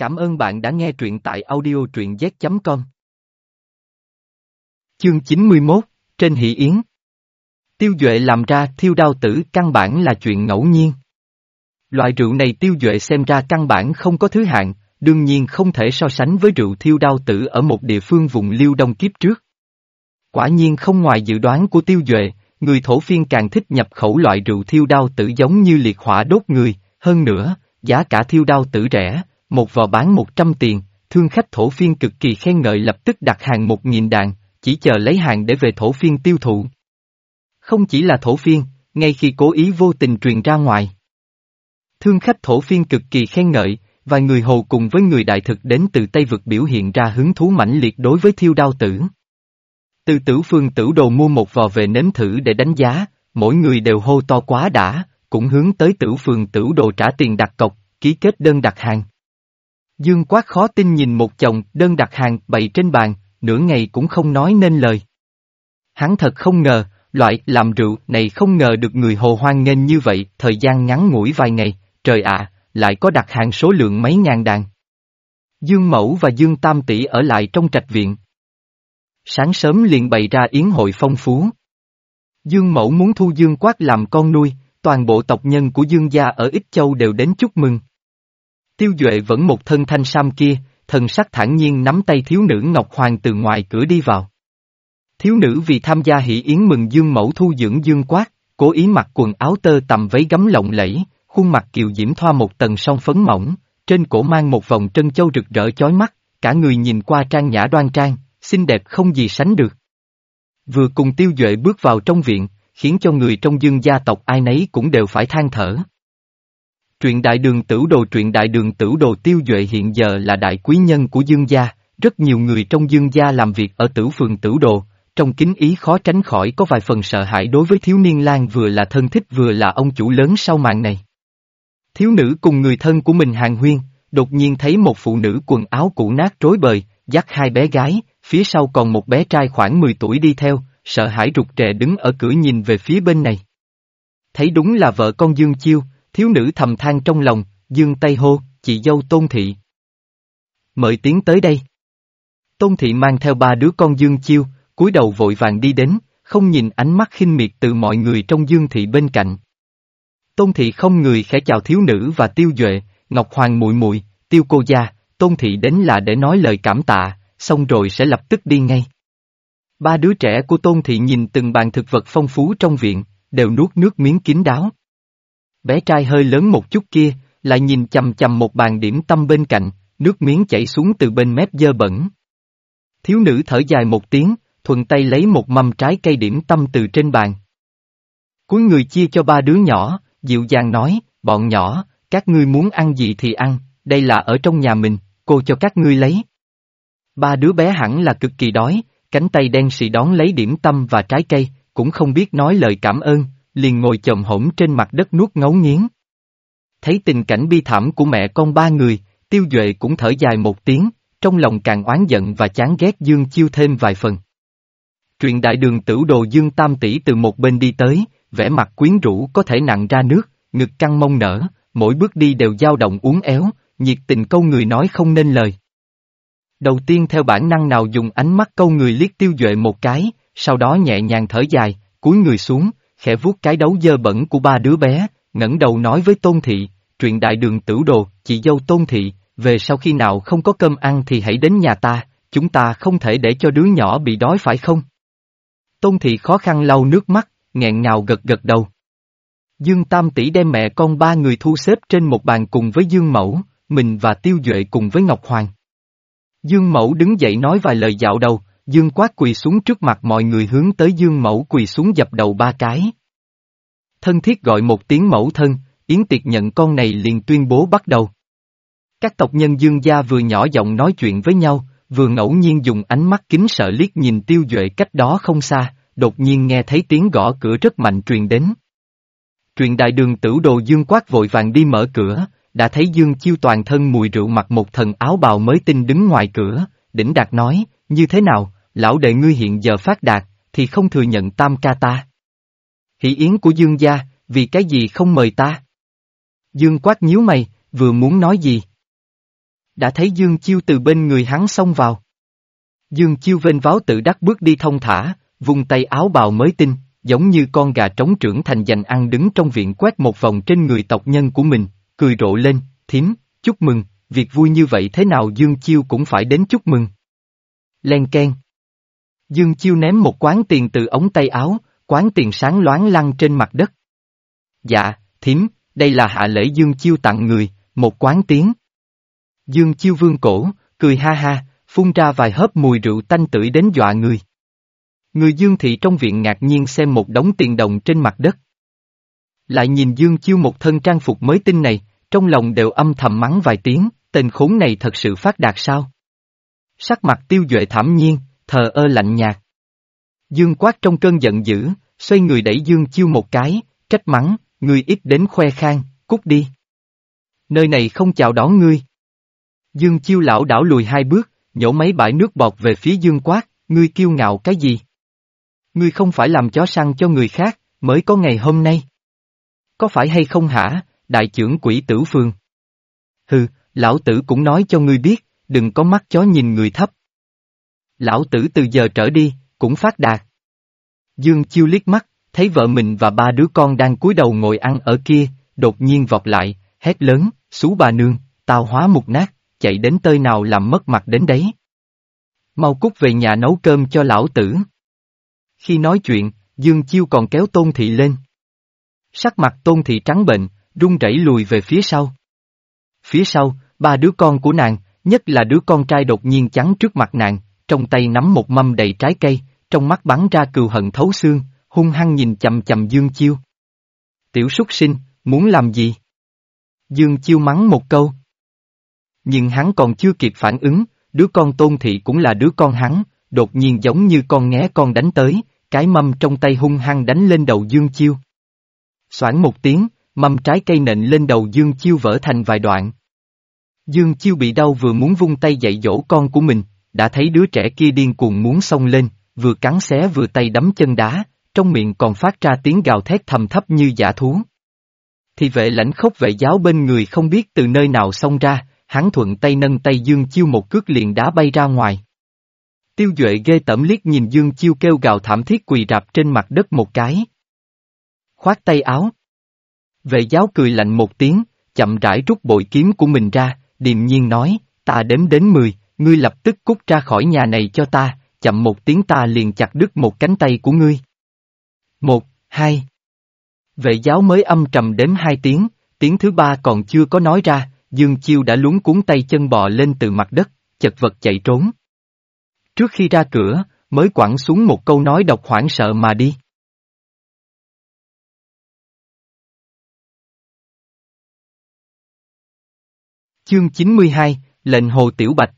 Cảm ơn bạn đã nghe truyện tại audio truyện z.com. Chương 91, trên hỷ yến. Tiêu Duệ làm ra thiêu đao tử căn bản là chuyện ngẫu nhiên. Loại rượu này Tiêu Duệ xem ra căn bản không có thứ hạng, đương nhiên không thể so sánh với rượu thiêu đao tử ở một địa phương vùng liêu đông kiếp trước. Quả nhiên không ngoài dự đoán của Tiêu Duệ, người thổ phiên càng thích nhập khẩu loại rượu thiêu đao tử giống như liệt hỏa đốt người, hơn nữa, giá cả thiêu đao tử rẻ, một vò bán 100 tiền, thương khách thổ phiên cực kỳ khen ngợi lập tức đặt hàng 1.000 đàn, chỉ chờ lấy hàng để về thổ phiên tiêu thụ. Không chỉ là thổ phiên, ngay khi cố ý vô tình truyền ra ngoài. Thương khách thổ phiên cực kỳ khen ngợi, và người hồ cùng với người đại thực đến từ Tây Vực biểu hiện ra hứng thú mãnh liệt đối với thiêu đao tử. Từ tử phương tử đồ mua một vò về nếm thử để đánh giá, mỗi người đều hô to quá đã, cũng hướng tới tử phương tử đồ trả tiền đặt cọc, ký kết đơn đặt hàng. Dương Quát khó tin nhìn một chồng đơn đặt hàng bày trên bàn, nửa ngày cũng không nói nên lời. Hắn thật không ngờ, loại làm rượu này không ngờ được người hồ hoan nghênh như vậy, thời gian ngắn ngủi vài ngày, trời ạ, lại có đặt hàng số lượng mấy ngàn đàn. Dương Mẫu và Dương Tam Tỷ ở lại trong trạch viện. Sáng sớm liền bày ra yến hội phong phú. Dương Mẫu muốn thu Dương Quát làm con nuôi, toàn bộ tộc nhân của Dương gia ở Ích Châu đều đến chúc mừng. Tiêu Duệ vẫn một thân thanh sam kia, thần sắc thản nhiên nắm tay thiếu nữ Ngọc Hoàng từ ngoài cửa đi vào. Thiếu nữ vì tham gia hỷ yến mừng Dương Mẫu thu dưỡng Dương Quát, cố ý mặc quần áo tơ tầm váy gấm lộng lẫy, khuôn mặt kiều diễm thoa một tầng son phấn mỏng, trên cổ mang một vòng trân châu rực rỡ chói mắt, cả người nhìn qua trang nhã đoan trang, xinh đẹp không gì sánh được. Vừa cùng tiêu duệ bước vào trong viện, khiến cho người trong dương gia tộc ai nấy cũng đều phải than thở. Truyện đại đường tử đồ truyện đại đường tử đồ tiêu duệ hiện giờ là đại quý nhân của dương gia, rất nhiều người trong dương gia làm việc ở tử phường tử đồ, trong kính ý khó tránh khỏi có vài phần sợ hãi đối với thiếu niên lang vừa là thân thích vừa là ông chủ lớn sau màn này. Thiếu nữ cùng người thân của mình hàng huyên, đột nhiên thấy một phụ nữ quần áo cũ nát rối bời, dắt hai bé gái, phía sau còn một bé trai khoảng 10 tuổi đi theo, sợ hãi rụt rè đứng ở cửa nhìn về phía bên này. Thấy đúng là vợ con Dương Chiêu, thiếu nữ thầm than trong lòng, Dương tay hô, chị dâu Tôn Thị. Mời tiến tới đây. Tôn Thị mang theo ba đứa con Dương Chiêu, cúi đầu vội vàng đi đến, không nhìn ánh mắt khinh miệt từ mọi người trong Dương Thị bên cạnh. Tôn thị không người khẽ chào thiếu nữ và tiêu duệ, Ngọc Hoàng muội muội, tiêu cô gia, tôn thị đến là để nói lời cảm tạ, xong rồi sẽ lập tức đi ngay. Ba đứa trẻ của tôn thị nhìn từng bàn thực vật phong phú trong viện, đều nuốt nước miếng kín đáo. Bé trai hơi lớn một chút kia, lại nhìn chầm chầm một bàn điểm tâm bên cạnh, nước miếng chảy xuống từ bên mép dơ bẩn. Thiếu nữ thở dài một tiếng, thuận tay lấy một mâm trái cây điểm tâm từ trên bàn. Cuối người chia cho ba đứa nhỏ, dịu dàng nói, bọn nhỏ, các ngươi muốn ăn gì thì ăn, đây là ở trong nhà mình, cô cho các ngươi lấy. Ba đứa bé hẳn là cực kỳ đói, cánh tay đen xì đón lấy điểm tâm và trái cây, cũng không biết nói lời cảm ơn, liền ngồi chồm hổm trên mặt đất nuốt ngấu nghiến. Thấy tình cảnh bi thảm của mẹ con ba người, tiêu duệ cũng thở dài một tiếng, trong lòng càng oán giận và chán ghét Dương Chiêu thêm vài phần. Truyện đại đường tử đồ Dương Tam Tỷ từ một bên đi tới, vẻ mặt quyến rũ có thể nặng ra nước, ngực căng mông nở, mỗi bước đi đều dao động uốn éo, nhiệt tình câu người nói không nên lời. Đầu tiên theo bản năng nào dùng ánh mắt câu người liếc tiêu duệ một cái, sau đó nhẹ nhàng thở dài, cúi người xuống, khẽ vuốt cái đấu dơ bẩn của ba đứa bé, ngẩng đầu nói với Tôn Thị, truyện đại đường tử đồ, chị dâu Tôn Thị, về sau khi nào không có cơm ăn thì hãy đến nhà ta, chúng ta không thể để cho đứa nhỏ bị đói phải không? Tôn Thị khó khăn lau nước mắt, nghẹn ngào gật gật đầu. Dương Tam Tỷ đem mẹ con ba người thu xếp trên một bàn cùng với Dương Mẫu, mình và Tiêu Duệ cùng với Ngọc Hoàng. Dương Mẫu đứng dậy nói vài lời dạo đầu, Dương Quát quỳ xuống trước mặt mọi người hướng tới Dương Mẫu quỳ xuống dập đầu ba cái. Thân thiết gọi một tiếng mẫu thân, Yến Tiệc nhận con này liền tuyên bố bắt đầu. Các tộc nhân Dương gia vừa nhỏ giọng nói chuyện với nhau, vừa ngẫu nhiên dùng ánh mắt kính sợ liếc nhìn Tiêu Duệ cách đó không xa, đột nhiên nghe thấy tiếng gõ cửa rất mạnh truyền đến. Truyền đại đường tử đồ Dương Quát vội vàng đi mở cửa, đã thấy Dương Chiêu toàn thân mùi rượu mặc một thần áo bào mới tinh đứng ngoài cửa, đỉnh đạt nói, như thế nào, lão đệ ngươi hiện giờ phát đạt, thì không thừa nhận tam ca ta. Hỷ yến của Dương gia, vì cái gì không mời ta? Dương Quát nhíu mày, vừa muốn nói gì? đã thấy Dương Chiêu từ bên người hắn xông vào. Dương Chiêu vênh váo tự đắc bước đi thông thả, vung tay áo bào mới tinh, giống như con gà trống trưởng thành dành ăn đứng trong viện quét một vòng trên người tộc nhân của mình, cười rộ lên, thím, chúc mừng, việc vui như vậy thế nào Dương Chiêu cũng phải đến chúc mừng. Len Ken Dương Chiêu ném một quán tiền từ ống tay áo, quán tiền sáng loáng lăn trên mặt đất. Dạ, thím, đây là hạ lễ Dương Chiêu tặng người, một quán tiếng. Dương Chiêu vương cổ, cười ha ha, phun ra vài hớp mùi rượu tanh tưởi đến dọa người. Người Dương Thị trong viện ngạc nhiên xem một đống tiền đồng trên mặt đất. Lại nhìn Dương Chiêu một thân trang phục mới tinh này, trong lòng đều âm thầm mắng vài tiếng, tên khốn này thật sự phát đạt sao? Sắc mặt tiêu duệ thảm nhiên, thờ ơ lạnh nhạt. Dương quát trong cơn giận dữ, xoay người đẩy Dương Chiêu một cái, trách mắng, ngươi ít đến khoe khang, cút đi. Nơi này không chào đón ngươi. Dương Chiêu lão đảo lùi hai bước, nhổ mấy bãi nước bọt về phía Dương quát, ngươi kiêu ngạo cái gì? Ngươi không phải làm chó săn cho người khác, mới có ngày hôm nay. Có phải hay không hả, đại trưởng quỷ tử phương? Hừ, lão tử cũng nói cho ngươi biết, đừng có mắt chó nhìn người thấp. Lão tử từ giờ trở đi, cũng phát đạt. Dương Chiêu liếc mắt, thấy vợ mình và ba đứa con đang cúi đầu ngồi ăn ở kia, đột nhiên vọt lại, hét lớn, xú bà nương, tao hóa mục nát, chạy đến tơi nào làm mất mặt đến đấy. Mau cút về nhà nấu cơm cho lão tử. Khi nói chuyện, Dương Chiêu còn kéo Tôn Thị lên. Sắc mặt Tôn Thị trắng bệnh, run rẩy lùi về phía sau. Phía sau, ba đứa con của nàng, nhất là đứa con trai đột nhiên trắng trước mặt nàng, trong tay nắm một mâm đầy trái cây, trong mắt bắn ra cừu hận thấu xương, hung hăng nhìn chầm chầm Dương Chiêu. Tiểu súc sinh, muốn làm gì? Dương Chiêu mắng một câu. Nhưng hắn còn chưa kịp phản ứng, đứa con tôn thị cũng là đứa con hắn, đột nhiên giống như con nghé con đánh tới, cái mâm trong tay hung hăng đánh lên đầu Dương Chiêu. Xoảng một tiếng, mâm trái cây nện lên đầu Dương Chiêu vỡ thành vài đoạn. Dương Chiêu bị đau vừa muốn vung tay dạy dỗ con của mình, đã thấy đứa trẻ kia điên cuồng muốn xông lên, vừa cắn xé vừa tay đấm chân đá, trong miệng còn phát ra tiếng gào thét thầm thấp như giả thú. Thì vệ lãnh khốc vệ giáo bên người không biết từ nơi nào xông ra, hắn thuận tay nâng tay Dương Chiêu một cước liền đá bay ra ngoài. Tiêu Duệ ghê tẩm liếc nhìn Dương Chiêu kêu gào thảm thiết quỳ rạp trên mặt đất một cái. Khoát tay áo. Vệ giáo cười lạnh một tiếng, chậm rãi rút bội kiếm của mình ra, điềm nhiên nói, ta đếm đến mười, ngươi lập tức cút ra khỏi nhà này cho ta, chậm một tiếng ta liền chặt đứt một cánh tay của ngươi. Một, hai. Vệ giáo mới âm trầm đếm hai tiếng, tiếng thứ ba còn chưa có nói ra, Dương Chiêu đã lúng cuốn tay chân bò lên từ mặt đất, chật vật chạy trốn. Trước khi ra cửa, mới quẳng xuống một câu nói độc hoảng sợ mà đi. Chương 92, lệnh Hồ Tiểu Bạch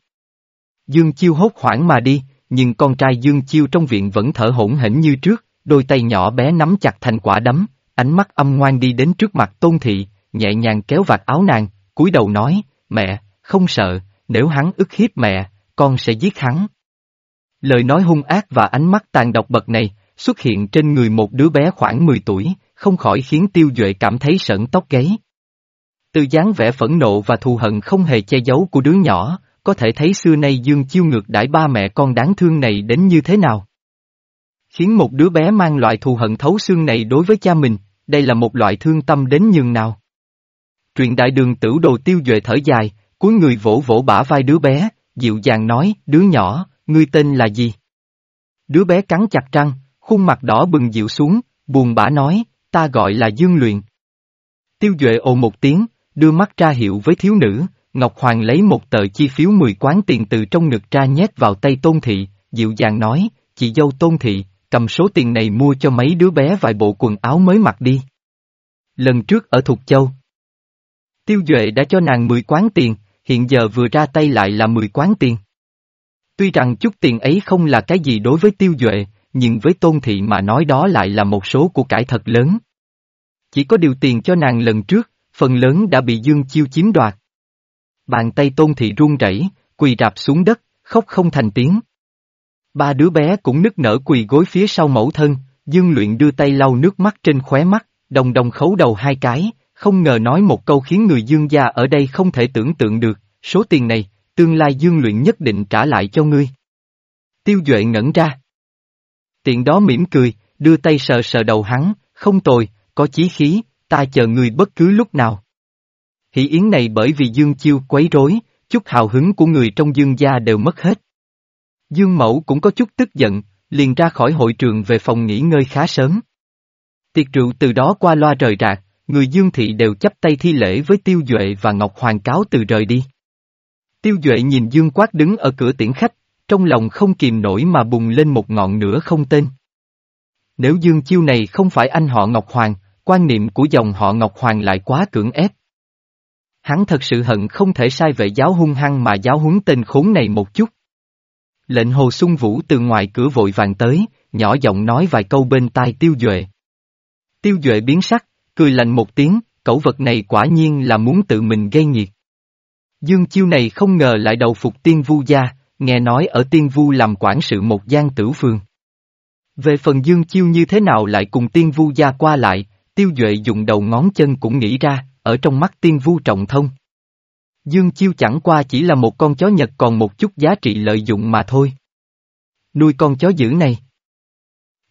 Dương Chiêu hốt hoảng mà đi, nhưng con trai Dương Chiêu trong viện vẫn thở hổn hển như trước, đôi tay nhỏ bé nắm chặt thành quả đấm, ánh mắt âm ngoan đi đến trước mặt Tôn Thị, nhẹ nhàng kéo vạt áo nàng, cúi đầu nói, mẹ, không sợ, nếu hắn ức hiếp mẹ, con sẽ giết hắn. Lời nói hung ác và ánh mắt tàn độc bậc này, xuất hiện trên người một đứa bé khoảng 10 tuổi, không khỏi khiến tiêu duệ cảm thấy sợn tóc gáy. Từ dáng vẻ phẫn nộ và thù hận không hề che giấu của đứa nhỏ, có thể thấy xưa nay Dương Chiêu ngược đãi ba mẹ con đáng thương này đến như thế nào. Khiến một đứa bé mang loại thù hận thấu xương này đối với cha mình, đây là một loại thương tâm đến nhường nào. Truyện đại đường tử đồ tiêu duệ thở dài, cuối người vỗ vỗ bả vai đứa bé, dịu dàng nói, đứa nhỏ, ngươi tên là gì? Đứa bé cắn chặt răng, khuôn mặt đỏ bừng dịu xuống, buồn bã nói, ta gọi là Dương Luyện. Tiêu Duệ ồ một tiếng, đưa mắt ra hiệu với thiếu nữ, Ngọc Hoàng lấy một tờ chi phiếu 10 quán tiền từ trong ngực ra nhét vào tay Tôn Thị, dịu dàng nói, chị dâu Tôn Thị, cầm số tiền này mua cho mấy đứa bé vài bộ quần áo mới mặc đi. Lần trước ở Thục Châu, Tiêu Duệ đã cho nàng 10 quán tiền, hiện giờ vừa ra tay lại là 10 quán tiền. Tuy rằng chút tiền ấy không là cái gì đối với Tiêu Duệ, nhưng với Tôn Thị mà nói đó lại là một số của cải thật lớn. Chỉ có điều tiền cho nàng lần trước, phần lớn đã bị Dương Chiêu chiếm đoạt. Bàn tay Tôn Thị run rẩy, quỳ rạp xuống đất, khóc không thành tiếng. Ba đứa bé cũng nức nở quỳ gối phía sau mẫu thân, Dương Luyện đưa tay lau nước mắt trên khóe mắt, đồng đồng khấu đầu hai cái, không ngờ nói một câu khiến người Dương gia ở đây không thể tưởng tượng được, số tiền này, tương lai dương luyện nhất định trả lại cho ngươi. Tiêu Duệ ngẩn ra. Tiện đó mỉm cười, đưa tay sờ sờ đầu hắn, không tồi, có chí khí, ta chờ ngươi bất cứ lúc nào. Hỷ yến này bởi vì Dương Chiêu quấy rối, chút hào hứng của người trong Dương gia đều mất hết. Dương Mẫu cũng có chút tức giận, liền ra khỏi hội trường về phòng nghỉ ngơi khá sớm. Tiệc rượu từ đó qua loa rời rạc, người Dương Thị đều chấp tay thi lễ với Tiêu Duệ và Ngọc Hoàng cáo từ rời đi. Tiêu Duệ nhìn Dương Quát đứng ở cửa tiễn khách, trong lòng không kìm nổi mà bùng lên một ngọn lửa không tên. Nếu Dương Chiêu này không phải anh họ Ngọc Hoàng, quan niệm của dòng họ Ngọc Hoàng lại quá cưỡng ép. Hắn thật sự hận không thể sai vệ giáo hung hăng mà giáo huấn tên khốn này một chút. Lệnh Hồ Xuân Vũ từ ngoài cửa vội vàng tới, nhỏ giọng nói vài câu bên tai Tiêu Duệ. Tiêu Duệ biến sắc, cười lạnh một tiếng, cẩu vật này quả nhiên là muốn tự mình gây nhiệt Dương Chiêu này không ngờ lại đầu phục tiên vu gia, nghe nói ở tiên vu làm quản sự một gian tử phường. Về phần Dương Chiêu như thế nào lại cùng tiên vu gia qua lại, Tiêu Duệ dùng đầu ngón chân cũng nghĩ ra, ở trong mắt tiên vu trọng thông. Dương Chiêu chẳng qua chỉ là một con chó nhật còn một chút giá trị lợi dụng mà thôi. Nuôi con chó dữ này.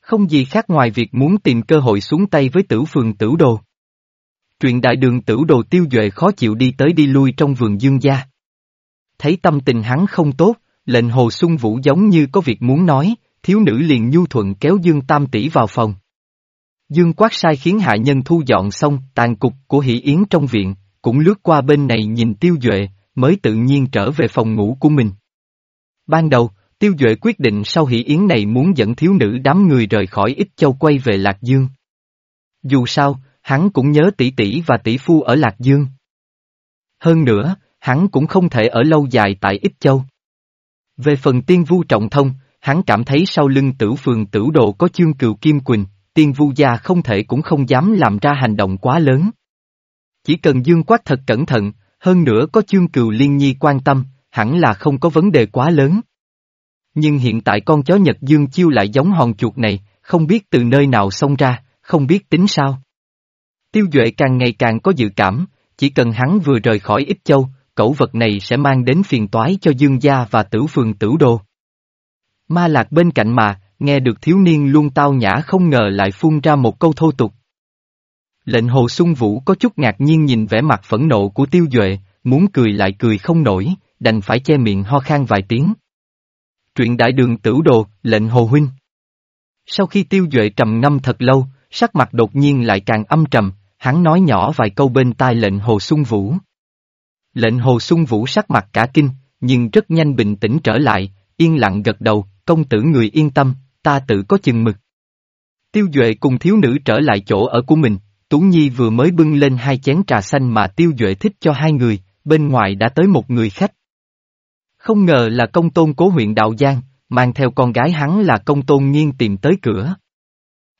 Không gì khác ngoài việc muốn tìm cơ hội xuống tay với tử phường tử đồ. Truyện đại đường tử đồ tiêu duệ khó chịu đi tới đi lui trong vườn dương gia. Thấy tâm tình hắn không tốt, lệnh hồ xuân vũ giống như có việc muốn nói, thiếu nữ liền nhu thuận kéo dương tam tỷ vào phòng. Dương quát sai khiến hạ nhân thu dọn xong tàn cục của hỷ yến trong viện, cũng lướt qua bên này nhìn tiêu duệ, mới tự nhiên trở về phòng ngủ của mình. Ban đầu, tiêu duệ quyết định sau hỷ yến này muốn dẫn thiếu nữ đám người rời khỏi ít châu quay về Lạc Dương. Dù sao, hắn cũng nhớ tỷ tỷ và tỷ phu ở Lạc Dương. Hơn nữa, hắn cũng không thể ở lâu dài tại ít châu. Về phần tiên vu trọng thông, hắn cảm thấy sau lưng tử phường tử Đồ có chương cừu kim quỳnh, tiên vu gia không thể cũng không dám làm ra hành động quá lớn. Chỉ cần dương quát thật cẩn thận, hơn nữa có chương cừu liên nhi quan tâm, hẳn là không có vấn đề quá lớn. Nhưng hiện tại con chó Nhật Dương chiêu lại giống hòn chuột này, không biết từ nơi nào xông ra, không biết tính sao. Tiêu Duệ càng ngày càng có dự cảm, chỉ cần hắn vừa rời khỏi ít châu, cẩu vật này sẽ mang đến phiền toái cho Dương gia và tử phường tử Đồ. Ma lạc bên cạnh mà, nghe được thiếu niên luôn tao nhã không ngờ lại phun ra một câu thô tục. Lệnh hồ sung vũ có chút ngạc nhiên nhìn vẻ mặt phẫn nộ của tiêu duệ, muốn cười lại cười không nổi, đành phải che miệng ho khan vài tiếng. Truyện đại đường tử đồ, lệnh hồ huynh. Sau khi tiêu duệ trầm ngâm thật lâu, sắc mặt đột nhiên lại càng âm trầm, hắn nói nhỏ vài câu bên tai lệnh hồ sung vũ. Lệnh hồ sung vũ sắc mặt cả kinh, nhưng rất nhanh bình tĩnh trở lại, yên lặng gật đầu, công tử người yên tâm, ta tự có chừng mực. Tiêu Duệ cùng thiếu nữ trở lại chỗ ở của mình, Tú Nhi vừa mới bưng lên hai chén trà xanh mà Tiêu Duệ thích cho hai người, bên ngoài đã tới một người khách. Không ngờ là công tôn cố huyện Đạo Giang, mang theo con gái hắn là công tôn nghiên tìm tới cửa.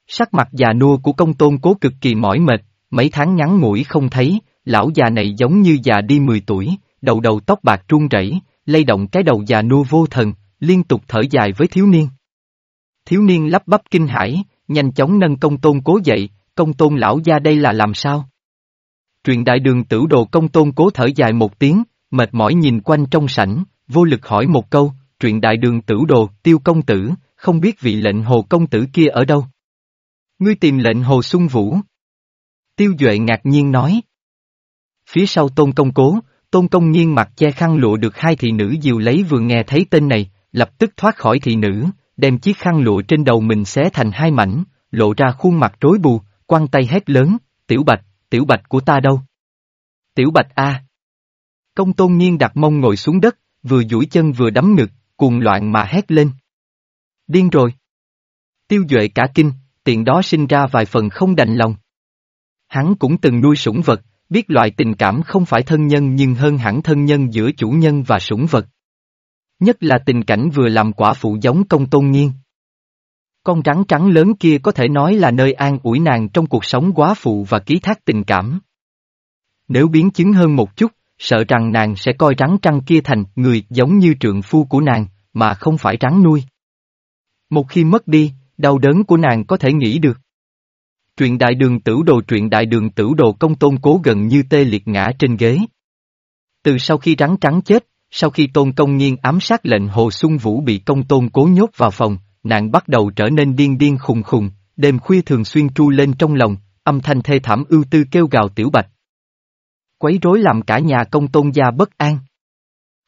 Sắc mặt già nua của công tôn cố cực kỳ mỏi mệt, mấy tháng ngắn ngủi không thấy, lão già này giống như già đi 10 tuổi, đầu đầu tóc bạc trung rẩy, lay động cái đầu già nua vô thần, liên tục thở dài với thiếu niên. Thiếu niên lắp bắp kinh hãi, nhanh chóng nâng công tôn cố dậy, công tôn lão gia đây là làm sao? Truyền đại đường tử đồ công tôn cố thở dài một tiếng, mệt mỏi nhìn quanh trong sảnh, vô lực hỏi một câu, truyện đại đường tử đồ, tiêu công tử, không biết vị lệnh hồ công tử kia ở đâu? Ngươi tìm lệnh hồ xuân vũ. Tiêu Duệ ngạc nhiên nói. Phía sau tôn công cố, tôn công nhiên mặt che khăn lụa được hai thị nữ dìu lấy vừa nghe thấy tên này, lập tức thoát khỏi thị nữ, đem chiếc khăn lụa trên đầu mình xé thành hai mảnh, lộ ra khuôn mặt rối bù, quăng tay hét lớn, tiểu bạch, tiểu bạch của ta đâu? Tiểu bạch A. Công tôn nhiên đặt mông ngồi xuống đất, vừa duỗi chân vừa đấm ngực, cuồng loạn mà hét lên. Điên rồi. Tiêu duệ cả kinh, tiện đó sinh ra vài phần không đành lòng. Hắn cũng từng nuôi sủng vật, biết loại tình cảm không phải thân nhân nhưng hơn hẳn thân nhân giữa chủ nhân và sủng vật. Nhất là tình cảnh vừa làm quả phụ giống công tôn nhiên. Con rắn trắng lớn kia có thể nói là nơi an ủi nàng trong cuộc sống quá phụ và ký thác tình cảm. Nếu biến chứng hơn một chút, sợ rằng nàng sẽ coi rắn trăng kia thành người giống như trượng phu của nàng, mà không phải rắn nuôi. Một khi mất đi, đau đớn của nàng có thể nghĩ được. Truyện đại đường tử đồ truyện đại đường tử đồ công tôn cố gần như tê liệt ngã trên ghế. Từ sau khi rắn trắng chết, sau khi tôn công nghiên ám sát lệnh Hồ Xuân Vũ bị công tôn cố nhốt vào phòng, nàng bắt đầu trở nên điên điên khùng khùng, đêm khuya thường xuyên tru lên trong lòng, âm thanh thê thảm ưu tư kêu gào tiểu bạch. Quấy rối làm cả nhà công tôn gia bất an.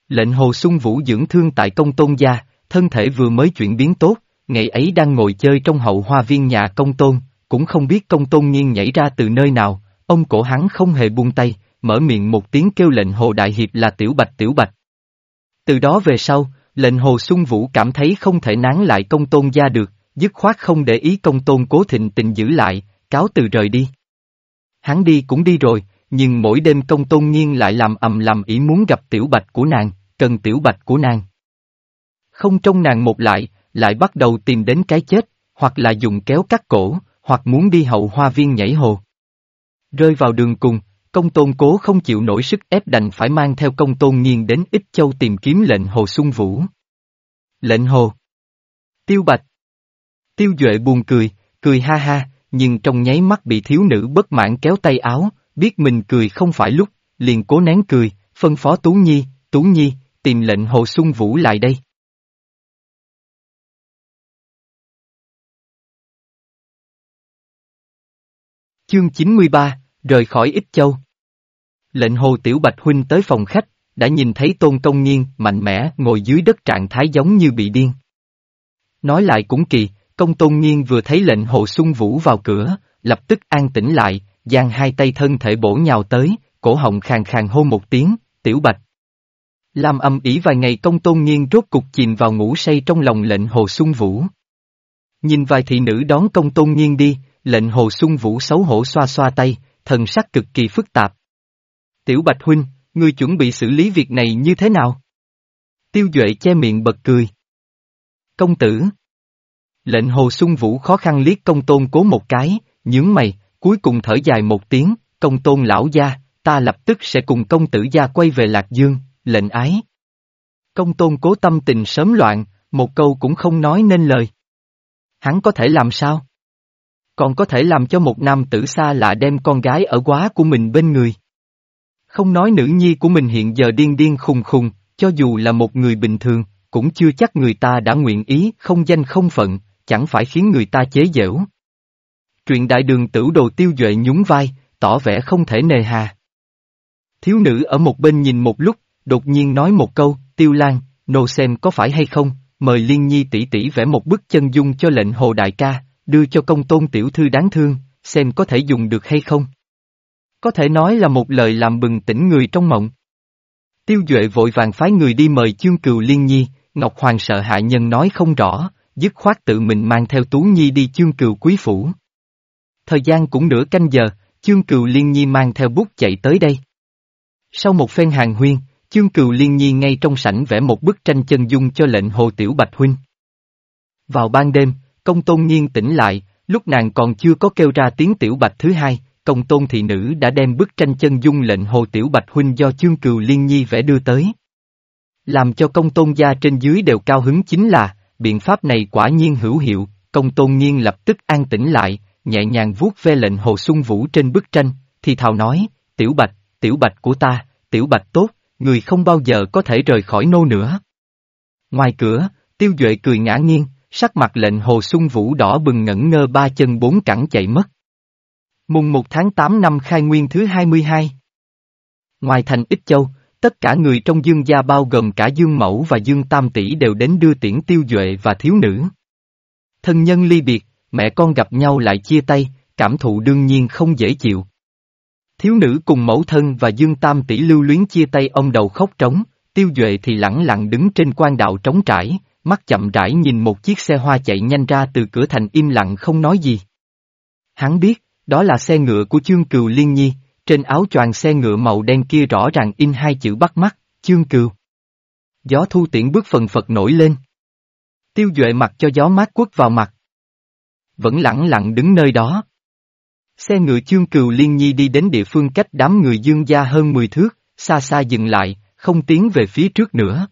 Lệnh Hồ Xuân Vũ dưỡng thương tại công tôn gia, thân thể vừa mới chuyển biến tốt, ngày ấy đang ngồi chơi trong hậu hoa viên nhà công tôn, cũng không biết công tôn nhiên nhảy ra từ nơi nào, ông cổ hắn không hề buông tay, mở miệng một tiếng kêu lệnh Hồ Đại Hiệp là tiểu bạch tiểu bạch. Từ đó về sau, lệnh Hồ Xuân Vũ cảm thấy không thể nán lại công tôn gia được, dứt khoát không để ý công tôn cố thịnh tình giữ lại, cáo từ rời đi. Hắn đi cũng đi rồi, nhưng mỗi đêm công tôn nghiên lại làm ầm làm ý muốn gặp tiểu bạch của nàng, cần tiểu bạch của nàng. Không trông nàng một lại, lại bắt đầu tìm đến cái chết, hoặc là dùng kéo cắt cổ, hoặc muốn đi hậu hoa viên nhảy hồ. Rơi vào đường cùng, công tôn cố không chịu nổi sức ép đành phải mang theo công tôn nghiên đến Ích Châu tìm kiếm lệnh hồ Xuân Vũ. Lệnh hồ. Tiêu Bạch. Tiêu Duệ buồn cười, cười ha ha, nhưng trong nháy mắt bị thiếu nữ bất mãn kéo tay áo, biết mình cười không phải lúc, liền cố nén cười, phân phó Tú Nhi, Tú Nhi, tìm lệnh hồ Xuân Vũ lại đây. Chương 93, rời khỏi ít Châu. Lệnh hồ Tiểu Bạch Huynh tới phòng khách, đã nhìn thấy Tôn Công Nghiên mạnh mẽ ngồi dưới đất trạng thái giống như bị điên. Nói lại cũng kỳ, công Tôn Nghiên vừa thấy lệnh hồ Xuân Vũ vào cửa, lập tức an tĩnh lại, giang hai tay thân thể bổ nhào tới, cổ họng khàn khàn hô một tiếng, Tiểu Bạch. Làm âm ỉ vài ngày công tôn nghiên rốt cục chìm vào ngủ say trong lòng lệnh hồ Xuân Vũ. Nhìn vài thị nữ đón công tôn nghiên đi, lệnh hồ Xuân Vũ xấu hổ xoa xoa tay, thần sắc cực kỳ phức tạp. Tiểu Bạch Huynh, ngươi chuẩn bị xử lý việc này như thế nào? Tiêu Duệ che miệng bật cười. Công tử. Lệnh hồ Xuân Vũ khó khăn liếc công tôn cố một cái, nhướng mày, cuối cùng thở dài một tiếng, công tôn lão gia, ta lập tức sẽ cùng công tử gia quay về Lạc Dương, lệnh ái. Công tôn cố tâm tình sớm loạn, một câu cũng không nói nên lời. Hắn có thể làm sao? Còn có thể làm cho một nam tử xa lạ đem con gái ở quá của mình bên người. Không nói nữ nhi của mình hiện giờ điên điên khùng khùng, cho dù là một người bình thường, cũng chưa chắc người ta đã nguyện ý không danh không phận, chẳng phải khiến người ta chế giễu. Truyện đại đường tử đồ tiêu duệ nhún vai, tỏ vẻ không thể nề hà. Thiếu nữ ở một bên nhìn một lúc, đột nhiên nói một câu, tiêu lan, nô xem có phải hay không, mời liên nhi tỷ tỷ vẽ một bức chân dung cho lệnh hồ đại ca, đưa cho công tôn tiểu thư đáng thương, xem có thể dùng được hay không. Có thể nói là một lời làm bừng tỉnh người trong mộng. Tiêu Duệ vội vàng phái người đi mời chương cừu liên nhi, Ngọc Hoàng sợ hạ nhân nói không rõ, dứt khoát tự mình mang theo Tú Nhi đi chương cừu quý phủ. Thời gian cũng nửa canh giờ, chương cừu liên nhi mang theo bút chạy tới đây. Sau một phen hàng huyên, chương cừu liên nhi ngay trong sảnh vẽ một bức tranh chân dung cho lệnh hồ tiểu bạch huynh. Vào ban đêm, công tôn nhiên tỉnh lại, lúc nàng còn chưa có kêu ra tiếng tiểu bạch thứ hai, công tôn thị nữ đã đem bức tranh chân dung lệnh hồ tiểu bạch huynh do chương cừu liên nhi vẽ đưa tới. Làm cho công tôn gia trên dưới đều cao hứng chính là, biện pháp này quả nhiên hữu hiệu, công tôn nhiên lập tức an tĩnh lại, nhẹ nhàng vuốt ve lệnh hồ xuân vũ trên bức tranh, thì thào nói, tiểu bạch, tiểu bạch của ta, tiểu bạch tốt, người không bao giờ có thể rời khỏi nô nữa. Ngoài cửa, tiêu duệ cười ngã nghiêng, sắc mặt lệnh hồ xuân vũ đỏ bừng ngẩn ngơ ba chân bốn cẳng chạy mất. Mùng 1 tháng 8 năm khai nguyên thứ 22. Ngoài thành Ích Châu, tất cả người trong dương gia bao gồm cả dương mẫu và dương tam tỷ đều đến đưa tiễn tiêu duệ và thiếu nữ. Thân nhân ly biệt, mẹ con gặp nhau lại chia tay, cảm thụ đương nhiên không dễ chịu. Thiếu nữ cùng mẫu thân và dương tam tỷ lưu luyến chia tay ông đầu khóc trống, tiêu duệ thì lẳng lặng đứng trên quan đạo trống trải, mắt chậm rãi nhìn một chiếc xe hoa chạy nhanh ra từ cửa thành im lặng không nói gì. Hắn biết, đó là xe ngựa của chương cừu liên nhi, trên áo choàng xe ngựa màu đen kia rõ ràng in hai chữ bắt mắt, chương cừu. Gió thu tiễn bước phần phật nổi lên. Tiêu duệ mặt cho gió mát quất vào mặt. Vẫn lặng lặng đứng nơi đó. Xe ngựa chương cừu liên nhi đi đến địa phương cách đám người dương gia hơn 10 thước, xa xa dừng lại, không tiến về phía trước nữa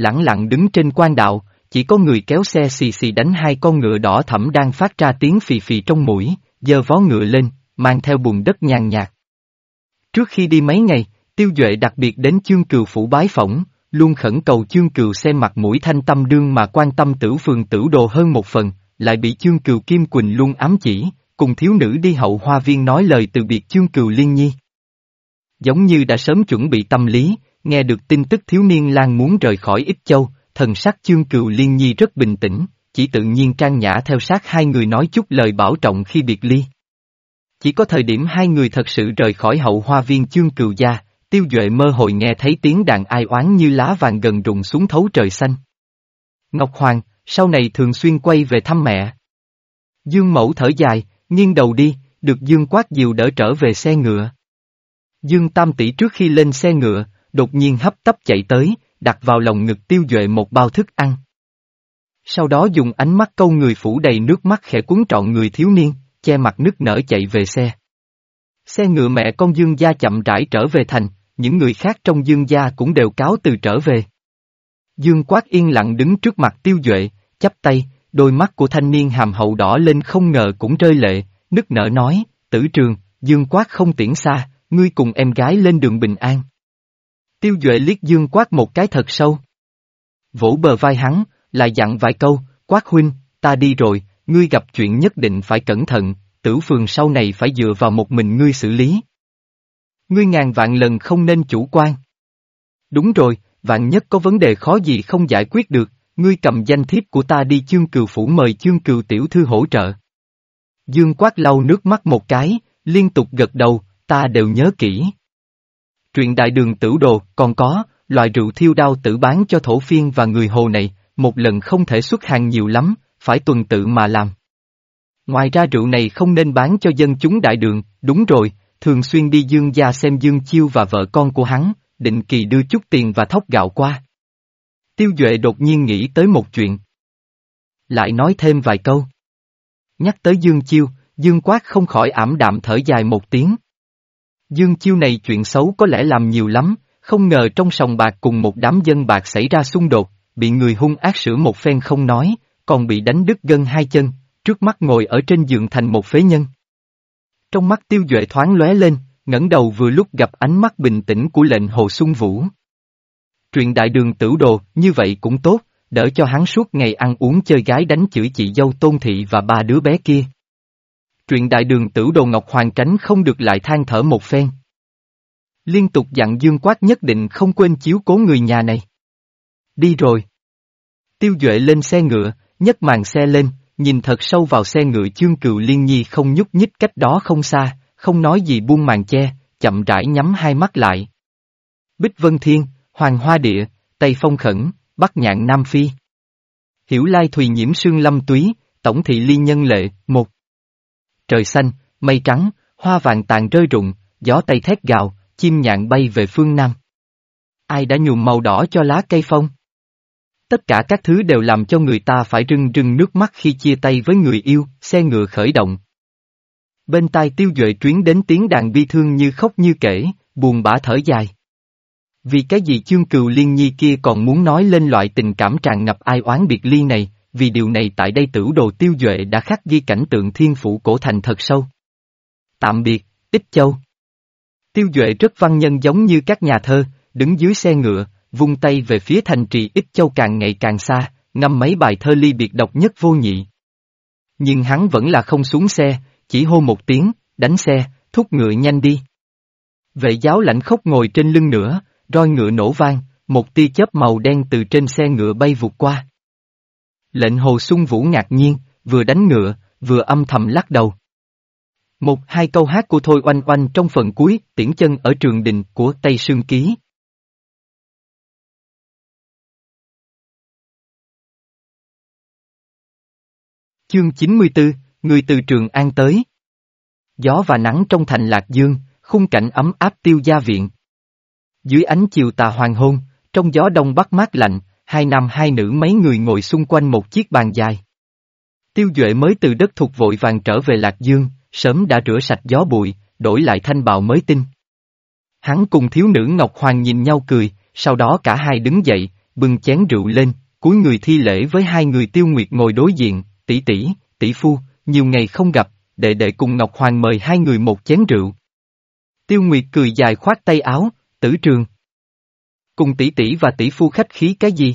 lẳng lặng đứng trên quan đạo, chỉ có người kéo xe xì xì đánh hai con ngựa đỏ thẫm đang phát ra tiếng phì phì trong mũi, giơ vó ngựa lên, mang theo bùn đất nhàn nhạt. Trước khi đi mấy ngày, tiêu duệ đặc biệt đến chương cừu phủ bái phỏng, luôn khẩn cầu chương cừu xem mặt mũi thanh tâm đương mà quan tâm tử phường tử đồ hơn một phần, lại bị chương cừu Kim Quỳnh luôn ám chỉ, cùng thiếu nữ đi hậu hoa viên nói lời từ biệt chương cừu liên nhi. Giống như đã sớm chuẩn bị tâm lý, nghe được tin tức thiếu niên lang muốn rời khỏi Ích Châu, thần sắc chương cừu liên nhi rất bình tĩnh, chỉ tự nhiên trang nhã theo sát hai người nói chút lời bảo trọng khi biệt ly. Chỉ có thời điểm hai người thật sự rời khỏi hậu hoa viên chương cừu gia, tiêu duệ mơ hồi nghe thấy tiếng đàn ai oán như lá vàng gần rụng xuống thấu trời xanh. Ngọc Hoàng, sau này thường xuyên quay về thăm mẹ. Dương Mẫu thở dài, nghiêng đầu đi, được Dương Quát Diều đỡ trở về xe ngựa. Dương Tam tỷ trước khi lên xe ngựa, đột nhiên hấp tấp chạy tới, đặt vào lòng ngực tiêu duệ một bao thức ăn. Sau đó dùng ánh mắt câu người phủ đầy nước mắt khẽ cuốn trọn người thiếu niên, che mặt nước nở chạy về xe. Xe ngựa mẹ con Dương gia chậm rãi trở về thành, những người khác trong Dương gia cũng đều cáo từ trở về. Dương Quát yên lặng đứng trước mặt tiêu duệ, chắp tay, đôi mắt của thanh niên hàm hậu đỏ lên không ngờ cũng rơi lệ, nức nở nói, tử trường, Dương Quát không tiễn xa, ngươi cùng em gái lên đường bình an. Tiêu Duệ liếc Dương Quát một cái thật sâu. Vỗ bờ vai hắn, lại dặn vài câu, Quát huynh, ta đi rồi, ngươi gặp chuyện nhất định phải cẩn thận, tử phường sau này phải dựa vào một mình ngươi xử lý. Ngươi ngàn vạn lần không nên chủ quan. Đúng rồi, vạn nhất có vấn đề khó gì không giải quyết được, ngươi cầm danh thiếp của ta đi chương cừu phủ mời chương cừu tiểu thư hỗ trợ. Dương quát lau nước mắt một cái, liên tục gật đầu, ta đều nhớ kỹ. Truyện đại đường tử đồ, còn có, loại rượu thiêu đao tử bán cho thổ phiên và người hồ này, một lần không thể xuất hàng nhiều lắm, phải tuần tự mà làm. Ngoài ra rượu này không nên bán cho dân chúng đại đường, đúng rồi, thường xuyên đi dương gia xem dương chiêu và vợ con của hắn, định kỳ đưa chút tiền và thóc gạo qua. Tiêu Duệ đột nhiên nghĩ tới một chuyện. Lại nói thêm vài câu. Nhắc tới Dương Chiêu, Dương Quát không khỏi ảm đạm thở dài một tiếng. Dương Chiêu này chuyện xấu có lẽ làm nhiều lắm, không ngờ trong sòng bạc cùng một đám dân bạc xảy ra xung đột, bị người hung ác sửa một phen không nói, còn bị đánh đứt gân hai chân, trước mắt ngồi ở trên giường thành một phế nhân. Trong mắt tiêu duệ thoáng lóe lên, ngẩng đầu vừa lúc gặp ánh mắt bình tĩnh của lệnh Hồ Xuân Vũ. Truyện đại đường tử đồ, như vậy cũng tốt, đỡ cho hắn suốt ngày ăn uống chơi gái đánh chửi chị dâu tôn thị và ba đứa bé kia. Truyện đại đường tử đồ Ngọc Hoàng tránh không được lại than thở một phen. Liên tục dặn Dương Quát nhất định không quên chiếu cố người nhà này. Đi rồi. Tiêu Duệ lên xe ngựa, nhấc màn xe lên, nhìn thật sâu vào xe ngựa chương cựu liên nhi không nhúc nhích cách đó không xa, không nói gì buông màn che, chậm rãi nhắm hai mắt lại. Bích Vân Thiên, Hoàng Hoa Địa, Tây Phong Khẩn, Bắc Nhạn Nam Phi. Hiểu Lai Thùy nhiễm sương lâm túy, Tổng thị ly nhân lệ, một. Trời xanh, mây trắng, hoa vàng tàn rơi rụng, gió tây thét gào, chim nhạn bay về phương Nam. Ai đã nhuộm màu đỏ cho lá cây phong? Tất cả các thứ đều làm cho người ta phải rưng rưng nước mắt khi chia tay với người yêu, xe ngựa khởi động. Bên tai tiêu duệ chuyến đến tiếng đàn bi thương như khóc như kể, buồn bã thở dài. Vì cái gì chương cừu liên nhi kia còn muốn nói lên loại tình cảm tràn ngập ai oán biệt ly này, vì điều này tại đây tử đồ tiêu duệ đã khắc ghi cảnh tượng thiên phủ cổ thành thật sâu. Tạm biệt, Ích Châu. Tiêu duệ rất văn nhân giống như các nhà thơ, đứng dưới xe ngựa, vung tay về phía thành trì Ích Châu càng ngày càng xa, ngâm mấy bài thơ ly biệt độc nhất vô nhị. Nhưng hắn vẫn là không xuống xe, chỉ hô một tiếng, đánh xe, thúc ngựa nhanh đi. Vệ giáo lãnh khóc ngồi trên lưng nữa, roi ngựa nổ vang, một tia chớp màu đen từ trên xe ngựa bay vụt qua. Lệnh hồ sung vũ ngạc nhiên, vừa đánh ngựa, vừa âm thầm lắc đầu. Một hai câu hát của Thôi Oanh Oanh trong phần cuối, tiễn chân ở trường đình của Tây Sương Ký. Chương 94, Người từ Trường An tới. Gió và nắng trong thành Lạc Dương, khung cảnh ấm áp tiêu gia viện. Dưới ánh chiều tà hoàng hôn, trong gió đông bắc mát lạnh, hai nam hai nữ mấy người ngồi xung quanh một chiếc bàn dài. Tiêu Duệ mới từ đất thuộc vội vàng trở về Lạc Dương, sớm đã rửa sạch gió bụi, đổi lại thanh bào mới tinh. Hắn cùng thiếu nữ Ngọc Hoàng nhìn nhau cười, sau đó cả hai đứng dậy, bưng chén rượu lên, cúi người thi lễ với hai người tiêu nguyệt ngồi đối diện, tỷ tỷ, tỷ phu, nhiều ngày không gặp, đệ đệ cùng Ngọc Hoàng mời hai người một chén rượu. Tiêu Nguyệt cười dài khoát tay áo, tử trường. Cùng tỷ tỷ và tỷ phu khách khí cái gì?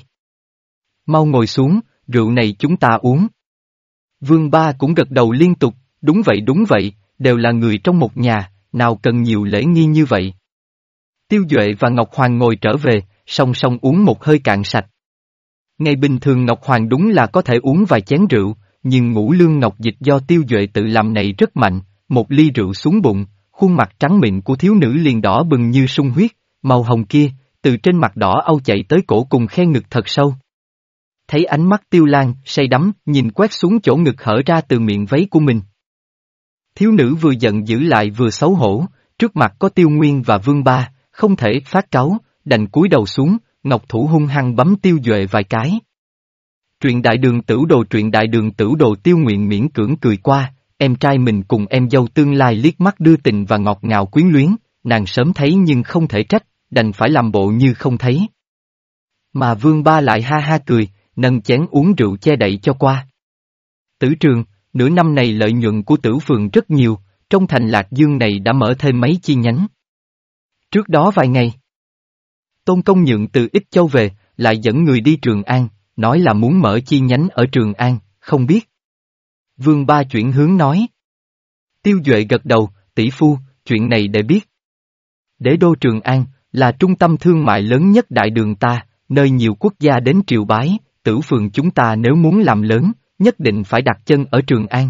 Mau ngồi xuống, rượu này chúng ta uống. Vương Ba cũng gật đầu liên tục, đúng vậy đúng vậy, đều là người trong một nhà, nào cần nhiều lễ nghi như vậy. Tiêu Duệ và Ngọc Hoàng ngồi trở về, song song uống một hơi cạn sạch. Ngày bình thường Ngọc Hoàng đúng là có thể uống vài chén rượu, nhưng ngũ lương ngọc dịch do Tiêu Duệ tự làm này rất mạnh, một ly rượu xuống bụng, khuôn mặt trắng mịn của thiếu nữ liền đỏ bừng như sung huyết, màu hồng kia, từ trên mặt đỏ âu chạy tới cổ cùng khe ngực thật sâu. Thấy ánh mắt tiêu lan, say đắm, nhìn quét xuống chỗ ngực hở ra từ miệng váy của mình. Thiếu nữ vừa giận dữ lại vừa xấu hổ, trước mặt có tiêu nguyên và vương ba, không thể phát cáu, đành cúi đầu xuống, ngọc thủ hung hăng bấm tiêu duệ vài cái. Truyện đại đường tử đồ truyện đại đường tử đồ tiêu nguyện miễn cưỡng cười qua, em trai mình cùng em dâu tương lai liếc mắt đưa tình và ngọt ngào quyến luyến, nàng sớm thấy nhưng không thể trách, đành phải làm bộ như không thấy. Mà vương ba lại ha ha cười, nâng chén uống rượu che đậy cho qua. Tử trường, nửa năm này lợi nhuận của tử phường rất nhiều, trong thành lạc dương này đã mở thêm mấy chi nhánh. Trước đó vài ngày, Tôn Công Nhượng từ Ích Châu về, lại dẫn người đi Trường An, nói là muốn mở chi nhánh ở Trường An, không biết. Vương Ba chuyển hướng nói. Tiêu Duệ gật đầu, tỷ phu, chuyện này để biết. Đế đô Trường An, là trung tâm thương mại lớn nhất đại đường ta, nơi nhiều quốc gia đến triều bái, tử phường chúng ta nếu muốn làm lớn, nhất định phải đặt chân ở Trường An.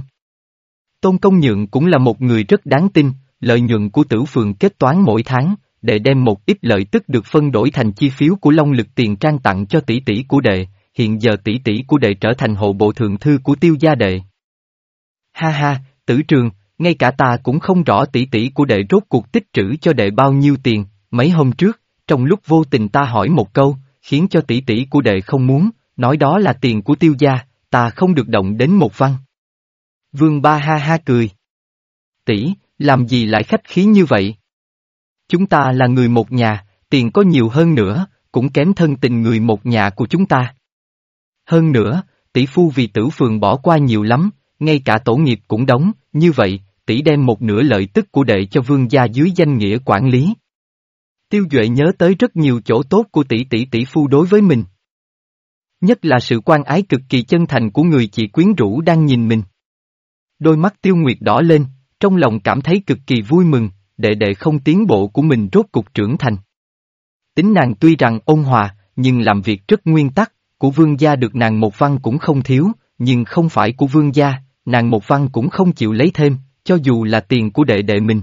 Tôn Công Nhượng cũng là một người rất đáng tin, lợi nhuận của tử phường kết toán mỗi tháng, để đem một ít lợi tức được phân đổi thành chi phiếu của Long Lực tiền trang tặng cho tỷ tỷ của đệ, hiện giờ tỷ tỷ của đệ trở thành hộ bộ thượng thư của tiêu gia đệ. Ha ha, tử trường, ngay cả ta cũng không rõ tỷ tỷ của đệ rốt cuộc tích trữ cho đệ bao nhiêu tiền, mấy hôm trước, trong lúc vô tình ta hỏi một câu, khiến cho tỷ tỷ của đệ không muốn, nói đó là tiền của tiêu gia, ta không được động đến một văn. Vương ba ha ha cười. Tỷ, làm gì lại khách khí như vậy? Chúng ta là người một nhà, tiền có nhiều hơn nữa, cũng kém thân tình người một nhà của chúng ta. Hơn nữa, tỷ phu vì tử phường bỏ qua nhiều lắm, ngay cả tổ nghiệp cũng đóng, như vậy, tỷ đem một nửa lợi tức của đệ cho vương gia dưới danh nghĩa quản lý. Tiêu Duệ nhớ tới rất nhiều chỗ tốt của tỷ tỷ tỷ phu đối với mình. Nhất là sự quan ái cực kỳ chân thành của người chị quyến rũ đang nhìn mình. Đôi mắt tiêu nguyệt đỏ lên, trong lòng cảm thấy cực kỳ vui mừng, đệ đệ không tiến bộ của mình rốt cục trưởng thành. Tính nàng tuy rằng ôn hòa, nhưng làm việc rất nguyên tắc, của vương gia được nàng một văn cũng không thiếu, nhưng không phải của vương gia, nàng một văn cũng không chịu lấy thêm, cho dù là tiền của đệ đệ mình.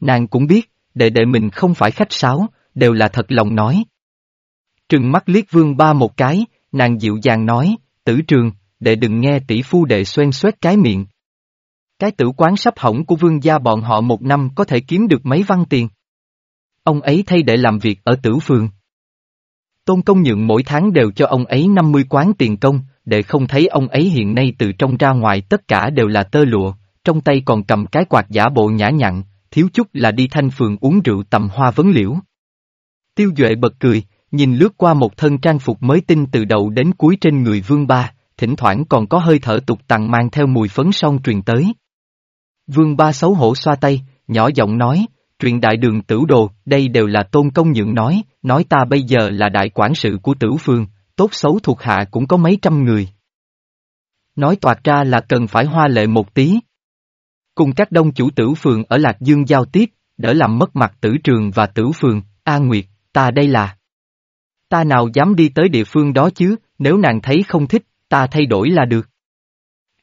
Nàng cũng biết, đệ đệ mình không phải khách sáo, đều là thật lòng nói. Trừng mắt liếc vương ba một cái, nàng dịu dàng nói, tử trường, đệ đừng nghe tỷ phu đệ xoen xoét cái miệng. Cái tử quán sắp hỏng của vương gia bọn họ một năm có thể kiếm được mấy văn tiền. Ông ấy thay để làm việc ở tử phường. Tôn công nhượng mỗi tháng đều cho ông ấy 50 quán tiền công, để không thấy ông ấy hiện nay từ trong ra ngoài tất cả đều là tơ lụa, trong tay còn cầm cái quạt giả bộ nhã nhặn, thiếu chút là đi thanh phường uống rượu tầm hoa vấn liễu. Tiêu Duệ bật cười, nhìn lướt qua một thân trang phục mới tinh từ đầu đến cuối trên người vương ba, thỉnh thoảng còn có hơi thở tục tằng mang theo mùi phấn son truyền tới. Vương ba xấu hổ xoa tay, nhỏ giọng nói, truyền đại đường tử đồ, đây đều là tôn công nhượng nói, nói ta bây giờ là đại quản sự của tử phương, tốt xấu thuộc hạ cũng có mấy trăm người. Nói toạt ra là cần phải hoa lệ một tí. Cùng các đông chủ tử phường ở Lạc Dương giao tiếp, đỡ làm mất mặt tử trường và tử phường, A Nguyệt, ta đây là. Ta nào dám đi tới địa phương đó chứ, nếu nàng thấy không thích, ta thay đổi là được.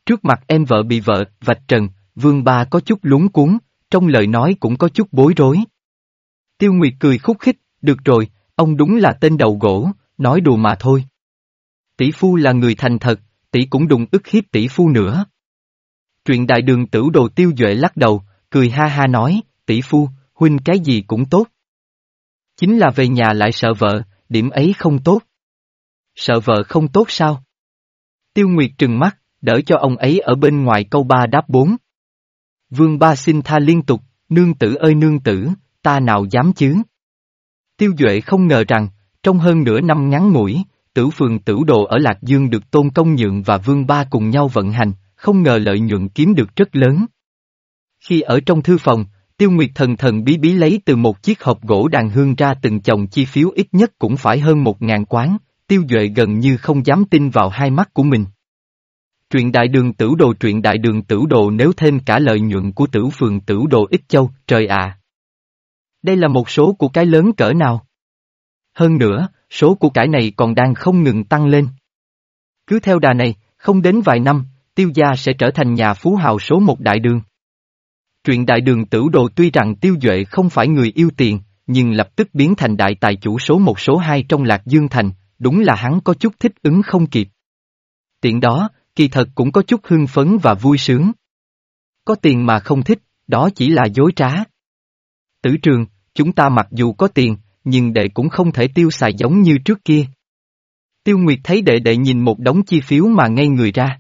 Trước mặt em vợ bị vợ, vạch trần, vương ba có chút lúng cuốn, trong lời nói cũng có chút bối rối. Tiêu Nguyệt cười khúc khích, được rồi, ông đúng là tên đầu gỗ, nói đùa mà thôi. Tỷ phu là người thành thật, tỷ cũng đùng ức hiếp tỷ phu nữa. Truyện đại đường tử đồ tiêu duệ lắc đầu, cười ha ha nói, tỷ phu, huynh cái gì cũng tốt. Chính là về nhà lại sợ vợ, điểm ấy không tốt. Sợ vợ không tốt sao? Tiêu Nguyệt trừng mắt, đỡ cho ông ấy ở bên ngoài câu ba đáp bốn. Vương ba xin tha liên tục, nương tử ơi nương tử, ta nào dám chứ? Tiêu Duệ không ngờ rằng, trong hơn nửa năm ngắn ngủi, tử phường tử đồ ở Lạc Dương được Tôn Công Nhượng và Vương Ba cùng nhau vận hành, không ngờ lợi nhuận kiếm được rất lớn. Khi ở trong thư phòng, Tiêu Nguyệt thần thần bí bí lấy từ một chiếc hộp gỗ đàn hương ra từng chồng chi phiếu ít nhất cũng phải hơn một ngàn quán, Tiêu Duệ gần như không dám tin vào hai mắt của mình. Truyện đại đường tử đồ truyện đại đường tử đồ nếu thêm cả lợi nhuận của tử phường tử đồ ít châu, trời ạ! Đây là một số của cái lớn cỡ nào? Hơn nữa, số của cải này còn đang không ngừng tăng lên. Cứ theo đà này, không đến vài năm, tiêu gia sẽ trở thành nhà phú hào số một đại đường. Truyện đại đường tử đồ tuy rằng tiêu duệ không phải người yêu tiền, nhưng lập tức biến thành đại tài chủ số một số hai trong Lạc Dương Thành, đúng là hắn có chút thích ứng không kịp. Tiện đó, kỳ thật cũng có chút hưng phấn và vui sướng. Có tiền mà không thích, đó chỉ là dối trá. Tử trường, chúng ta mặc dù có tiền, nhưng đệ cũng không thể tiêu xài giống như trước kia. Tiêu Nguyệt thấy đệ đệ nhìn một đống chi phiếu mà ngay người ra.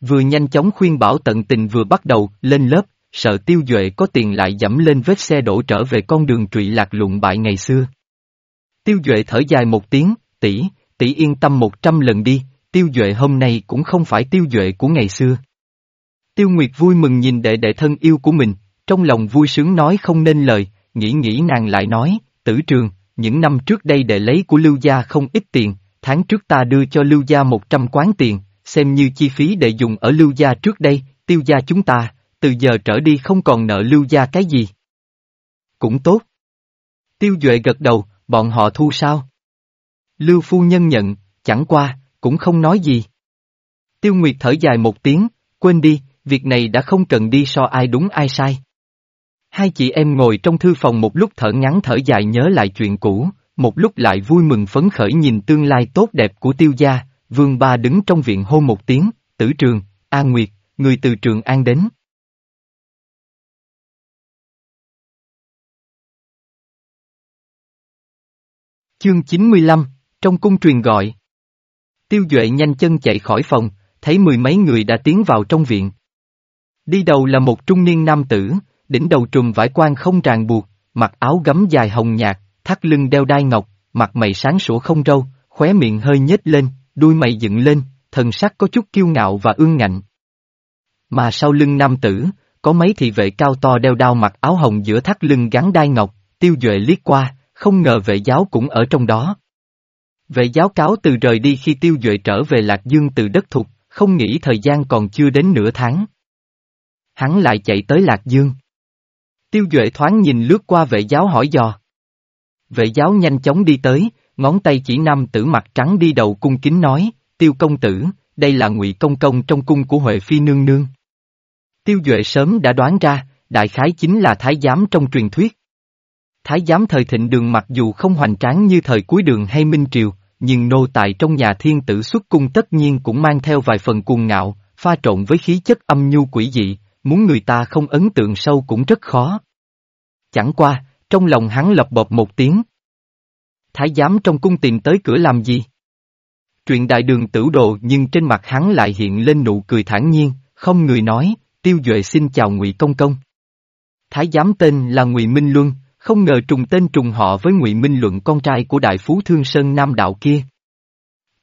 Vừa nhanh chóng khuyên bảo tận tình vừa bắt đầu lên lớp, sợ tiêu duệ có tiền lại dẫm lên vết xe đổ trở về con đường trụy lạc lụng bại ngày xưa. Tiêu duệ thở dài một tiếng, tỷ, tỷ yên tâm một trăm lần đi, tiêu duệ hôm nay cũng không phải tiêu duệ của ngày xưa. Tiêu Nguyệt vui mừng nhìn đệ đệ thân yêu của mình, trong lòng vui sướng nói không nên lời, nghĩ nghĩ nàng lại nói, tử trường, những năm trước đây đệ lấy của Lưu Gia không ít tiền, tháng trước ta đưa cho Lưu Gia một trăm quán tiền, xem như chi phí để dùng ở Lưu Gia trước đây, tiêu gia chúng ta, từ giờ trở đi không còn nợ Lưu Gia cái gì. Cũng tốt. Tiêu Duệ gật đầu, bọn họ thu sao? Lưu Phu Nhân nhận, chẳng qua, cũng không nói gì. Tiêu Nguyệt thở dài một tiếng, quên đi, việc này đã không cần đi so ai đúng ai sai. Hai chị em ngồi trong thư phòng một lúc thở ngắn thở dài nhớ lại chuyện cũ, một lúc lại vui mừng phấn khởi nhìn tương lai tốt đẹp của tiêu gia, vương ba đứng trong viện hô một tiếng, tử trường, an nguyệt, người từ trường an đến. Chương 95, trong cung truyền gọi. Tiêu Duệ nhanh chân chạy khỏi phòng, thấy mười mấy người đã tiến vào trong viện. Đi đầu là một trung niên nam tử, đỉnh đầu trùm vải quan không ràng buộc, mặc áo gấm dài hồng nhạt, thắt lưng đeo đai ngọc, mặt mày sáng sủa không râu, khóe miệng hơi nhếch lên, đuôi mày dựng lên, thần sắc có chút kiêu ngạo và ương ngạnh. Mà sau lưng nam tử, có mấy thị vệ cao to đeo đao mặc áo hồng giữa thắt lưng gắn đai ngọc, tiêu duệ liếc qua, không ngờ vệ giáo cũng ở trong đó. Vệ giáo cáo từ rời đi khi tiêu duệ trở về Lạc Dương từ đất thục, không nghĩ thời gian còn chưa đến nửa tháng. Hắn lại chạy tới Lạc Dương. Tiêu Duệ thoáng nhìn lướt qua vệ giáo hỏi dò. Vệ giáo nhanh chóng đi tới, ngón tay chỉ nam tử mặt trắng đi đầu cung kính nói, tiêu công tử, đây là ngụy công công trong cung của Huệ Phi Nương Nương. Tiêu Duệ sớm đã đoán ra, đại khái chính là thái giám trong truyền thuyết. Thái giám thời thịnh đường mặc dù không hoành tráng như thời cuối đường hay minh triều, nhưng nô tài trong nhà thiên tử xuất cung tất nhiên cũng mang theo vài phần cuồng ngạo, pha trộn với khí chất âm nhu quỷ dị, muốn người ta không ấn tượng sâu cũng rất khó. Chẳng qua, trong lòng hắn lập bộp một tiếng. Thái giám trong cung tìm tới cửa làm gì? Truyện đại đường tử đồ nhưng trên mặt hắn lại hiện lên nụ cười thản nhiên, không người nói, tiêu duệ xin chào ngụy công công. Thái giám tên là ngụy Minh Luân, không ngờ trùng tên trùng họ với ngụy Minh Luận con trai của đại phú thương sơn Nam Đạo kia.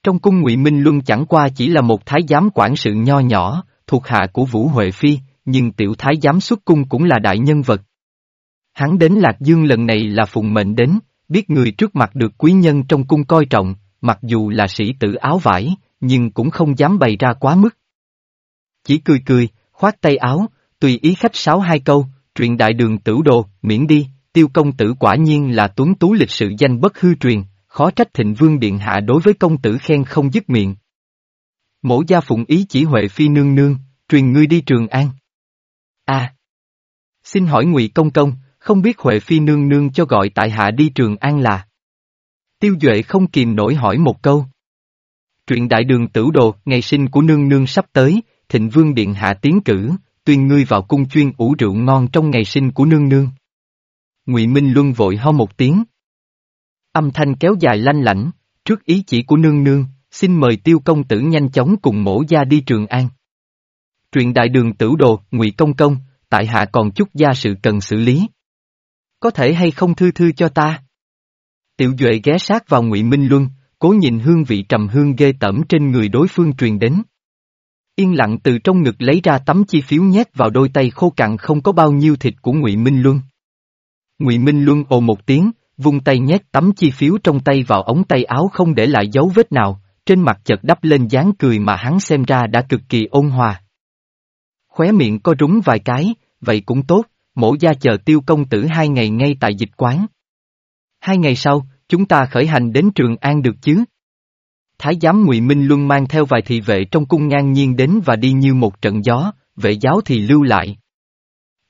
Trong cung ngụy Minh Luân chẳng qua chỉ là một thái giám quản sự nho nhỏ, thuộc hạ của Vũ Huệ Phi, nhưng tiểu thái giám xuất cung cũng là đại nhân vật. Hắn đến Lạc Dương lần này là phụng mệnh đến, biết người trước mặt được quý nhân trong cung coi trọng, mặc dù là sĩ tử áo vải, nhưng cũng không dám bày ra quá mức. Chỉ cười cười, khoát tay áo, tùy ý khách sáo hai câu, truyện đại đường tử đồ, miễn đi, tiêu công tử quả nhiên là tuấn tú lịch sự danh bất hư truyền, khó trách thịnh vương điện hạ đối với công tử khen không dứt miệng. Mổ gia phụng ý chỉ Huệ Phi nương nương, truyền ngươi đi Trường An. a Xin hỏi ngụy Công Công, không biết Huệ Phi nương nương cho gọi tại hạ đi Trường An là. Tiêu Duệ không kìm nổi hỏi một câu. Truyện đại đường tử đồ, ngày sinh của nương nương sắp tới, thịnh vương điện hạ tiến cử, tuyên ngươi vào cung chuyên ủ rượu ngon trong ngày sinh của nương nương. Ngụy Minh Luân vội ho một tiếng. Âm thanh kéo dài lanh lảnh, trước ý chỉ của nương nương, xin mời tiêu công tử nhanh chóng cùng mổ gia đi Trường An. Truyện đại đường tử đồ, ngụy Công Công, tại hạ còn chút gia sự cần xử lý. Có thể hay không thư thư cho ta? Tiểu Duệ ghé sát vào ngụy Minh Luân, cố nhìn hương vị trầm hương ghê tẩm trên người đối phương truyền đến. Yên lặng từ trong ngực lấy ra tấm chi phiếu nhét vào đôi tay khô cằn không có bao nhiêu thịt của Ngụy Minh Luân. Ngụy Minh Luân ồ một tiếng, vung tay nhét tấm chi phiếu trong tay vào ống tay áo không để lại dấu vết nào, trên mặt chợt đắp lên dáng cười mà hắn xem ra đã cực kỳ ôn hòa. Khóe miệng có rúng vài cái, vậy cũng tốt, mổ gia chờ tiêu công tử hai ngày ngay tại dịch quán. Hai ngày sau, chúng ta khởi hành đến Trường An được chứ? Thái giám Ngụy Minh Luân mang theo vài thị vệ trong cung ngang nhiên đến và đi như một trận gió, vệ giáo thì lưu lại.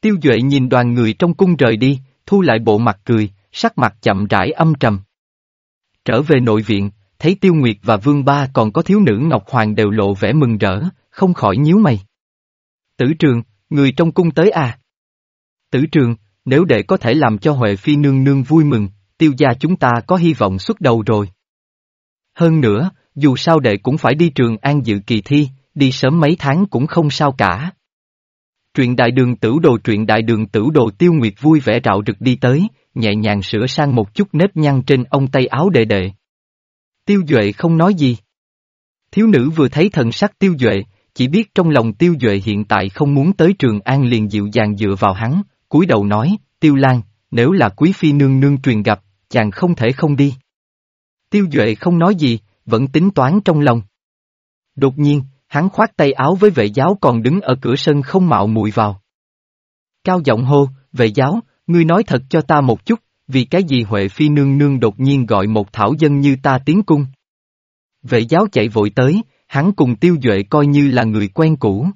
Tiêu Duệ nhìn đoàn người trong cung rời đi, thu lại bộ mặt cười, sắc mặt chậm rãi âm trầm. Trở về nội viện, thấy Tiêu Nguyệt và Vương Ba còn có thiếu nữ Ngọc Hoàng đều lộ vẻ mừng rỡ, không khỏi nhíu mày. Tử trường, người trong cung tới à? Tử trường, nếu đệ có thể làm cho Huệ Phi nương nương vui mừng, tiêu gia chúng ta có hy vọng xuất đầu rồi. Hơn nữa, dù sao đệ cũng phải đi trường an dự kỳ thi, đi sớm mấy tháng cũng không sao cả. Truyện đại đường tử đồ truyện đại đường tử đồ tiêu nguyệt vui vẻ rạo rực đi tới, nhẹ nhàng sửa sang một chút nếp nhăn trên ông tay áo đệ đệ. Tiêu Duệ không nói gì. Thiếu nữ vừa thấy thần sắc Tiêu Duệ, chỉ biết trong lòng Tiêu Duệ hiện tại không muốn tới Trường An liền dịu dàng dựa vào hắn, cúi đầu nói, Tiêu Lan, nếu là quý phi nương nương truyền gặp, chàng không thể không đi. Tiêu Duệ không nói gì, vẫn tính toán trong lòng. Đột nhiên, hắn khoát tay áo với vệ giáo còn đứng ở cửa sân không mạo muội vào. Cao giọng hô, vệ giáo, ngươi nói thật cho ta một chút, vì cái gì Huệ Phi nương nương đột nhiên gọi một thảo dân như ta tiến cung. Vệ giáo chạy vội tới, hắn cùng tiêu duệ coi như là người quen cũ.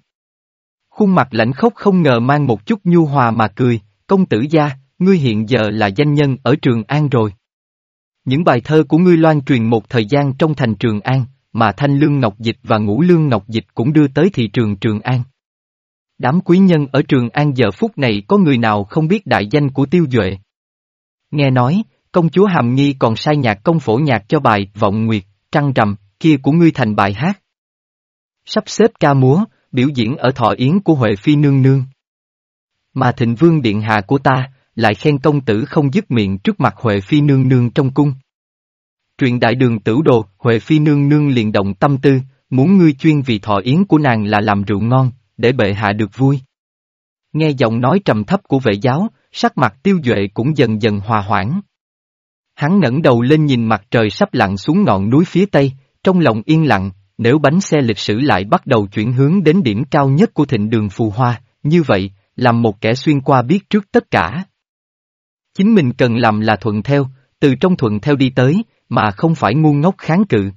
Khuôn mặt lãnh khốc không ngờ mang một chút nhu hòa mà cười, công tử gia, ngươi hiện giờ là danh nhân ở Trường An rồi. Những bài thơ của ngươi loan truyền một thời gian trong thành Trường An, mà Thanh Lương Ngọc Dịch và Ngũ Lương Ngọc Dịch cũng đưa tới thị trường Trường An. Đám quý nhân ở Trường An giờ phút này có người nào không biết đại danh của Tiêu Duệ. Nghe nói, công chúa Hàm Nghi còn sai nhạc công phổ nhạc cho bài Vọng Nguyệt, Trăng Rằm, kia của ngươi thành bài hát. Sắp xếp ca múa, biểu diễn ở thọ yến của Huệ Phi Nương Nương. Mà thịnh vương điện hạ của ta, lại khen công tử không dứt miệng trước mặt Huệ Phi Nương Nương trong cung. Truyện đại đường tử đồ, Huệ Phi Nương Nương liền động tâm tư, muốn ngươi chuyên vì thọ yến của nàng là làm rượu ngon, để bệ hạ được vui. Nghe giọng nói trầm thấp của vệ giáo, sắc mặt tiêu duệ cũng dần dần hòa hoãn. Hắn ngẩng đầu lên nhìn mặt trời sắp lặn xuống ngọn núi phía tây, trong lòng yên lặng, nếu bánh xe lịch sử lại bắt đầu chuyển hướng đến điểm cao nhất của thịnh đường phù hoa, như vậy, làm một kẻ xuyên qua biết trước tất cả. Chính mình cần làm là thuận theo, từ trong thuận theo đi tới, mà không phải ngu ngốc kháng cự.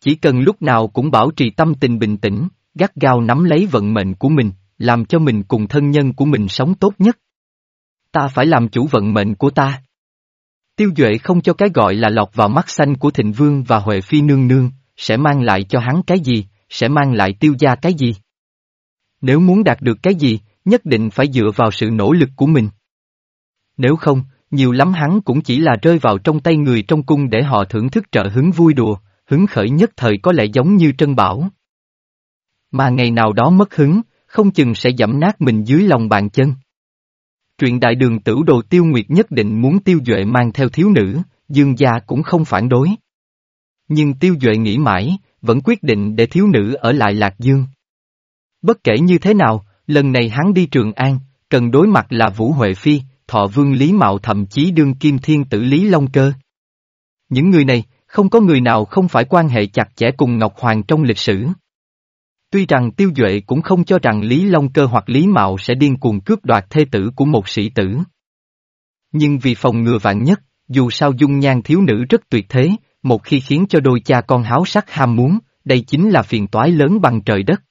Chỉ cần lúc nào cũng bảo trì tâm tình bình tĩnh, gắt gao nắm lấy vận mệnh của mình, làm cho mình cùng thân nhân của mình sống tốt nhất. Ta phải làm chủ vận mệnh của ta. Tiêu Duệ không cho cái gọi là lọt vào mắt xanh của Thịnh Vương và Huệ Phi nương nương, sẽ mang lại cho hắn cái gì, sẽ mang lại tiêu gia cái gì. Nếu muốn đạt được cái gì, nhất định phải dựa vào sự nỗ lực của mình. Nếu không, nhiều lắm hắn cũng chỉ là rơi vào trong tay người trong cung để họ thưởng thức trợ hứng vui đùa, hứng khởi nhất thời có lẽ giống như Trân Bảo. Mà ngày nào đó mất hứng, không chừng sẽ dẫm nát mình dưới lòng bàn chân. Truyện đại đường tử đồ tiêu nguyệt nhất định muốn tiêu duệ mang theo thiếu nữ, dương gia cũng không phản đối. Nhưng tiêu duệ nghĩ mãi, vẫn quyết định để thiếu nữ ở lại Lạc Dương. Bất kể như thế nào, lần này hắn đi Trường An, cần đối mặt là Vũ Huệ Phi, Thọ Vương Lý Mạo thậm chí đương kim thiên tử Lý Long Cơ. Những người này, không có người nào không phải quan hệ chặt chẽ cùng Ngọc Hoàng trong lịch sử. Tuy rằng Tiêu Duệ cũng không cho rằng Lý Long Cơ hoặc Lý Mạo sẽ điên cuồng cướp đoạt thê tử của một sĩ tử. Nhưng vì phòng ngừa vạn nhất, dù sao dung nhan thiếu nữ rất tuyệt thế, một khi khiến cho đôi cha con háo sắc ham muốn, đây chính là phiền toái lớn bằng trời đất.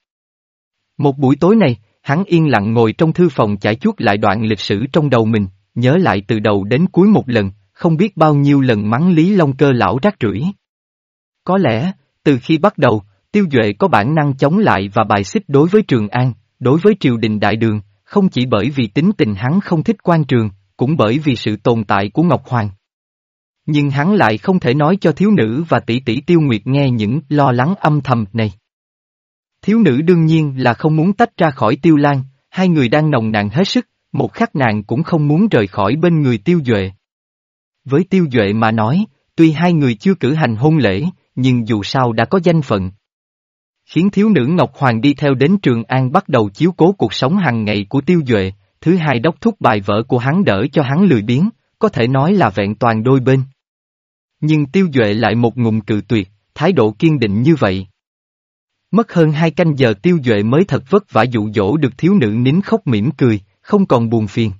Một buổi tối này, hắn yên lặng ngồi trong thư phòng chải chuốt lại đoạn lịch sử trong đầu mình, nhớ lại từ đầu đến cuối một lần, không biết bao nhiêu lần mắng Lý Long Cơ lão rác rưởi. Có lẽ, từ khi bắt đầu, Tiêu Duệ có bản năng chống lại và bài xích đối với Trường An, đối với triều đình đại đường, không chỉ bởi vì tính tình hắn không thích quan trường, cũng bởi vì sự tồn tại của Ngọc Hoàng. Nhưng hắn lại không thể nói cho thiếu nữ và tỷ tỷ Tiêu Nguyệt nghe những lo lắng âm thầm này. Thiếu nữ đương nhiên là không muốn tách ra khỏi Tiêu Lan, hai người đang nồng nàn hết sức, một khắc nàng cũng không muốn rời khỏi bên người Tiêu Duệ. Với Tiêu Duệ mà nói, tuy hai người chưa cử hành hôn lễ, nhưng dù sao đã có danh phận. Khiến thiếu nữ Ngọc Hoàng đi theo đến Trường An bắt đầu chiếu cố cuộc sống hàng ngày của Tiêu Duệ, thứ hai đốc thúc bài vở của hắn đỡ cho hắn lười biếng, có thể nói là vẹn toàn đôi bên. Nhưng Tiêu Duệ lại một ngụm cự tuyệt, thái độ kiên định như vậy. Mất hơn hai canh giờ Tiêu Duệ mới thật vất vả dụ dỗ được thiếu nữ nín khóc mỉm cười, không còn buồn phiền.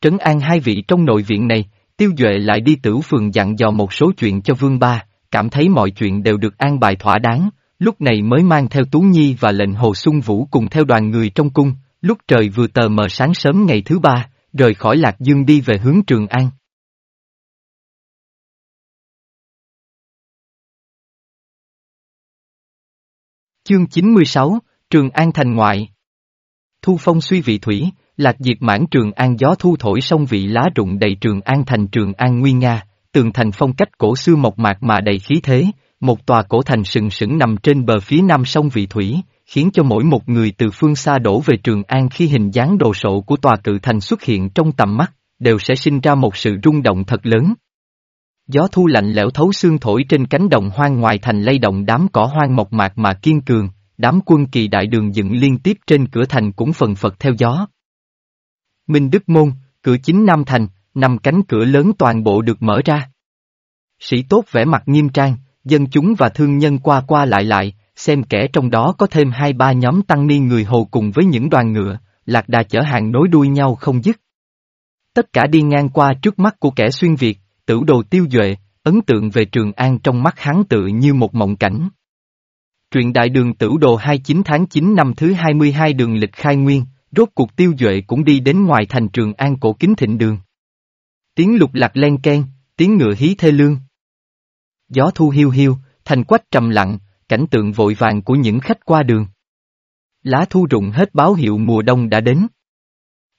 Trấn an hai vị trong nội viện này, Tiêu Duệ lại đi tử phường dặn dò một số chuyện cho Vương Ba, cảm thấy mọi chuyện đều được an bài thỏa đáng, lúc này mới mang theo Tú Nhi và lệnh Hồ Xuân Vũ cùng theo đoàn người trong cung, lúc trời vừa tờ mờ sáng sớm ngày thứ ba, rời khỏi Lạc Dương đi về hướng Trường An. Chương 96, Trường An thành ngoại Thu phong suy vị thủy, lạc diệt mãn Trường An gió thu thổi sông vị lá rụng đầy Trường An thành Trường An nguy nga, tường thành phong cách cổ xưa mộc mạc mà đầy khí thế, một tòa cổ thành sừng sững nằm trên bờ phía nam sông vị thủy, khiến cho mỗi một người từ phương xa đổ về Trường An khi hình dáng đồ sộ của tòa cự thành xuất hiện trong tầm mắt, đều sẽ sinh ra một sự rung động thật lớn. Gió thu lạnh lẽo thấu xương thổi trên cánh đồng hoang ngoài thành lay động đám cỏ hoang mộc mạc mà kiên cường, đám quân kỳ đại đường dựng liên tiếp trên cửa thành cũng phần phật theo gió. Minh Đức Môn, cửa chính Nam Thành, năm cánh cửa lớn toàn bộ được mở ra. Sĩ tốt vẻ mặt nghiêm trang, dân chúng và thương nhân qua qua lại lại, xem kẻ trong đó có thêm hai ba nhóm tăng ni người hồ cùng với những đoàn ngựa, lạc đà chở hàng nối đuôi nhau không dứt. Tất cả đi ngang qua trước mắt của kẻ xuyên Việt, tử đồ tiêu duệ, ấn tượng về Trường An trong mắt hắn tự như một mộng cảnh. Truyện đại đường tử đồ 29 tháng 9 năm thứ 22 đường lịch khai nguyên, rốt cuộc tiêu duệ cũng đi đến ngoài thành Trường An cổ kính thịnh đường. Tiếng lục lạc len ken, tiếng ngựa hí thê lương. Gió thu hiu hiu, thành quách trầm lặng, cảnh tượng vội vàng của những khách qua đường. Lá thu rụng hết báo hiệu mùa đông đã đến.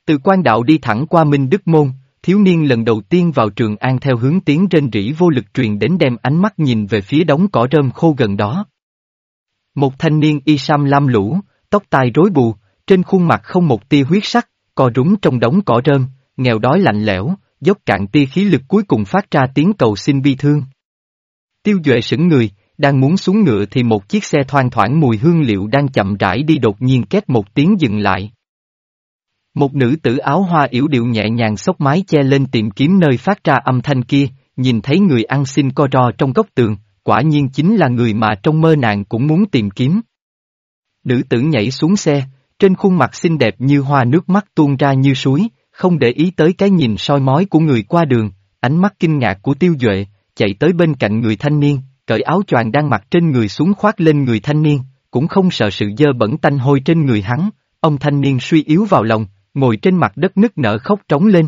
Từ quan đạo đi thẳng qua Minh Đức Môn, thiếu niên lần đầu tiên vào Trường An theo hướng tiến trên rỉ vô lực truyền đến đem ánh mắt nhìn về phía đống cỏ rơm khô gần đó. Một thanh niên y sam lam lũ, tóc tai rối bù, trên khuôn mặt không một tia huyết sắc, co rúng trong đống cỏ rơm, nghèo đói lạnh lẽo, dốc cạn tia khí lực cuối cùng phát ra tiếng cầu xin bi thương. Tiêu Duệ sững người, đang muốn xuống ngựa thì một chiếc xe thoang thoảng mùi hương liệu đang chậm rãi đi đột nhiên két một tiếng dừng lại. Một nữ tử áo hoa yểu điệu nhẹ nhàng xốc mái che lên tìm kiếm nơi phát ra âm thanh kia, nhìn thấy người ăn xin co ro trong góc tường, quả nhiên chính là người mà trong mơ nàng cũng muốn tìm kiếm. Nữ tử nhảy xuống xe, trên khuôn mặt xinh đẹp như hoa nước mắt tuôn ra như suối, không để ý tới cái nhìn soi mói của người qua đường, ánh mắt kinh ngạc của tiêu duệ, chạy tới bên cạnh người thanh niên, cởi áo choàng đang mặc trên người xuống khoác lên người thanh niên, cũng không sợ sự dơ bẩn tanh hôi trên người hắn, ông thanh niên suy yếu vào lòng, ngồi trên mặt đất nức nở khóc trống lên.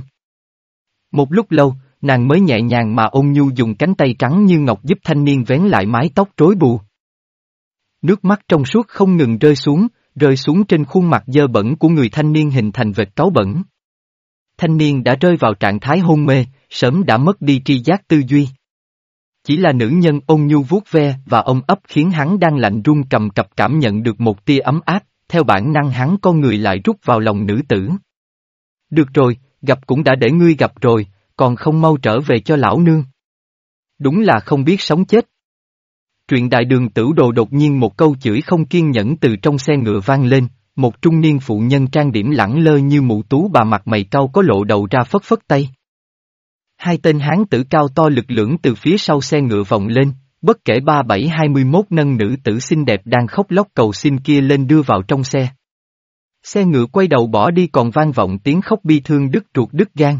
Một lúc lâu, nàng mới nhẹ nhàng mà ôn nhu dùng cánh tay trắng như ngọc giúp thanh niên vén lại mái tóc rối bù. Nước mắt trong suốt không ngừng rơi xuống, rơi xuống trên khuôn mặt dơ bẩn của người thanh niên hình thành vệt cáu bẩn. Thanh niên đã rơi vào trạng thái hôn mê, sớm đã mất đi tri giác tư duy. Chỉ là nữ nhân ôn nhu vuốt ve và ông ấp khiến hắn đang lạnh run cầm cập cảm nhận được một tia ấm áp, theo bản năng hắn con người lại rút vào lòng nữ tử. Được rồi, gặp cũng đã để ngươi gặp rồi, còn không mau trở về cho lão nương. Đúng là không biết sống chết. Truyện đại đường tử đồ đột nhiên một câu chửi không kiên nhẫn từ trong xe ngựa vang lên, một trung niên phụ nhân trang điểm lẳng lơ như mụ tú bà mặt mày cau có lộ đầu ra phất phất tay. Hai tên hán tử cao to lực lưỡng từ phía sau xe ngựa vòng lên, bất kể ba bảy hai mươi mốt nâng nữ tử xinh đẹp đang khóc lóc cầu xin kia lên đưa vào trong xe. Xe ngựa quay đầu bỏ đi còn vang vọng tiếng khóc bi thương đứt ruột đứt gan.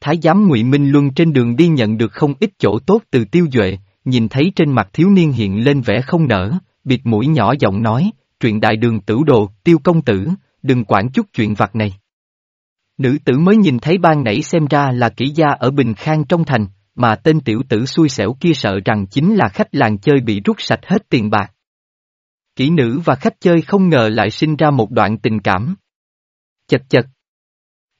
Thái giám ngụy Minh Luân trên đường đi nhận được không ít chỗ tốt từ tiêu duệ, nhìn thấy trên mặt thiếu niên hiện lên vẻ không nở, bịt mũi nhỏ giọng nói, chuyện đại đường tử đồ, tiêu công tử, đừng quản chút chuyện vặt này. Nữ tử mới nhìn thấy ban nãy xem ra là kỹ gia ở Bình Khang trong thành, mà tên tiểu tử xui xẻo kia sợ rằng chính là khách làng chơi bị rút sạch hết tiền bạc. Kỹ nữ và khách chơi không ngờ lại sinh ra một đoạn tình cảm. Chật chật.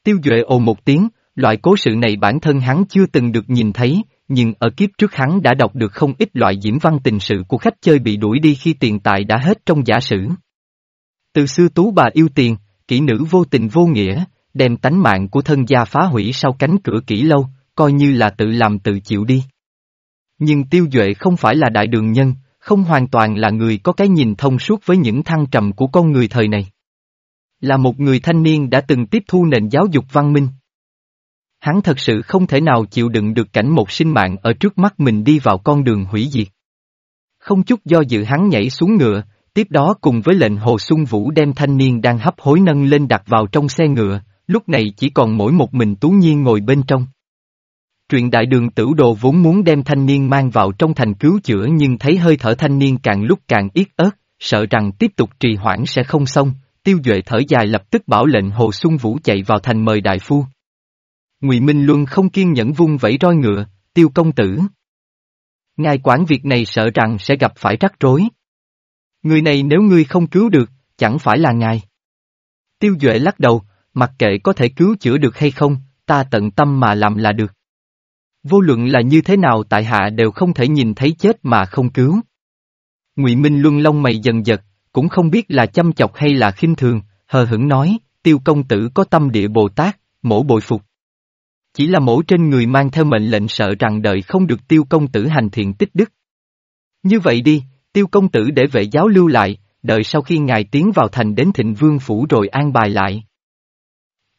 Tiêu Duệ ồ một tiếng, loại cố sự này bản thân hắn chưa từng được nhìn thấy, nhưng ở kiếp trước hắn đã đọc được không ít loại diễn văn tình sự của khách chơi bị đuổi đi khi tiền tài đã hết trong giả sử. Từ xưa tú bà yêu tiền, kỹ nữ vô tình vô nghĩa, đem tánh mạng của thân gia phá hủy sau cánh cửa kỹ lâu, coi như là tự làm tự chịu đi. Nhưng tiêu duệ không phải là đại đường nhân, không hoàn toàn là người có cái nhìn thông suốt với những thăng trầm của con người thời này. Là một người thanh niên đã từng tiếp thu nền giáo dục văn minh. Hắn thật sự không thể nào chịu đựng được cảnh một sinh mạng ở trước mắt mình đi vào con đường hủy diệt. Không chút do dự hắn nhảy xuống ngựa, tiếp đó cùng với lệnh Hồ Xuân Vũ đem thanh niên đang hấp hối nâng lên đặt vào trong xe ngựa, lúc này chỉ còn mỗi một mình Tú Nhiên ngồi bên trong. Truyện đại đường tử đồ vốn muốn đem thanh niên mang vào trong thành cứu chữa nhưng thấy hơi thở thanh niên càng lúc càng ít ớt, sợ rằng tiếp tục trì hoãn sẽ không xong, tiêu duệ thở dài lập tức bảo lệnh Hồ Xuân Vũ chạy vào thành mời đại phu. Ngụy Minh Luân không kiên nhẫn vung vẫy roi ngựa, tiêu công tử. Ngài quản việc này sợ rằng sẽ gặp phải rắc rối. Người này nếu ngươi không cứu được, chẳng phải là ngài. Tiêu Duệ lắc đầu, mặc kệ có thể cứu chữa được hay không, ta tận tâm mà làm là được. Vô luận là như thế nào tại hạ đều không thể nhìn thấy chết mà không cứu. Ngụy Minh Luân lông mày dần giật, cũng không biết là chăm chọc hay là khinh thường, hờ hững nói, tiêu công tử có tâm địa Bồ Tát, mổ bội phục. Chỉ là mổ trên người mang theo mệnh lệnh sợ rằng đợi không được tiêu công tử hành thiện tích đức. Như vậy đi, tiêu công tử để vệ giáo lưu lại, đợi sau khi ngài tiến vào thành đến thịnh vương phủ rồi an bài lại.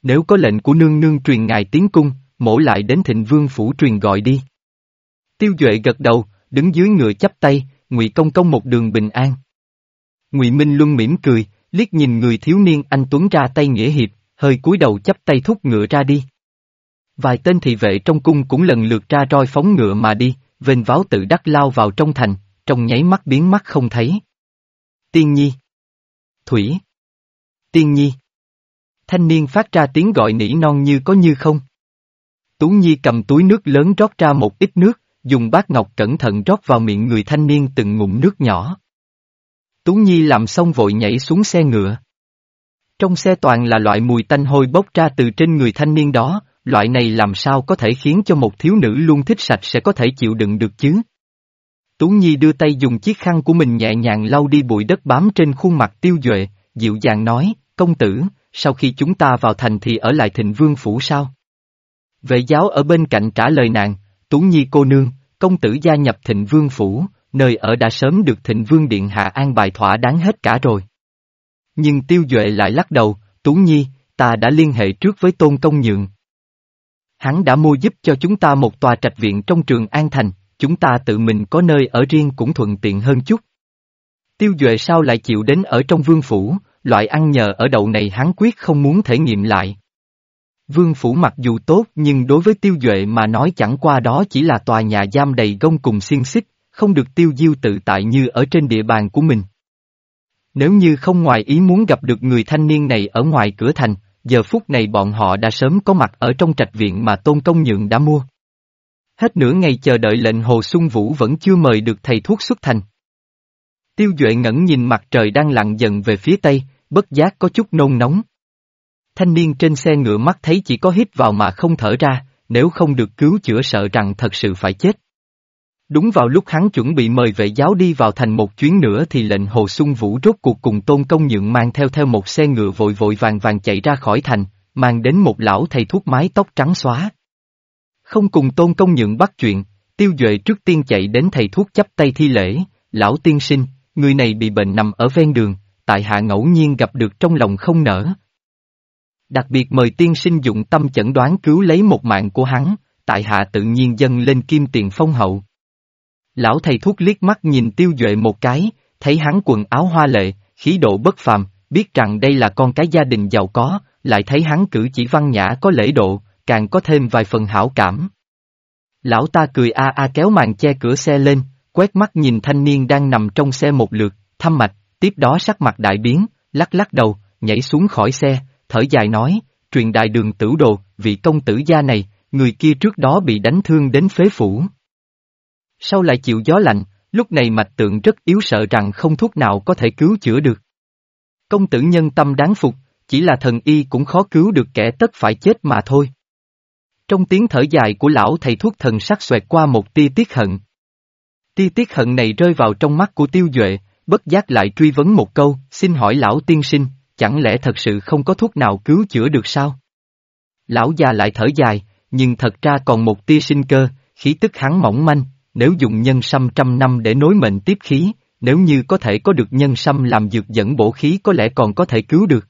Nếu có lệnh của nương nương truyền ngài tiến cung, mổ lại đến thịnh vương phủ truyền gọi đi. Tiêu Duệ gật đầu, đứng dưới ngựa chắp tay, ngụy công công một đường bình an. Ngụy Minh Luân mỉm cười, liếc nhìn người thiếu niên anh Tuấn ra tay nghĩa hiệp, hơi cúi đầu chắp tay thúc ngựa ra đi. Vài tên thị vệ trong cung cũng lần lượt ra roi phóng ngựa mà đi, vênh váo tự đắc lao vào trong thành, trong nháy mắt biến mắt không thấy. Tiên nhi. Thủy. Tiên nhi. Thanh niên phát ra tiếng gọi nỉ non như có như không. Tú Nhi cầm túi nước lớn rót ra một ít nước, dùng bát ngọc cẩn thận rót vào miệng người thanh niên từng ngụm nước nhỏ. Tú Nhi làm xong vội nhảy xuống xe ngựa. Trong xe toàn là loại mùi tanh hôi bốc ra từ trên người thanh niên đó, loại này làm sao có thể khiến cho một thiếu nữ luôn thích sạch sẽ có thể chịu đựng được chứ? Tú Nhi đưa tay dùng chiếc khăn của mình nhẹ nhàng lau đi bụi đất bám trên khuôn mặt tiêu duệ, dịu dàng nói, công tử, sau khi chúng ta vào thành thì ở lại thịnh vương phủ sao? Vệ giáo ở bên cạnh trả lời nàng, Tú Nhi cô nương, công tử gia nhập thịnh vương phủ, nơi ở đã sớm được thịnh vương điện hạ an bài thỏa đáng hết cả rồi. Nhưng tiêu duệ lại lắc đầu, Tú Nhi, ta đã liên hệ trước với tôn công nhượng. Hắn đã mua giúp cho chúng ta một tòa trạch viện trong trường An Thành, chúng ta tự mình có nơi ở riêng cũng thuận tiện hơn chút. Tiêu Duệ sao lại chịu đến ở trong vương phủ, loại ăn nhờ ở đậu này hắn quyết không muốn thể nghiệm lại. Vương phủ mặc dù tốt nhưng đối với tiêu duệ mà nói chẳng qua đó chỉ là tòa nhà giam đầy gông cùng xiên xích, không được tiêu diêu tự tại như ở trên địa bàn của mình. Nếu như không ngoài ý muốn gặp được người thanh niên này ở ngoài cửa thành, giờ phút này bọn họ đã sớm có mặt ở trong trạch viện mà Tôn Công Nhượng đã mua. Hết nửa ngày chờ đợi lệnh Hồ Xuân Vũ vẫn chưa mời được thầy thuốc xuất thành. Tiêu Duệ ngẩn nhìn mặt trời đang lặn dần về phía tây, bất giác có chút nôn nóng. Thanh niên trên xe ngựa mắt thấy chỉ có hít vào mà không thở ra, nếu không được cứu chữa sợ rằng thật sự phải chết. Đúng vào lúc hắn chuẩn bị mời vệ giáo đi vào thành một chuyến nữa thì lệnh Hồ Xuân Vũ rốt cuộc cùng Tôn Công Nhượng mang theo theo một xe ngựa vội vội vàng vàng chạy ra khỏi thành, mang đến một lão thầy thuốc mái tóc trắng xóa. Không cùng Tôn Công Nhượng bắt chuyện, Tiêu Duệ trước tiên chạy đến thầy thuốc chấp tay thi lễ, lão tiên sinh, người này bị bệnh nằm ở ven đường, tại hạ ngẫu nhiên gặp được trong lòng không nở, Đặc biệt mời tiên sinh dụng tâm chẩn đoán cứu lấy một mạng của hắn, tại hạ tự nhiên dâng lên kim tiền phong hậu. Lão thầy thuốc liếc mắt nhìn tiêu duệ một cái, thấy hắn quần áo hoa lệ, khí độ bất phàm, biết rằng đây là con cái gia đình giàu có, lại thấy hắn cử chỉ văn nhã có lễ độ, càng có thêm vài phần hảo cảm. Lão ta cười a a kéo màn che cửa xe lên, quét mắt nhìn thanh niên đang nằm trong xe một lượt, thăm mạch, tiếp đó sắc mặt đại biến, lắc lắc đầu, nhảy xuống khỏi xe, thở dài nói, truyền đại đường tử đồ, vị công tử gia này, người kia trước đó bị đánh thương đến phế phủ. Sau lại chịu gió lạnh, lúc này mạch tượng rất yếu sợ rằng không thuốc nào có thể cứu chữa được. Công tử nhân tâm đáng phục, chỉ là thần y cũng khó cứu được kẻ tất phải chết mà thôi. Trong tiếng thở dài của lão thầy thuốc thần sắc xoẹt qua một tia tiết hận. Tia tiết hận này rơi vào trong mắt của tiêu duệ, bất giác lại truy vấn một câu, xin hỏi lão tiên sinh, chẳng lẽ thật sự không có thuốc nào cứu chữa được sao? Lão già lại thở dài, nhưng thật ra còn một tia sinh cơ, khí tức hắn mỏng manh, nếu dùng nhân sâm trăm năm để nối mệnh tiếp khí, nếu như có thể có được nhân sâm làm dược dẫn bổ khí có lẽ còn có thể cứu được.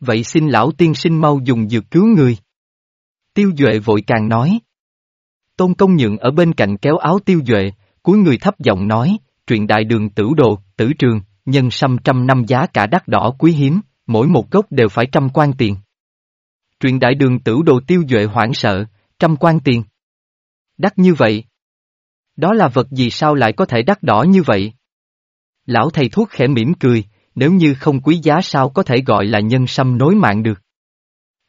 Vậy xin lão tiên sinh mau dùng dược cứu người. Tiêu Duệ vội càng nói. Tôn công nhượng ở bên cạnh kéo áo Tiêu Duệ, cuối người thấp giọng nói, truyện đại đường tử đồ, tử trường, nhân sâm trăm năm giá cả đắt đỏ quý hiếm, mỗi một gốc đều phải trăm quan tiền. Truyện đại đường tử đồ Tiêu Duệ hoảng sợ, trăm quan tiền. Đắt như vậy. Đó là vật gì sao lại có thể đắt đỏ như vậy? Lão thầy thuốc khẽ mỉm cười, nếu như không quý giá sao có thể gọi là nhân sâm nối mạng được.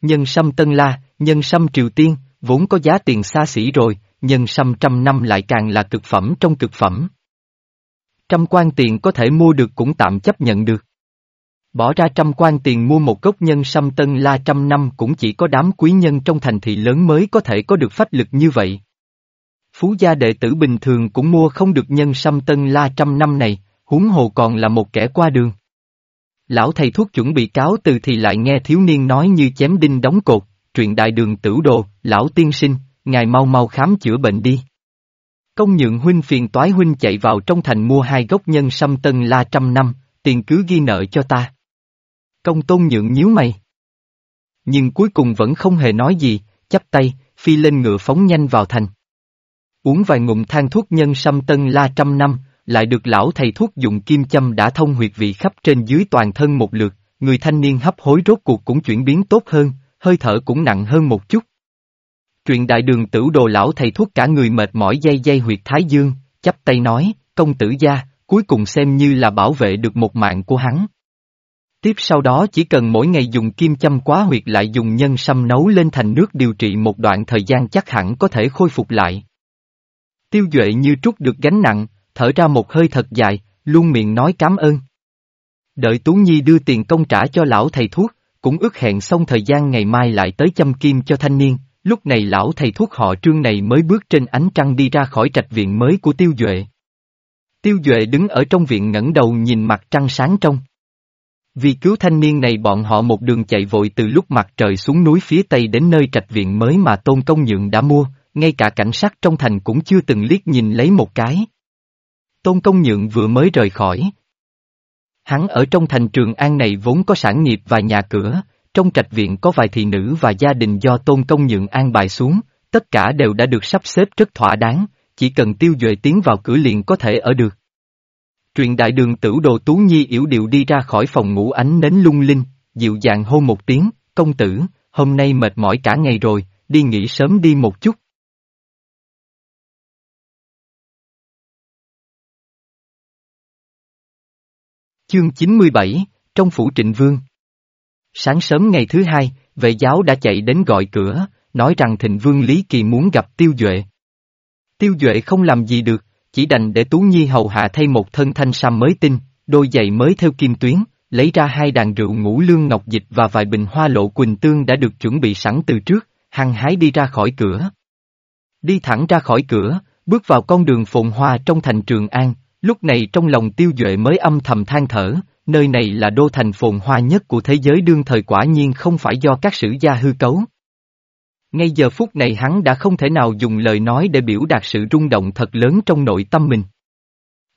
Nhân sâm Tân La, nhân sâm Triều Tiên, vốn có giá tiền xa xỉ rồi, nhân sâm trăm năm lại càng là cực phẩm trong cực phẩm. Trăm quan tiền có thể mua được cũng tạm chấp nhận được. Bỏ ra trăm quan tiền mua một gốc nhân sâm Tân La trăm năm cũng chỉ có đám quý nhân trong thành thị lớn mới có thể có được phách lực như vậy. Phú gia đệ tử bình thường cũng mua không được nhân sâm Tân La trăm năm này, huống hồ còn là một kẻ qua đường. Lão thầy thuốc chuẩn bị cáo từ thì lại nghe thiếu niên nói như chém đinh đóng cột, truyện đại đường tử đồ, lão tiên sinh, ngài mau mau khám chữa bệnh đi. Công nhượng huynh phiền toái huynh chạy vào trong thành mua hai gốc nhân sâm tân la trăm năm, tiền cứ ghi nợ cho ta. Công tôn nhượng nhíu mày. Nhưng cuối cùng vẫn không hề nói gì, chắp tay, phi lên ngựa phóng nhanh vào thành. Uống vài ngụm than thuốc nhân sâm tân la trăm năm, lại được lão thầy thuốc dùng kim châm đã thông huyệt vị khắp trên dưới toàn thân một lượt, người thanh niên hấp hối rốt cuộc cũng chuyển biến tốt hơn, hơi thở cũng nặng hơn một chút. Truyện đại đường tử đồ lão thầy thuốc cả người mệt mỏi dây dây huyệt thái dương, chắp tay nói, công tử gia, cuối cùng xem như là bảo vệ được một mạng của hắn. Tiếp sau đó chỉ cần mỗi ngày dùng kim châm quá huyệt lại dùng nhân sâm nấu lên thành nước điều trị một đoạn thời gian chắc hẳn có thể khôi phục lại. Tiêu Duệ như trút được gánh nặng, thở ra một hơi thật dài, luôn miệng nói cảm ơn. Đợi Tú Nhi đưa tiền công trả cho lão thầy thuốc, cũng ước hẹn xong thời gian ngày mai lại tới châm kim cho thanh niên, lúc này lão thầy thuốc họ trương này mới bước trên ánh trăng đi ra khỏi trạch viện mới của Tiêu Duệ. Tiêu Duệ đứng ở trong viện ngẩng đầu nhìn mặt trăng sáng trong. Vì cứu thanh niên này bọn họ một đường chạy vội từ lúc mặt trời xuống núi phía tây đến nơi trạch viện mới mà Tôn Công Nhượng đã mua, ngay cả cảnh sát trong thành cũng chưa từng liếc nhìn lấy một cái. Tôn Công Nhượng vừa mới rời khỏi. Hắn ở trong thành trường an này vốn có sản nghiệp và nhà cửa, trong trạch viện có vài thị nữ và gia đình do Tôn Công Nhượng an bài xuống, tất cả đều đã được sắp xếp rất thỏa đáng, chỉ cần tiêu duệ tiến vào cửa liền có thể ở được. Truyện đại đường tử đồ Tú Nhi yểu điệu đi ra khỏi phòng ngủ ánh nến lung linh, dịu dàng hôn một tiếng, công tử, hôm nay mệt mỏi cả ngày rồi, đi nghỉ sớm đi một chút. Chương 97, trong phủ trịnh vương. Sáng sớm ngày thứ hai, vệ giáo đã chạy đến gọi cửa, nói rằng thịnh vương Lý Kỳ muốn gặp Tiêu Duệ. Tiêu Duệ không làm gì được, chỉ đành để Tú Nhi hầu hạ thay một thân thanh sam mới tinh, đôi giày mới theo kim tuyến, lấy ra hai đàn rượu ngũ lương ngọc dịch và vài bình hoa lộ quỳnh tương đã được chuẩn bị sẵn từ trước, hăng hái đi ra khỏi cửa. Đi thẳng ra khỏi cửa, bước vào con đường phồn hoa trong thành Trường An, Lúc này trong lòng tiêu duệ mới âm thầm than thở, nơi này là đô thành phồn hoa nhất của thế giới đương thời quả nhiên không phải do các sử gia hư cấu. Ngay giờ phút này hắn đã không thể nào dùng lời nói để biểu đạt sự rung động thật lớn trong nội tâm mình.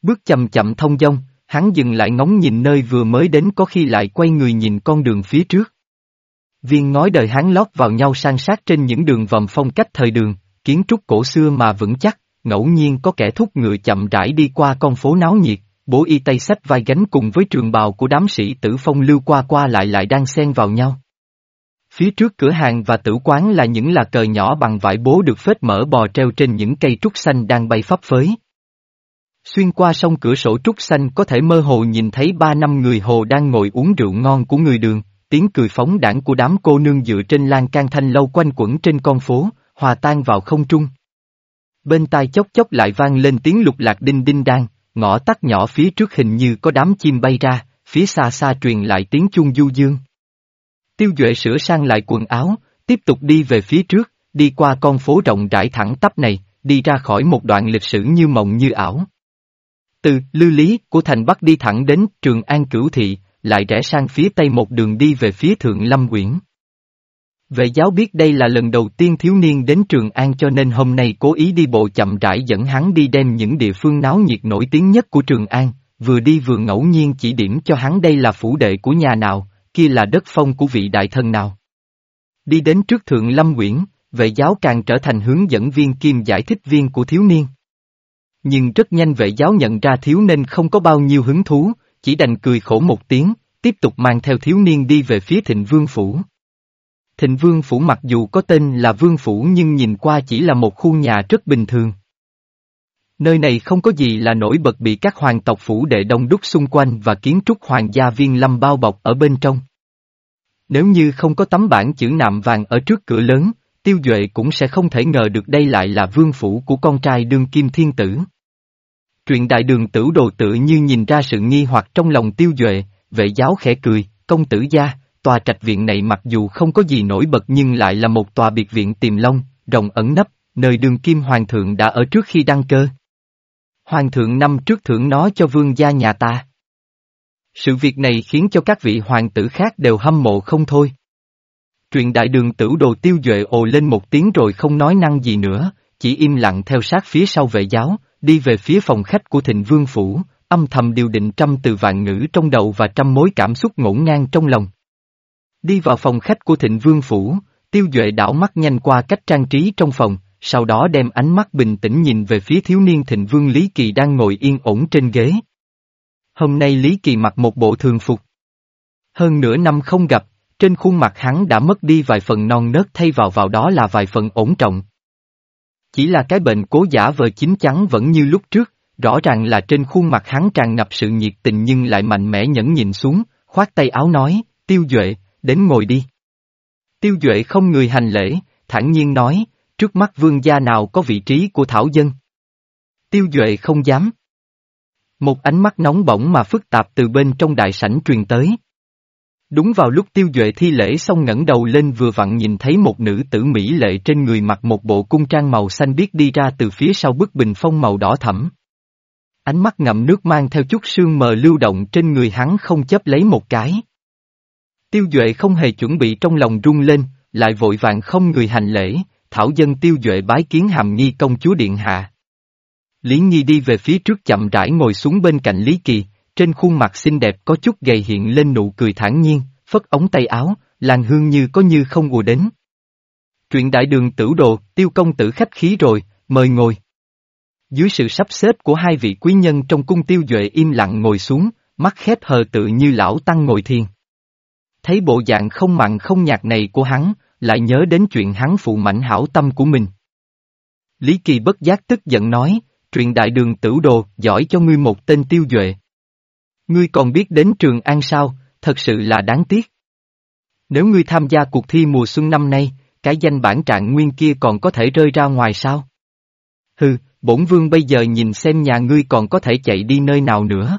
Bước chậm chậm thông dong, hắn dừng lại ngóng nhìn nơi vừa mới đến có khi lại quay người nhìn con đường phía trước. Viên ngói đời hắn lót vào nhau san sát trên những đường vòng phong cách thời đường, kiến trúc cổ xưa mà vững chắc ngẫu nhiên có kẻ thúc ngựa chậm rãi đi qua con phố náo nhiệt, bố y tay sách vai gánh cùng với trường bào của đám sĩ tử phong lưu qua qua lại lại đang xen vào nhau. Phía trước cửa hàng và tử quán là những là cờ nhỏ bằng vải bố được phết mở bò treo trên những cây trúc xanh đang bay phấp phới. Xuyên qua sông cửa sổ trúc xanh có thể mơ hồ nhìn thấy ba năm người hồ đang ngồi uống rượu ngon của người đường, tiếng cười phóng đảng của đám cô nương dựa trên lan can thanh lâu quanh quẩn trên con phố, hòa tan vào không trung. Bên tai chốc chốc lại vang lên tiếng lục lạc đinh đinh đang ngõ tắt nhỏ phía trước hình như có đám chim bay ra, phía xa xa truyền lại tiếng chuông du dương. Tiêu Duệ sửa sang lại quần áo, tiếp tục đi về phía trước, đi qua con phố rộng rãi thẳng tắp này, đi ra khỏi một đoạn lịch sử như mộng như ảo. Từ Lư Lý của thành Bắc đi thẳng đến Trường An Cửu Thị, lại rẽ sang phía tây một đường đi về phía Thượng Lâm Quyển. Vệ giáo biết đây là lần đầu tiên thiếu niên đến Trường An cho nên hôm nay cố ý đi bộ chậm rãi dẫn hắn đi đem những địa phương náo nhiệt nổi tiếng nhất của Trường An, vừa đi vừa ngẫu nhiên chỉ điểm cho hắn đây là phủ đệ của nhà nào, kia là đất phong của vị đại thân nào. Đi đến trước Thượng Lâm Nguyễn, vệ giáo càng trở thành hướng dẫn viên kim giải thích viên của thiếu niên. Nhưng rất nhanh vệ giáo nhận ra thiếu nên không có bao nhiêu hứng thú, chỉ đành cười khổ một tiếng, tiếp tục mang theo thiếu niên đi về phía thịnh vương phủ. Thịnh vương phủ mặc dù có tên là vương phủ nhưng nhìn qua chỉ là một khu nhà rất bình thường. Nơi này không có gì là nổi bật bị các hoàng tộc phủ đệ đông đúc xung quanh và kiến trúc hoàng gia viên lâm bao bọc ở bên trong. Nếu như không có tấm bản chữ nạm vàng ở trước cửa lớn, tiêu duệ cũng sẽ không thể ngờ được đây lại là vương phủ của con trai đương kim thiên tử. Truyện đại đường tử đồ tự như nhìn ra sự nghi hoặc trong lòng tiêu duệ, vệ giáo khẽ cười, công tử gia, tòa trạch viện này mặc dù không có gì nổi bật nhưng lại là một tòa biệt viện tiềm long, rồng ẩn nấp, nơi đường kim hoàng thượng đã ở trước khi đăng cơ. Hoàng thượng năm trước thưởng nó cho vương gia nhà ta. Sự việc này khiến cho các vị hoàng tử khác đều hâm mộ không thôi. Truyện đại đường tử đồ tiêu duệ ồ lên một tiếng rồi không nói năng gì nữa, chỉ im lặng theo sát phía sau vệ giáo, đi về phía phòng khách của thịnh vương phủ, âm thầm điều định trăm từ vạn ngữ trong đầu và trăm mối cảm xúc ngổn ngang trong lòng. Đi vào phòng khách của thịnh vương phủ, tiêu duệ đảo mắt nhanh qua cách trang trí trong phòng, sau đó đem ánh mắt bình tĩnh nhìn về phía thiếu niên thịnh vương Lý Kỳ đang ngồi yên ổn trên ghế. Hôm nay Lý Kỳ mặc một bộ thường phục. Hơn nửa năm không gặp, trên khuôn mặt hắn đã mất đi vài phần non nớt thay vào vào đó là vài phần ổn trọng. Chỉ là cái bệnh cố giả vờ chín chắn vẫn như lúc trước, rõ ràng là trên khuôn mặt hắn tràn ngập sự nhiệt tình nhưng lại mạnh mẽ nhẫn nhìn xuống, khoát tay áo nói, tiêu duệ, đến ngồi đi. Tiêu duệ không người hành lễ, thản nhiên nói, trước mắt vương gia nào có vị trí của thảo dân. Tiêu duệ không dám. Một ánh mắt nóng bỏng mà phức tạp từ bên trong đại sảnh truyền tới. Đúng vào lúc tiêu duệ thi lễ xong ngẩng đầu lên vừa vặn nhìn thấy một nữ tử mỹ lệ trên người mặc một bộ cung trang màu xanh biếc đi ra từ phía sau bức bình phong màu đỏ thẫm. Ánh mắt ngậm nước mang theo chút sương mờ lưu động trên người hắn không chấp lấy một cái. Tiêu duệ không hề chuẩn bị trong lòng rung lên, lại vội vàng không người hành lễ, thảo dân tiêu duệ bái kiến hàm nghi công chúa điện hạ. Lý Nhi đi về phía trước chậm rãi ngồi xuống bên cạnh Lý Kỳ, trên khuôn mặt xinh đẹp có chút gầy hiện lên nụ cười thản nhiên, phất ống tay áo, làn hương như có như không ùa đến. Truyện đại đường tử đồ, tiêu công tử khách khí rồi, mời ngồi. Dưới sự sắp xếp của hai vị quý nhân trong cung tiêu duệ im lặng ngồi xuống, mắt khép hờ tự như lão tăng ngồi thiền. Thấy bộ dạng không mặn không nhạt này của hắn, lại nhớ đến chuyện hắn phụ mảnh hảo tâm của mình. Lý Kỳ bất giác tức giận nói, truyền đại đường tử đồ, giỏi cho ngươi một tên tiêu duệ. Ngươi còn biết đến Trường An sao, thật sự là đáng tiếc. Nếu ngươi tham gia cuộc thi mùa xuân năm nay, cái danh bản trạng nguyên kia còn có thể rơi ra ngoài sao? Hừ, bổn vương bây giờ nhìn xem nhà ngươi còn có thể chạy đi nơi nào nữa.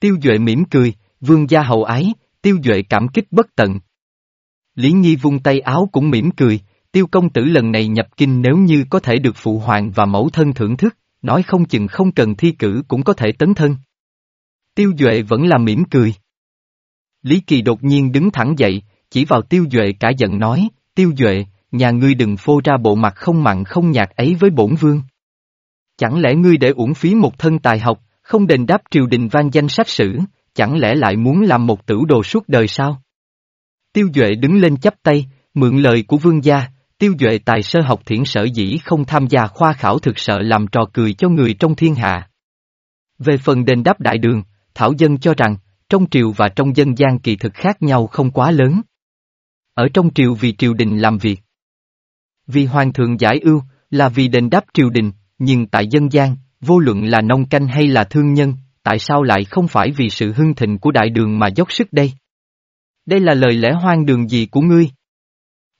Tiêu Duệ mỉm cười, vương gia hậu ái, Tiêu Duệ cảm kích bất tận. Lý Nhi vung tay áo cũng mỉm cười, Tiêu công tử lần này nhập kinh nếu như có thể được phụ hoàng và mẫu thân thưởng thức, nói không chừng không cần thi cử cũng có thể tấn thân. Tiêu Duệ vẫn là mỉm cười. Lý Kỳ đột nhiên đứng thẳng dậy, chỉ vào Tiêu Duệ cả giận nói, Tiêu Duệ, nhà ngươi đừng phô ra bộ mặt không mặn không nhạt ấy với bổn vương. Chẳng lẽ ngươi để uổng phí một thân tài học, không đền đáp triều đình vang danh sách sử, chẳng lẽ lại muốn làm một tử đồ suốt đời sao? Tiêu Duệ đứng lên chắp tay, mượn lời của vương gia, Tiêu Duệ tài sơ học thiển sở dĩ không tham gia khoa khảo thực sợ làm trò cười cho người trong thiên hạ. Về phần đền đáp đại đường, Thảo Dân cho rằng, trong triều và trong dân gian kỳ thực khác nhau không quá lớn. Ở trong triều vì triều đình làm việc. Vì hoàng thượng giải ưu, là vì đền đáp triều đình, nhưng tại dân gian, vô luận là nông canh hay là thương nhân, tại sao lại không phải vì sự hưng thịnh của đại đường mà dốc sức đây? Đây là lời lẽ hoang đường gì của ngươi?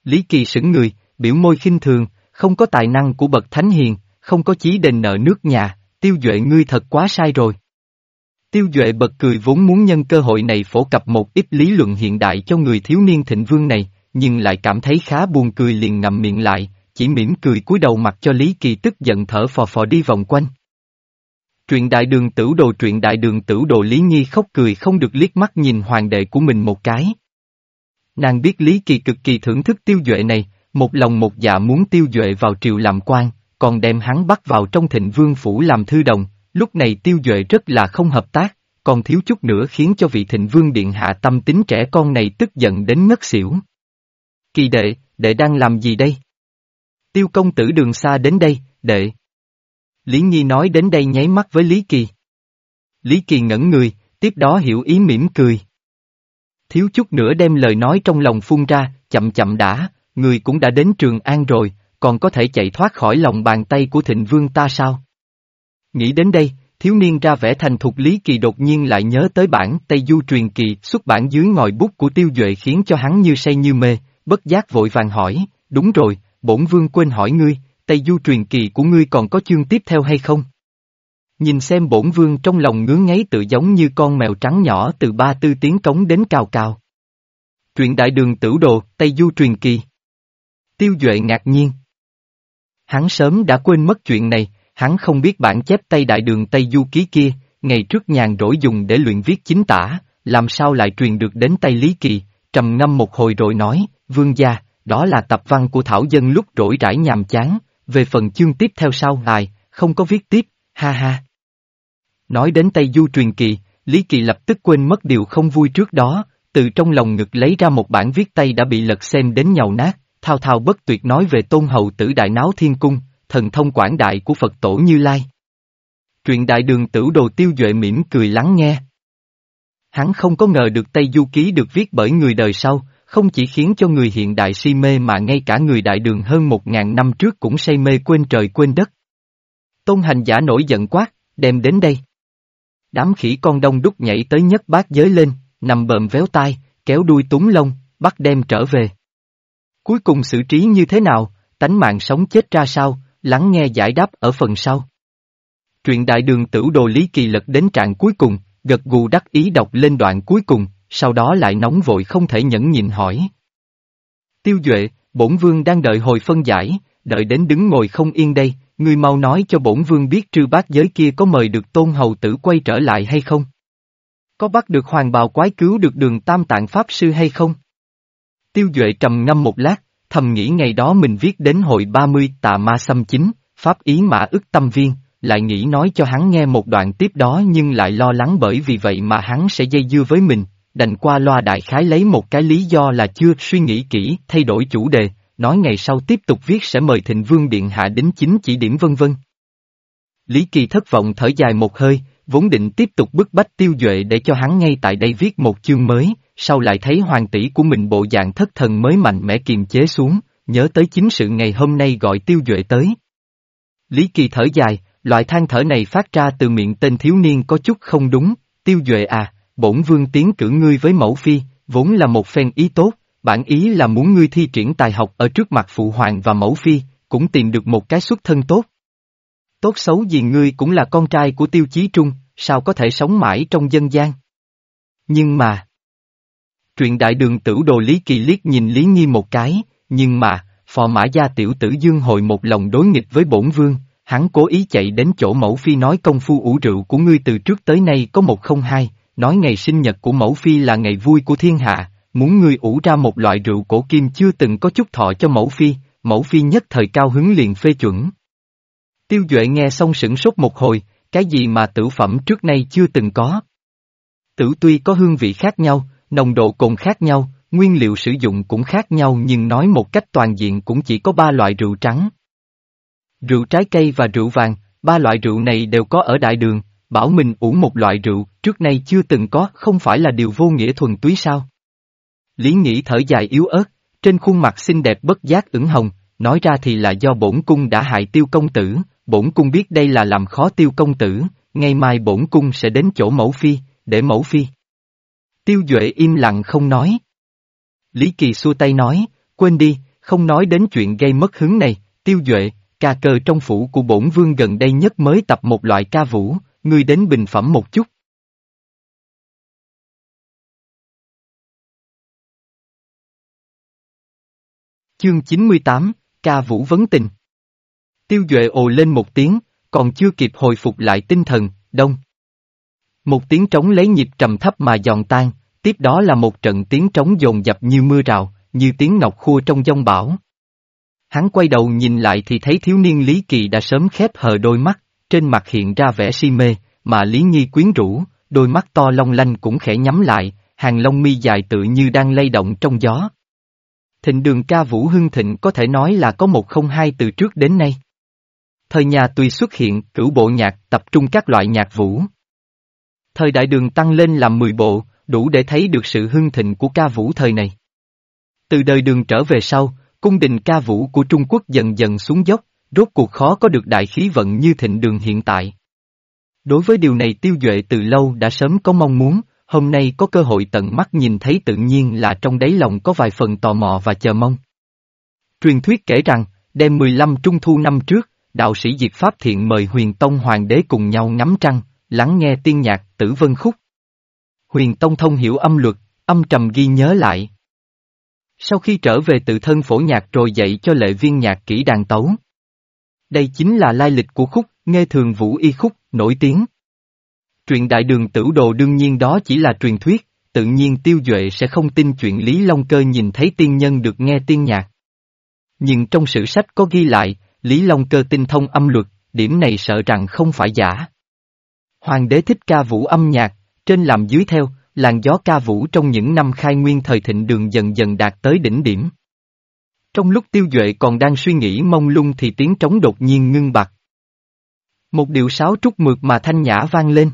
Lý Kỳ sững người, biểu môi khinh thường, không có tài năng của bậc thánh hiền, không có chí đền nợ nước nhà, tiêu duệ ngươi thật quá sai rồi. Tiêu Duệ bật cười vốn muốn nhân cơ hội này phổ cập một ít lý luận hiện đại cho người thiếu niên thịnh vương này, nhưng lại cảm thấy khá buồn cười liền ngậm miệng lại, chỉ mỉm cười cúi đầu mặt cho Lý Kỳ tức giận thở phò phò đi vòng quanh. Truyện đại đường tử đồ truyện đại đường tử đồ Lý Nhi khóc cười không được liếc mắt nhìn hoàng đệ của mình một cái. Nàng biết Lý Kỳ cực kỳ thưởng thức tiêu duệ này, một lòng một dạ muốn tiêu duệ vào triều làm quan, còn đem hắn bắt vào trong thịnh vương phủ làm thư đồng, lúc này tiêu duệ rất là không hợp tác, còn thiếu chút nữa khiến cho vị thịnh vương điện hạ tâm tính trẻ con này tức giận đến ngất xỉu. Kỳ đệ, đệ đang làm gì đây? Tiêu công tử đường xa đến đây, đệ. Lý Nhi nói đến đây nháy mắt với Lý Kỳ. Lý Kỳ ngẩn người, tiếp đó hiểu ý mỉm cười. Thiếu chút nữa đem lời nói trong lòng phun ra, chậm chậm đã, người cũng đã đến Trường An rồi, còn có thể chạy thoát khỏi lòng bàn tay của thịnh vương ta sao? Nghĩ đến đây, thiếu niên ra vẻ thành thục Lý Kỳ đột nhiên lại nhớ tới bản Tây Du truyền kỳ xuất bản dưới ngòi bút của tiêu duệ khiến cho hắn như say như mê, bất giác vội vàng hỏi, đúng rồi, bổn vương quên hỏi ngươi, Tây Du truyền kỳ của ngươi còn có chương tiếp theo hay không? Nhìn xem bổn vương trong lòng ngứa ngáy tự giống như con mèo trắng nhỏ từ ba tư tiếng cống đến cào cào. Truyện đại đường tử đồ, Tây Du truyền kỳ. Tiêu Duệ ngạc nhiên. Hắn sớm đã quên mất chuyện này, hắn không biết bản chép Tây đại đường Tây Du ký kia, ngày trước nhàn rỗi dùng để luyện viết chính tả, làm sao lại truyền được đến Tây Lý Kỳ, trầm ngâm một hồi rồi nói, vương gia, đó là tập văn của Thảo Dân lúc rỗi rãi nhàm chán, về phần chương tiếp theo sau ngài, không có viết tiếp, ha ha. Nói đến Tây Du truyền kỳ, Lý Kỳ lập tức quên mất điều không vui trước đó, từ trong lòng ngực lấy ra một bản viết tay đã bị lật xem đến nhàu nát, thao thao bất tuyệt nói về tôn hầu tử đại náo thiên cung, thần thông quảng đại của Phật tổ Như Lai. Truyện đại đường tử đồ tiêu duệ mỉm cười lắng nghe. Hắn không có ngờ được Tây Du Ký được viết bởi người đời sau, không chỉ khiến cho người hiện đại si mê mà ngay cả người đại đường hơn một ngàn năm trước cũng say mê quên trời quên đất. Tôn hành giả nổi giận quát, đem đến đây. Đám khỉ con đông đúc nhảy tới nhất bát giới lên, nằm bợm véo tai, kéo đuôi túng lông, bắt đem trở về. Cuối cùng xử trí như thế nào, tánh mạng sống chết ra sao, lắng nghe giải đáp ở phần sau. Truyện đại đường tử đồ Lý Kỳ lật đến trạng cuối cùng, gật gù đắc ý đọc lên đoạn cuối cùng, sau đó lại nóng vội không thể nhẫn nhịn hỏi. Tiêu Duệ, bổn vương đang đợi hồi phân giải, đợi đến đứng ngồi không yên đây, ngươi mau nói cho bổn vương biết trư bát giới kia có mời được tôn hầu tử quay trở lại hay không? Có bắt được hoàng bào quái cứu được đường tam tạng pháp sư hay không? Tiêu Duệ trầm ngâm một lát, thầm nghĩ ngày đó mình viết đến hội 30 tà ma xâm chính, pháp ý mã ức tâm viên, lại nghĩ nói cho hắn nghe một đoạn tiếp đó nhưng lại lo lắng bởi vì vậy mà hắn sẽ dây dưa với mình, đành qua loa đại khái lấy một cái lý do là chưa suy nghĩ kỹ, thay đổi chủ đề, nói ngày sau tiếp tục viết sẽ mời thịnh vương điện hạ đến chính chỉ điểm vân vân. Lý Kỳ thất vọng thở dài một hơi, vốn định tiếp tục bức bách tiêu duệ để cho hắn ngay tại đây viết một chương mới, sau lại thấy hoàng tỷ của mình bộ dạng thất thần mới mạnh mẽ kiềm chế xuống, nhớ tới chính sự ngày hôm nay gọi tiêu duệ tới. Lý Kỳ thở dài, loại than thở này phát ra từ miệng tên thiếu niên có chút không đúng, tiêu duệ à, bổn vương tiến cử ngươi với mẫu phi, vốn là một phen ý tốt, bản ý là muốn ngươi thi triển tài học ở trước mặt phụ hoàng và mẫu phi, cũng tìm được một cái xuất thân tốt. Tốt xấu gì ngươi cũng là con trai của tiêu chí trung, sao có thể sống mãi trong dân gian. Nhưng mà... Truyện đại đường tử đồ Lý Kỳ liếc nhìn Lý nghi một cái, nhưng mà, phò mã gia tiểu tử dương hồi một lòng đối nghịch với bổn vương, hắn cố ý chạy đến chỗ mẫu phi nói công phu ủ rượu của ngươi từ trước tới nay có một không hai, nói ngày sinh nhật của mẫu phi là ngày vui của thiên hạ, muốn ngươi ủ ra một loại rượu cổ kim chưa từng có chút thọ cho mẫu phi, mẫu phi nhất thời cao hứng liền phê chuẩn. Tiêu Duệ nghe xong sửng sốt một hồi, cái gì mà tử phẩm trước nay chưa từng có. Tử tuy có hương vị khác nhau, nồng độ cồn khác nhau, nguyên liệu sử dụng cũng khác nhau nhưng nói một cách toàn diện cũng chỉ có ba loại rượu trắng. Rượu trái cây và rượu vàng, ba loại rượu này đều có ở đại đường, bảo mình uống một loại rượu, trước nay chưa từng có, không phải là điều vô nghĩa thuần túy sao? Lý nghĩ thở dài yếu ớt, trên khuôn mặt xinh đẹp bất giác ửng hồng, nói ra thì là do bổn cung đã hại tiêu công tử, bổn cung biết đây là làm khó tiêu công tử, ngày mai bổn cung sẽ đến chỗ mẫu phi, để mẫu phi. Tiêu Duệ im lặng không nói. Lý Kỳ xua tay nói, quên đi, không nói đến chuyện gây mất hứng này, Tiêu Duệ, ca cơ trong phủ của bổn vương gần đây nhất mới tập một loại ca vũ, ngươi đến bình phẩm một chút. Chương 98, ca vũ vấn tình. Tiêu Duệ ồ lên một tiếng, còn chưa kịp hồi phục lại tinh thần, đông. Một tiếng trống lấy nhịp trầm thấp mà giòn tan, tiếp đó là một trận tiếng trống dồn dập như mưa rào, như tiếng ngọc khua trong giông bão. Hắn quay đầu nhìn lại thì thấy thiếu niên Lý Kỳ đã sớm khép hờ đôi mắt, trên mặt hiện ra vẻ si mê, mà Lý Nhi quyến rũ, đôi mắt to long lanh cũng khẽ nhắm lại, hàng lông mi dài tự như đang lay động trong gió. Thịnh đường ca vũ hưng thịnh có thể nói là có một không hai từ trước đến nay. Thời nhà tùy xuất hiện cửu bộ nhạc tập trung các loại nhạc vũ. Thời đại đường tăng lên làm 10 bộ, đủ để thấy được sự hưng thịnh của ca vũ thời này. Từ đời đường trở về sau, cung đình ca vũ của Trung Quốc dần dần xuống dốc, rốt cuộc khó có được đại khí vận như thịnh đường hiện tại. Đối với điều này tiêu duệ từ lâu đã sớm có mong muốn, hôm nay có cơ hội tận mắt nhìn thấy tự nhiên là trong đáy lòng có vài phần tò mò và chờ mong. Truyền thuyết kể rằng, đêm 15 trung thu năm trước, đạo sĩ Diệt Pháp Thiện mời huyền tông hoàng đế cùng nhau ngắm trăng, lắng nghe tiên nhạc tử vân khúc. Huyền tông thông hiểu âm luật, âm trầm ghi nhớ lại. Sau khi trở về tự thân phổ nhạc rồi dạy cho lệ viên nhạc kỹ đàn tấu. Đây chính là lai lịch của khúc, nghe thường vũ y khúc, nổi tiếng. Truyện đại đường tử đồ đương nhiên đó chỉ là truyền thuyết, tự nhiên tiêu duệ sẽ không tin chuyện Lý Long Cơ nhìn thấy tiên nhân được nghe tiên nhạc. Nhưng trong sử sách có ghi lại, Lý Long Cơ tinh thông âm luật, điểm này sợ rằng không phải giả. Hoàng đế thích ca vũ âm nhạc, trên làm dưới theo, làn gió ca vũ trong những năm khai nguyên thời thịnh đường dần dần đạt tới đỉnh điểm. Trong lúc tiêu duệ còn đang suy nghĩ mông lung thì tiếng trống đột nhiên ngưng bặt. Một điệu sáo trúc mượt mà thanh nhã vang lên.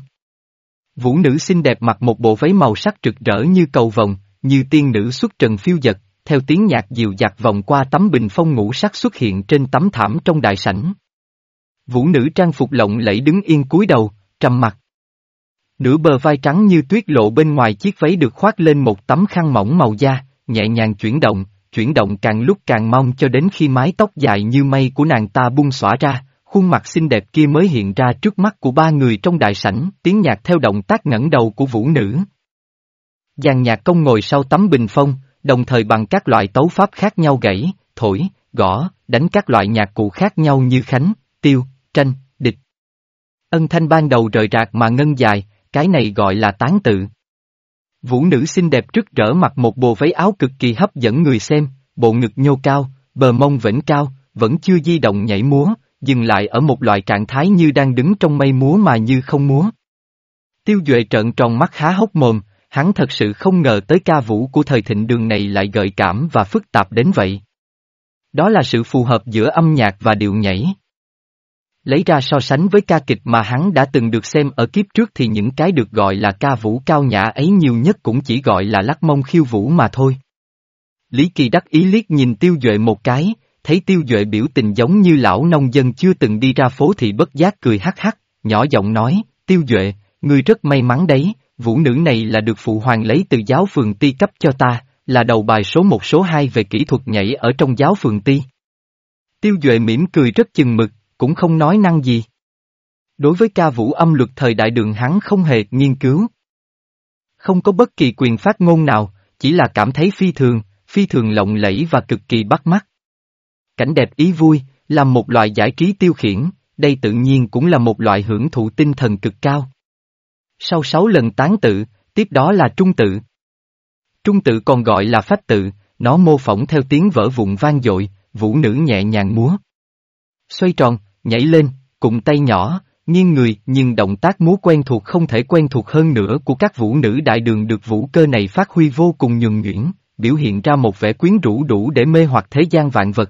Vũ nữ xinh đẹp mặc một bộ váy màu sắc rực rỡ như cầu vồng, như tiên nữ xuất trần phiêu dật, theo tiếng nhạc dịu dạt vòng qua tấm bình phong ngũ sắc xuất hiện trên tấm thảm trong đại sảnh. Vũ nữ trang phục lộng lẫy đứng yên cúi đầu, trầm mặt. Nửa bờ vai trắng như tuyết lộ bên ngoài chiếc váy được khoác lên một tấm khăn mỏng màu da, nhẹ nhàng chuyển động, chuyển động càng lúc càng mong cho đến khi mái tóc dài như mây của nàng ta bung xõa ra, khuôn mặt xinh đẹp kia mới hiện ra trước mắt của ba người trong đại sảnh, tiếng nhạc theo động tác ngẩng đầu của vũ nữ. Giàn nhạc công ngồi sau tấm bình phong, đồng thời bằng các loại tấu pháp khác nhau gãy, thổi, gõ, đánh các loại nhạc cụ khác nhau như khánh, tiêu, tranh, địch. Ân thanh ban đầu rời rạc mà ngân dài, cái này gọi là tán tự. Vũ nữ xinh đẹp rực rỡ mặc một bộ váy áo cực kỳ hấp dẫn người xem, bộ ngực nhô cao, bờ mông vĩnh cao, vẫn chưa di động nhảy múa, dừng lại ở một loại trạng thái như đang đứng trong mây múa mà như không múa. Tiêu Duệ trợn tròn mắt há hốc mồm, hắn thật sự không ngờ tới ca vũ của thời thịnh đường này lại gợi cảm và phức tạp đến vậy. Đó là sự phù hợp giữa âm nhạc và điệu nhảy. Lấy ra so sánh với ca kịch mà hắn đã từng được xem ở kiếp trước thì những cái được gọi là ca vũ cao nhã ấy nhiều nhất cũng chỉ gọi là lắc mông khiêu vũ mà thôi. Lý Kỳ đắc ý liếc nhìn tiêu duệ một cái, thấy tiêu duệ biểu tình giống như lão nông dân chưa từng đi ra phố thì bất giác cười hắc hắc, nhỏ giọng nói, tiêu duệ, ngươi rất may mắn đấy, vũ nữ này là được phụ hoàng lấy từ giáo phường ti cấp cho ta, là đầu bài số một số hai về kỹ thuật nhảy ở trong giáo phường ti. Tiêu duệ mỉm cười rất chừng mực, cũng không nói năng gì. Đối với ca vũ âm luật thời đại đường hắn không hề nghiên cứu. Không có bất kỳ quyền phát ngôn nào, chỉ là cảm thấy phi thường, phi thường lộng lẫy và cực kỳ bắt mắt. Cảnh đẹp ý vui, là một loại giải trí tiêu khiển, đây tự nhiên cũng là một loại hưởng thụ tinh thần cực cao. Sau sáu lần tán tự, tiếp đó là trung tự. Trung tự còn gọi là phách tự, nó mô phỏng theo tiếng vỡ vụn vang dội, vũ nữ nhẹ nhàng múa. Xoay tròn, nhảy lên, cùng tay nhỏ, nghiêng người nhưng động tác múa quen thuộc không thể quen thuộc hơn nữa của các vũ nữ đại đường được vũ cơ này phát huy vô cùng nhuần nhuyễn, biểu hiện ra một vẻ quyến rũ đủ để mê hoặc thế gian vạn vật.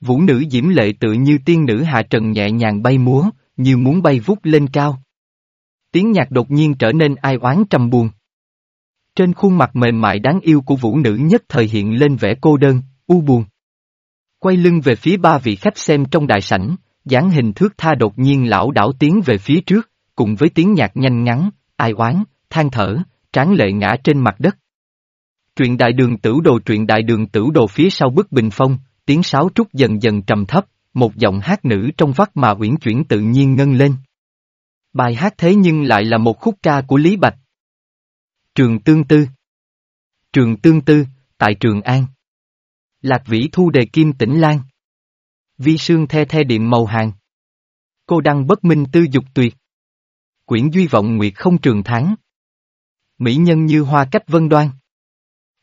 Vũ nữ diễm lệ tự như tiên nữ hạ trần nhẹ nhàng bay múa, như muốn bay vút lên cao. Tiếng nhạc đột nhiên trở nên ai oán trầm buồn. Trên khuôn mặt mềm mại đáng yêu của vũ nữ nhất thời hiện lên vẻ cô đơn, u buồn. Quay lưng về phía ba vị khách xem trong đại sảnh, dáng hình thước tha đột nhiên lão đảo tiến về phía trước, cùng với tiếng nhạc nhanh ngắn, ai oán, than thở, tráng lệ ngã trên mặt đất. Truyện đại đường tử đồ truyện đại đường tử đồ phía sau bức bình phong, tiếng sáo trúc dần dần trầm thấp, một giọng hát nữ trong vắt mà uyển chuyển tự nhiên ngân lên. Bài hát thế nhưng lại là một khúc ca của Lý Bạch. Trường Tương Tư Trường Tương Tư, tại Trường An Lạc Vĩ Thu đề kim tỉnh Lan Vi sương the the điện màu hàng Cô đăng bất minh tư dục tuyệt Quyển duy vọng nguyệt không trường tháng Mỹ nhân như hoa cách vân đoan.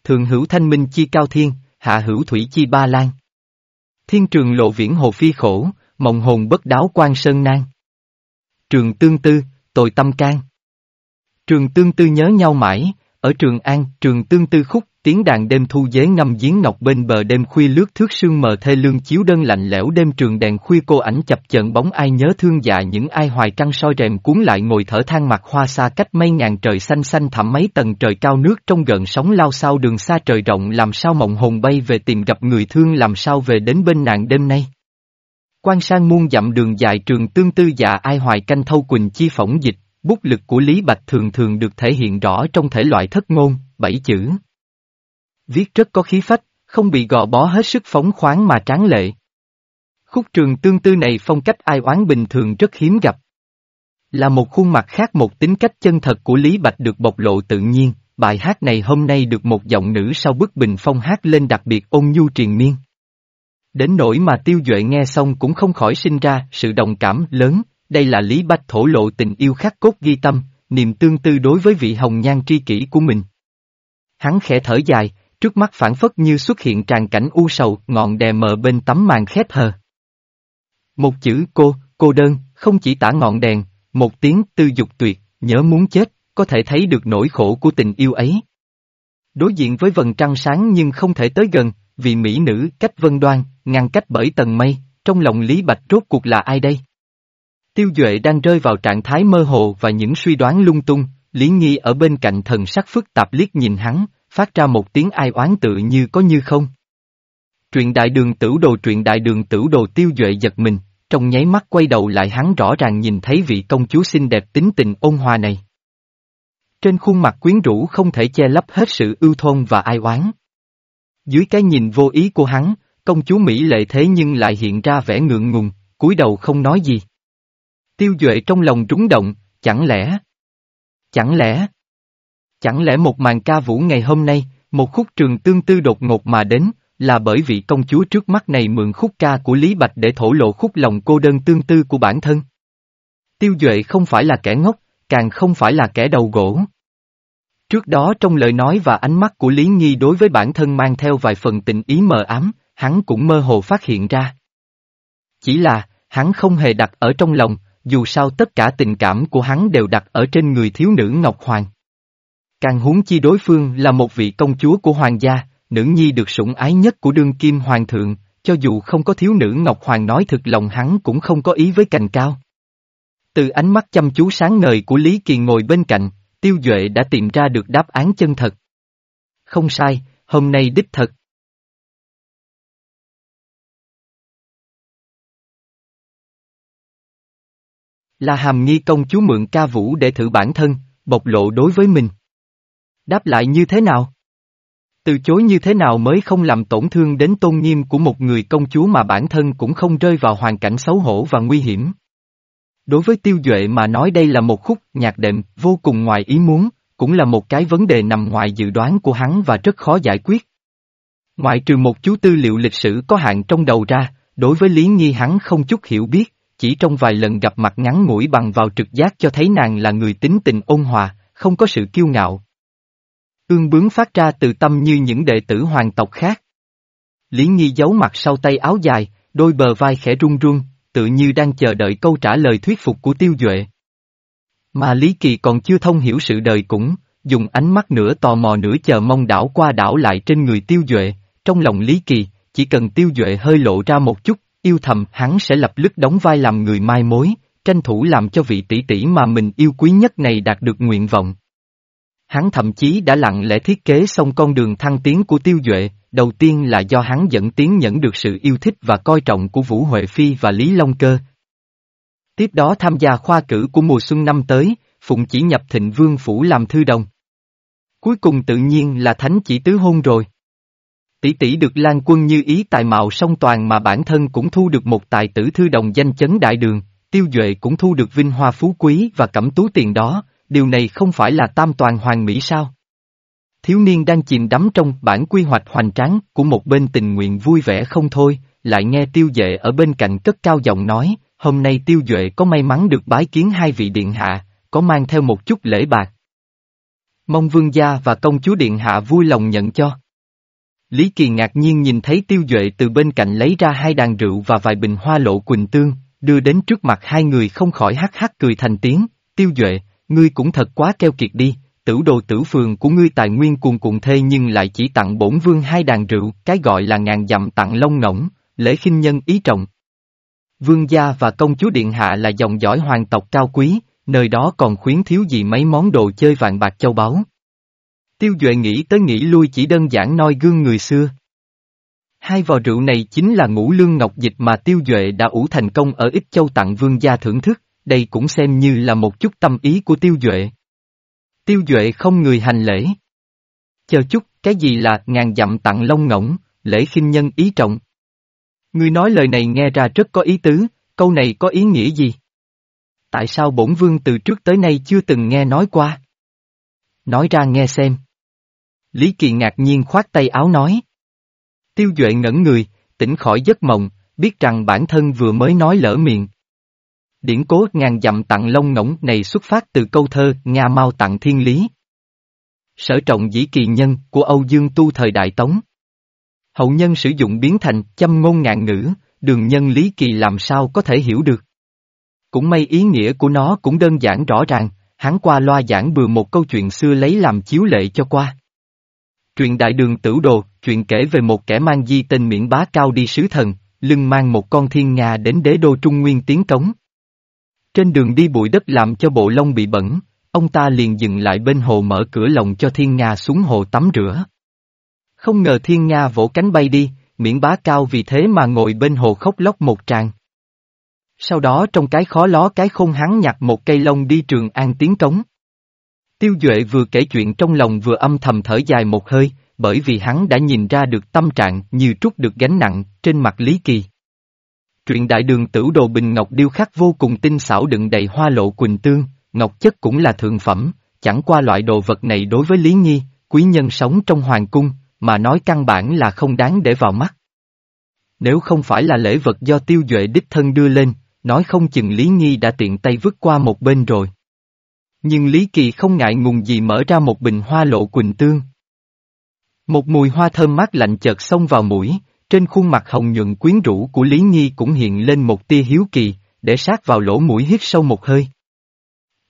Thường hữu thanh minh chi cao thiên, hạ hữu thủy chi ba lan. Thiên trường lộ viễn hồ phi khổ, mộng hồn bất đáo quan sơn nan. Trường tương tư, tội tâm can. Trường tương tư nhớ nhau mãi, ở Trường An, Trường tương tư khúc, tiếng đàn đêm thu dế ngâm giếng ngọc bên bờ đêm khuya lướt thước sương mờ thê lương chiếu đơn lạnh lẽo đêm trường đèn khuya cô ảnh chập chờn bóng ai nhớ thương dạ những ai hoài trăng soi rèm cuốn lại ngồi thở than mặt hoa xa cách mây ngàn trời xanh xanh thẳm mấy tầng trời cao nước trong gần sóng lao sao đường xa trời rộng làm sao mộng hồn bay về tìm gặp người thương làm sao về đến bên nạn đêm nay. Quan sang muôn dặm đường dài trường tương tư dạ ai hoài canh thâu quỳnh chi phỏng dịch, bút lực của Lý Bạch thường thường được thể hiện rõ trong thể loại thất ngôn, bảy chữ. Viết rất có khí phách, không bị gò bó hết sức phóng khoáng mà tráng lệ. Khúc trường tương tư này phong cách ai oán bình thường rất hiếm gặp. Là một khuôn mặt khác một tính cách chân thật của Lý Bạch được bộc lộ tự nhiên, bài hát này hôm nay được một giọng nữ sau bức bình phong hát lên đặc biệt ôn nhu triền miên. Đến nỗi mà tiêu duệ nghe xong cũng không khỏi sinh ra sự đồng cảm lớn, đây là Lý Bạch thổ lộ tình yêu khắc cốt ghi tâm, niềm tương tư đối với vị hồng nhan tri kỷ của mình. Hắn khẽ thở dài, trước mắt phản phất như xuất hiện tràn cảnh u sầu, ngọn đè mờ bên tấm màn khép hờ. Một chữ cô, cô đơn, không chỉ tả ngọn đèn, một tiếng tư dục tuyệt, nhớ muốn chết, có thể thấy được nỗi khổ của tình yêu ấy. Đối diện với vầng trăng sáng nhưng không thể tới gần, vì mỹ nữ cách vân đoan, ngăn cách bởi tầng mây, trong lòng Lý Bạch rốt cuộc là ai đây? Tiêu Duệ đang rơi vào trạng thái mơ hồ và những suy đoán lung tung, Lý Nghi ở bên cạnh thần sắc phức tạp liếc nhìn hắn, phát ra một tiếng ai oán tự như có như không. Truyện đại đường tử đồ truyện đại đường tử đồ Tiêu Duệ giật mình, trong nháy mắt quay đầu lại hắn rõ ràng nhìn thấy vị công chúa xinh đẹp tính tình ôn hòa này. Trên khuôn mặt quyến rũ không thể che lấp hết sự ưu thôn và ai oán. Dưới cái nhìn vô ý của hắn, công chúa Mỹ lệ thế nhưng lại hiện ra vẻ ngượng ngùng, cúi đầu không nói gì. Tiêu Duệ trong lòng rúng động, chẳng lẽ... Chẳng lẽ... Chẳng lẽ một màn ca vũ ngày hôm nay, một khúc trường tương tư đột ngột mà đến, là bởi vì công chúa trước mắt này mượn khúc ca của Lý Bạch để thổ lộ khúc lòng cô đơn tương tư của bản thân. Tiêu Duệ không phải là kẻ ngốc, càng không phải là kẻ đầu gỗ. Trước đó trong lời nói và ánh mắt của Lý Nghi đối với bản thân mang theo vài phần tình ý mờ ám, hắn cũng mơ hồ phát hiện ra. Chỉ là, hắn không hề đặt ở trong lòng, dù sao tất cả tình cảm của hắn đều đặt ở trên người thiếu nữ Ngọc Hoàng. Càng huống chi đối phương là một vị công chúa của hoàng gia, nữ nhi được sủng ái nhất của đương kim hoàng thượng, cho dù không có thiếu nữ Ngọc Hoàng nói thực lòng hắn cũng không có ý với cành cao. Từ ánh mắt chăm chú sáng ngời của Lý Kỳ ngồi bên cạnh, Tiêu Duệ đã tìm ra được đáp án chân thật. Không sai, hôm nay đích thật. Là hàm nghi công chúa mượn ca vũ để thử bản thân, bộc lộ đối với mình. Đáp lại như thế nào? Từ chối như thế nào mới không làm tổn thương đến tôn nghiêm của một người công chúa mà bản thân cũng không rơi vào hoàn cảnh xấu hổ và nguy hiểm. Đối với tiêu duệ mà nói đây là một khúc nhạc đệm vô cùng ngoài ý muốn, cũng là một cái vấn đề nằm ngoài dự đoán của hắn và rất khó giải quyết. Ngoại trừ một chú tư liệu lịch sử có hạn trong đầu ra, đối với Lý Nghi hắn không chút hiểu biết, chỉ trong vài lần gặp mặt ngắn ngủi bằng vào trực giác cho thấy nàng là người tính tình ôn hòa, không có sự kiêu ngạo. Ương bướng phát ra từ tâm như những đệ tử hoàng tộc khác. Lý Nghi giấu mặt sau tay áo dài, đôi bờ vai khẽ run run, tự như đang chờ đợi câu trả lời thuyết phục của tiêu duệ. Mà Lý Kỳ còn chưa thông hiểu sự đời cũng, dùng ánh mắt nửa tò mò nửa chờ mong đảo qua đảo lại trên người tiêu duệ, trong lòng Lý Kỳ, chỉ cần tiêu duệ hơi lộ ra một chút, yêu thầm hắn sẽ lập tức đóng vai làm người mai mối, tranh thủ làm cho vị tỷ tỷ mà mình yêu quý nhất này đạt được nguyện vọng. Hắn thậm chí đã lặng lẽ thiết kế xong con đường thăng tiến của tiêu duệ, đầu tiên là do hắn dẫn tiến nhận được sự yêu thích và coi trọng của Vũ Huệ Phi và Lý Long Cơ. Tiếp đó tham gia khoa cử của mùa xuân năm tới, Phụng chỉ nhập thịnh vương phủ làm thư đồng. Cuối cùng tự nhiên là thánh chỉ tứ hôn rồi. Tỷ tỷ được lan quân như ý tài mạo song toàn mà bản thân cũng thu được một tài tử thư đồng danh chấn đại đường, tiêu duệ cũng thu được vinh hoa phú quý và cẩm tú tiền đó, điều này không phải là tam toàn hoàng mỹ sao? Thiếu niên đang chìm đắm trong bản quy hoạch hoành tráng của một bên tình nguyện vui vẻ không thôi, lại nghe tiêu dệ ở bên cạnh cất cao giọng nói, hôm nay tiêu duệ có may mắn được bái kiến hai vị điện hạ, có mang theo một chút lễ bạc. Mong vương gia và công chúa điện hạ vui lòng nhận cho. Lý Kỳ ngạc nhiên nhìn thấy tiêu duệ từ bên cạnh lấy ra hai đàn rượu và vài bình hoa lộ quỳnh tương, đưa đến trước mặt hai người không khỏi hắc hắc cười thành tiếng, tiêu duệ, ngươi cũng thật quá keo kiệt đi, tử đồ tử phường của ngươi tài nguyên cuồn cuộn thê nhưng lại chỉ tặng bổn vương hai đàn rượu, cái gọi là ngàn dặm tặng lông ngỗng, lễ khinh nhân ý trọng. Vương gia và công chúa Điện Hạ là dòng dõi hoàng tộc cao quý, nơi đó còn khuyến thiếu gì mấy món đồ chơi vàng bạc châu báu. Tiêu Duệ nghĩ tới nghĩ lui chỉ đơn giản noi gương người xưa. Hai vò rượu này chính là ngũ lương ngọc dịch mà Tiêu Duệ đã ủ thành công ở Ích Châu tặng vương gia thưởng thức, đây cũng xem như là một chút tâm ý của Tiêu Duệ. Tiêu Duệ không người hành lễ. Chờ chút, cái gì là ngàn dặm tặng lông ngỗng, lễ khinh nhân ý trọng. Ngươi nói lời này nghe ra rất có ý tứ, câu này có ý nghĩa gì? Tại sao bổn vương từ trước tới nay chưa từng nghe nói qua? Nói ra nghe xem. Lý Kỳ ngạc nhiên khoát tay áo nói. Tiêu Duệ ngẩn người, tỉnh khỏi giấc mộng, biết rằng bản thân vừa mới nói lỡ miệng. Điển cố ngàn dặm tặng lông ngỗng này xuất phát từ câu thơ Nga mau tặng thiên lý. Sở trọng dĩ kỳ nhân của Âu Dương Tu thời Đại Tống. Hậu nhân sử dụng biến thành châm ngôn ngạn ngữ, đường nhân Lý Kỳ làm sao có thể hiểu được. Cũng may ý nghĩa của nó cũng đơn giản rõ ràng, hắn qua loa giảng bừa một câu chuyện xưa lấy làm chiếu lệ cho qua. Truyện đại đường tử đồ, chuyện kể về một kẻ mang di tên miễn bá cao đi sứ thần, lưng mang một con thiên nga đến đế đô Trung Nguyên tiến cống. Trên đường đi bụi đất làm cho bộ lông bị bẩn, ông ta liền dừng lại bên hồ mở cửa lồng cho thiên nga xuống hồ tắm rửa. Không ngờ thiên nga vỗ cánh bay đi, miễn bá cao vì thế mà ngồi bên hồ khóc lóc một tràng. Sau đó trong cái khó ló cái khôn hắn nhặt một cây lông đi trường an tiến cống. Tiêu Duệ vừa kể chuyện trong lòng vừa âm thầm thở dài một hơi, bởi vì hắn đã nhìn ra được tâm trạng như trút được gánh nặng trên mặt Lý Kỳ. Truyện đại đường tử đồ bình ngọc điêu khắc vô cùng tinh xảo đựng đầy hoa lộ quỳnh tương, ngọc chất cũng là thượng phẩm, chẳng qua loại đồ vật này đối với Lý Nhi, quý nhân sống trong hoàng cung, mà nói căn bản là không đáng để vào mắt. Nếu không phải là lễ vật do tiêu duệ đích thân đưa lên, nói không chừng Lý Nhi đã tiện tay vứt qua một bên rồi. Nhưng Lý Kỳ không ngại ngùng gì mở ra một bình hoa lộ quỳnh tương. Một mùi hoa thơm mát lạnh chợt xông vào mũi, trên khuôn mặt hồng nhuận quyến rũ của Lý Nhi cũng hiện lên một tia hiếu kỳ, để sát vào lỗ mũi hít sâu một hơi.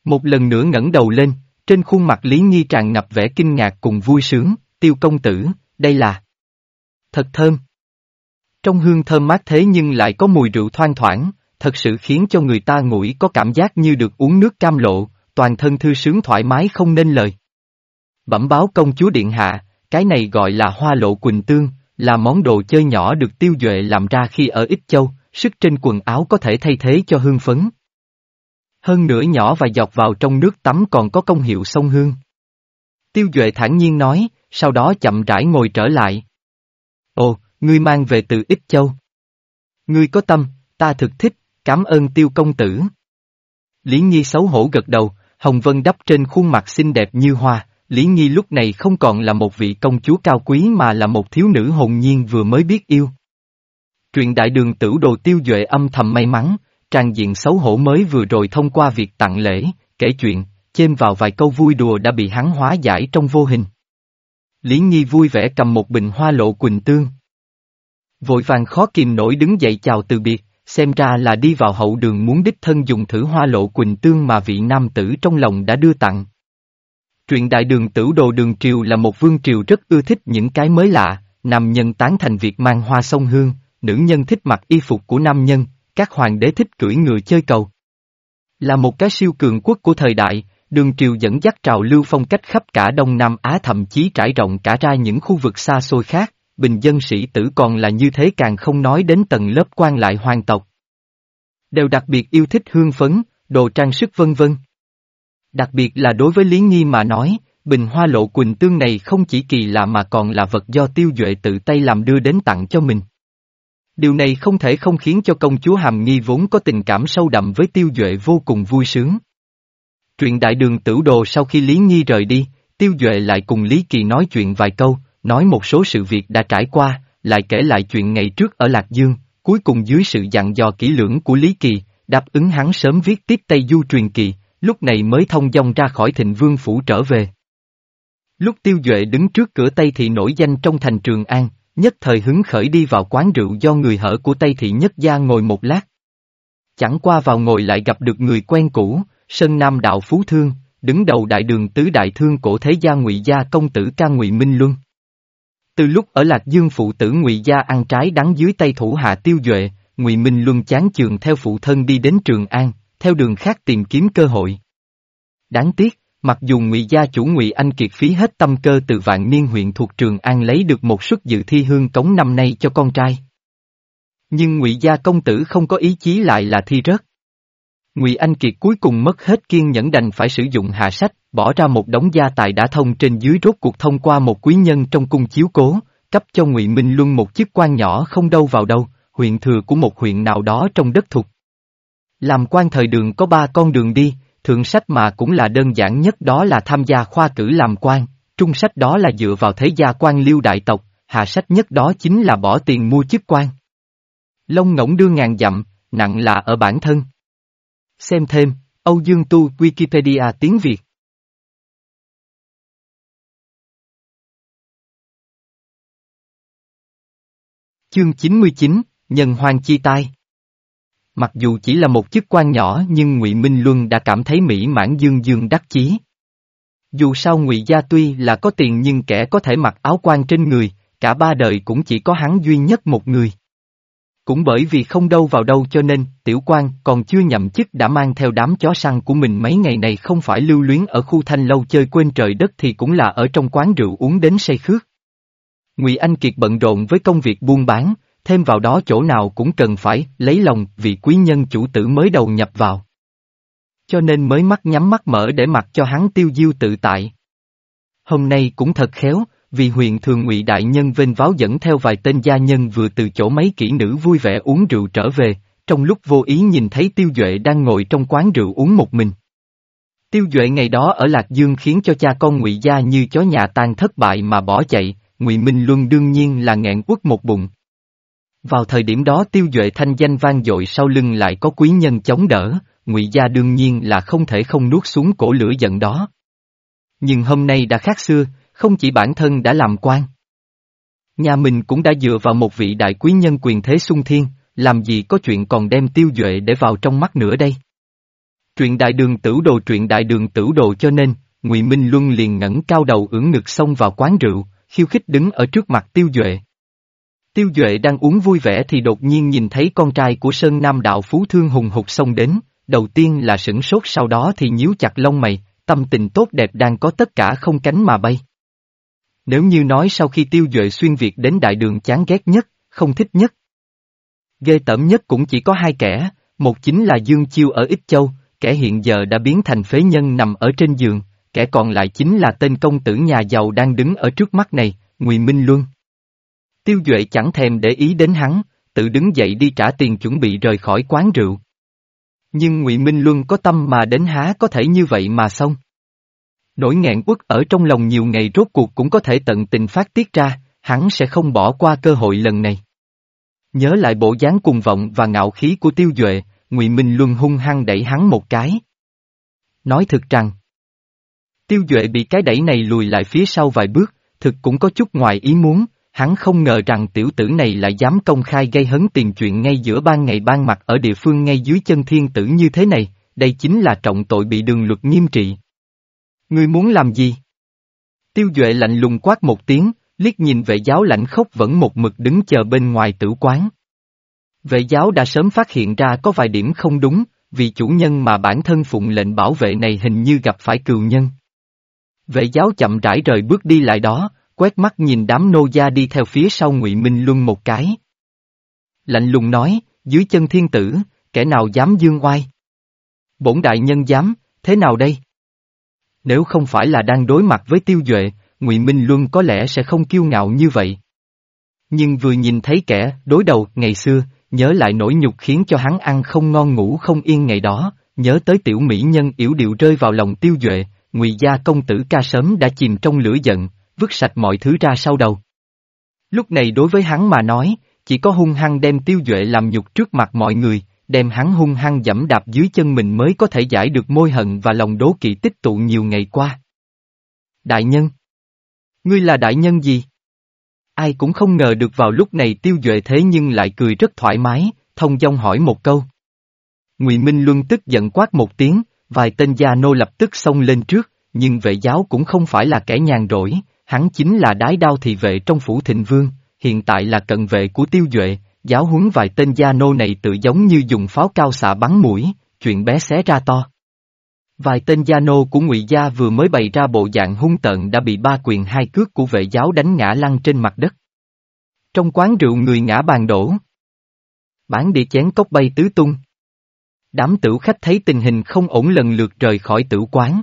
Một lần nữa ngẩng đầu lên, trên khuôn mặt Lý Nhi tràn ngập vẻ kinh ngạc cùng vui sướng, tiêu công tử, đây là... Thật thơm. Trong hương thơm mát thế nhưng lại có mùi rượu thoang thoảng, thật sự khiến cho người ta ngửi có cảm giác như được uống nước cam lộ, toàn thân thư sướng thoải mái không nên lời. Bẩm báo công chúa Điện Hạ, cái này gọi là hoa lộ quỳnh tương, là món đồ chơi nhỏ được tiêu duệ làm ra khi ở Ích Châu, sức trên quần áo có thể thay thế cho hương phấn. Hơn nữa nhỏ và dọc vào trong nước tắm còn có công hiệu sông hương. Tiêu duệ thản nhiên nói, sau đó chậm rãi ngồi trở lại. Ồ, ngươi mang về từ Ích Châu. Ngươi có tâm, ta thực thích, cảm ơn tiêu công tử. Lý Nhi xấu hổ gật đầu, Hồng Vân đắp trên khuôn mặt xinh đẹp như hoa, Lý Nhi lúc này không còn là một vị công chúa cao quý mà là một thiếu nữ hồn nhiên vừa mới biết yêu. Truyện đại đường tử đồ tiêu duệ âm thầm may mắn, trang diện xấu hổ mới vừa rồi thông qua việc tặng lễ, kể chuyện, chêm vào vài câu vui đùa đã bị hắn hóa giải trong vô hình. Lý Nhi vui vẻ cầm một bình hoa lộ quỳnh tương. Vội vàng khó kìm nổi đứng dậy chào từ biệt, xem ra là đi vào hậu đường muốn đích thân dùng thử hoa lộ quỳnh tương mà vị nam tử trong lòng đã đưa tặng. Truyện đại đường tử đồ đường triều là một vương triều rất ưa thích những cái mới lạ, nam nhân tán thành việc mang hoa sông hương, nữ nhân thích mặc y phục của nam nhân, các hoàng đế thích cưỡi ngựa chơi cầu. Là một cái siêu cường quốc của thời đại, đường triều dẫn dắt trào lưu phong cách khắp cả Đông Nam Á thậm chí trải rộng cả ra những khu vực xa xôi khác, bình dân sĩ tử còn là như thế càng không nói đến tầng lớp quan lại hoàng tộc. Đều đặc biệt yêu thích hương phấn, đồ trang sức vân vân. Đặc biệt là đối với Lý Nghi mà nói, bình hoa lộ quỳnh tương này không chỉ kỳ lạ mà còn là vật do tiêu duệ tự tay làm đưa đến tặng cho mình. Điều này không thể không khiến cho công chúa Hàm Nghi vốn có tình cảm sâu đậm với tiêu duệ vô cùng vui sướng. Truyện đại đường tử đồ sau khi Lý Nghi rời đi, tiêu duệ lại cùng Lý Kỳ nói chuyện vài câu, nói một số sự việc đã trải qua, lại kể lại chuyện ngày trước ở Lạc Dương, cuối cùng dưới sự dặn dò kỹ lưỡng của Lý Kỳ, đáp ứng hắn sớm viết tiếp Tây Du truyền kỳ, lúc này mới thông dong ra khỏi thịnh vương phủ trở về. Lúc Tiêu Duệ đứng trước cửa Tây Thị nổi danh trong thành Trường An, nhất thời hứng khởi đi vào quán rượu do người hở của Tây Thị nhất gia ngồi một lát. Chẳng qua vào ngồi lại gặp được người quen cũ, Sơn Nam Đạo Phú Thương, đứng đầu đại đường tứ đại thương cổ thế gia ngụy gia công tử ca ngụy Minh Luân. Từ lúc ở Lạc Dương phụ tử ngụy gia ăn trái đắng dưới tay thủ hạ tiêu duệ, ngụy Minh Luân chán chường theo phụ thân đi đến Trường An, theo đường khác tìm kiếm cơ hội. Đáng tiếc, mặc dù ngụy gia chủ ngụy Anh Kiệt phí hết tâm cơ từ vạn niên huyện thuộc Trường An lấy được một suất dự thi hương cống năm nay cho con trai. Nhưng ngụy gia công tử không có ý chí lại là thi rớt. Ngụy Anh Kiệt cuối cùng mất hết kiên nhẫn đành phải sử dụng hạ sách, bỏ ra một đống gia tài đã thông trên dưới rốt cuộc thông qua một quý nhân trong cung chiếu cố, cấp cho Ngụy Minh Luân một chiếc quan nhỏ không đâu vào đâu, huyện thừa của một huyện nào đó trong đất thuộc. Làm quan thời đường có ba con đường đi, thượng sách mà cũng là đơn giản nhất đó là tham gia khoa cử làm quan, trung sách đó là dựa vào thế gia quan liêu đại tộc, hạ sách nhất đó chính là bỏ tiền mua chức quan. Lông ngỗng đưa ngàn dặm, nặng là ở bản thân. Xem thêm, Âu Dương Tu Wikipedia tiếng Việt. Chương 99, Nhân Hoàng Chi Tai Mặc dù chỉ là một chức quan nhỏ nhưng Ngụy Minh Luân đã cảm thấy mỹ mãn dương dương đắc chí. Dù sao Ngụy Gia tuy là có tiền nhưng kẻ có thể mặc áo quan trên người, cả ba đời cũng chỉ có hắn duy nhất một người. Cũng bởi vì không đâu vào đâu cho nên, tiểu quan còn chưa nhậm chức đã mang theo đám chó săn của mình mấy ngày này không phải lưu luyến ở khu thanh lâu chơi quên trời đất thì cũng là ở trong quán rượu uống đến say khước. Ngụy Anh Kiệt bận rộn với công việc buôn bán, thêm vào đó chỗ nào cũng cần phải lấy lòng vì quý nhân chủ tử mới đầu nhập vào. Cho nên mới mắt nhắm mắt mở để mặc cho hắn tiêu diêu tự tại. Hôm nay cũng thật khéo, vì huyện thường ngụy đại nhân vênh váo dẫn theo vài tên gia nhân vừa từ chỗ mấy kỹ nữ vui vẻ uống rượu trở về, trong lúc vô ý nhìn thấy tiêu duệ đang ngồi trong quán rượu uống một mình. Tiêu duệ ngày đó ở Lạc Dương khiến cho cha con ngụy gia như chó nhà tan thất bại mà bỏ chạy, ngụy Minh Luân đương nhiên là nghẹn quất một bụng. Vào thời điểm đó tiêu duệ thanh danh vang dội sau lưng lại có quý nhân chống đỡ, ngụy gia đương nhiên là không thể không nuốt xuống cổ lửa giận đó. Nhưng hôm nay đã khác xưa, không chỉ bản thân đã làm quan. Nhà mình cũng đã dựa vào một vị đại quý nhân quyền thế sung thiên, làm gì có chuyện còn đem tiêu duệ để vào trong mắt nữa đây. chuyện đại đường tử đồ chuyện đại đường tử đồ cho nên, ngụy Minh Luân liền ngẩng cao đầu ưỡn ngực xông vào quán rượu, khiêu khích đứng ở trước mặt tiêu duệ. Tiêu duệ đang uống vui vẻ thì đột nhiên nhìn thấy con trai của Sơn Nam đạo Phú Thương hùng hục xông đến, đầu tiên là sửng sốt sau đó thì nhíu chặt lông mày, tâm tình tốt đẹp đang có tất cả không cánh mà bay. Nếu như nói sau khi tiêu duệ xuyên Việt đến đại đường chán ghét nhất, không thích nhất. Ghê tởm nhất cũng chỉ có hai kẻ, một chính là Dương Chiêu ở Ích Châu, kẻ hiện giờ đã biến thành phế nhân nằm ở trên giường, kẻ còn lại chính là tên công tử nhà giàu đang đứng ở trước mắt này, Ngụy Minh Luân. Tiêu Duệ chẳng thèm để ý đến hắn, tự đứng dậy đi trả tiền chuẩn bị rời khỏi quán rượu. Nhưng Ngụy Minh Luân có tâm mà đến há có thể như vậy mà xong. Nỗi nghẹn uất ở trong lòng nhiều ngày rốt cuộc cũng có thể tận tình phát tiết ra, hắn sẽ không bỏ qua cơ hội lần này. Nhớ lại bộ dáng cùng vọng và ngạo khí của tiêu duệ, ngụy Minh Luân hung hăng đẩy hắn một cái. Nói thực rằng, tiêu duệ bị cái đẩy này lùi lại phía sau vài bước, thực cũng có chút ngoài ý muốn, hắn không ngờ rằng tiểu tử này lại dám công khai gây hấn tiền chuyện ngay giữa ban ngày ban mặt ở địa phương ngay dưới chân thiên tử như thế này, đây chính là trọng tội bị đường luật nghiêm trị. Ngươi muốn làm gì? Tiêu Duệ lạnh lùng quát một tiếng, liếc nhìn vệ giáo lạnh khốc vẫn một mực đứng chờ bên ngoài tử quán. Vệ giáo đã sớm phát hiện ra có vài điểm không đúng, vì chủ nhân mà bản thân phụng lệnh bảo vệ này hình như gặp phải cừu nhân. Vệ giáo chậm rãi rời bước đi lại đó, quét mắt nhìn đám nô gia đi theo phía sau ngụy Minh Luân một cái. Lạnh lùng nói, dưới chân thiên tử, kẻ nào dám dương oai? Bổn đại nhân dám, thế nào đây? Nếu không phải là đang đối mặt với tiêu duệ, ngụy Minh Luân có lẽ sẽ không kiêu ngạo như vậy. Nhưng vừa nhìn thấy kẻ đối đầu ngày xưa, nhớ lại nỗi nhục khiến cho hắn ăn không ngon ngủ không yên ngày đó, nhớ tới tiểu mỹ nhân yểu điệu rơi vào lòng tiêu duệ, ngụy gia công tử ca sớm đã chìm trong lửa giận, vứt sạch mọi thứ ra sau đầu. Lúc này đối với hắn mà nói, chỉ có hung hăng đem tiêu duệ làm nhục trước mặt mọi người, đem hắn hung hăng dẫm đạp dưới chân mình mới có thể giải được môi hận và lòng đố kỵ tích tụ nhiều ngày qua. Đại nhân Ngươi là đại nhân gì? Ai cũng không ngờ được vào lúc này tiêu duệ thế nhưng lại cười rất thoải mái, thông dong hỏi một câu. Ngụy Minh Luân tức giận quát một tiếng, vài tên gia nô lập tức xông lên trước, nhưng vệ giáo cũng không phải là kẻ nhàn rỗi, hắn chính là đái đao thị vệ trong phủ thịnh vương, hiện tại là cận vệ của tiêu duệ, giáo huấn vài tên gia nô này tự giống như dùng pháo cao xạ bắn mũi, chuyện bé xé ra to. Vài tên gia nô của ngụy gia vừa mới bày ra bộ dạng hung tợn đã bị ba quyền hai cước của vệ giáo đánh ngã lăn trên mặt đất. Trong quán rượu người ngã bàn đổ. Bán đĩa chén cốc bay tứ tung. Đám tử khách thấy tình hình không ổn lần lượt rời khỏi tử quán.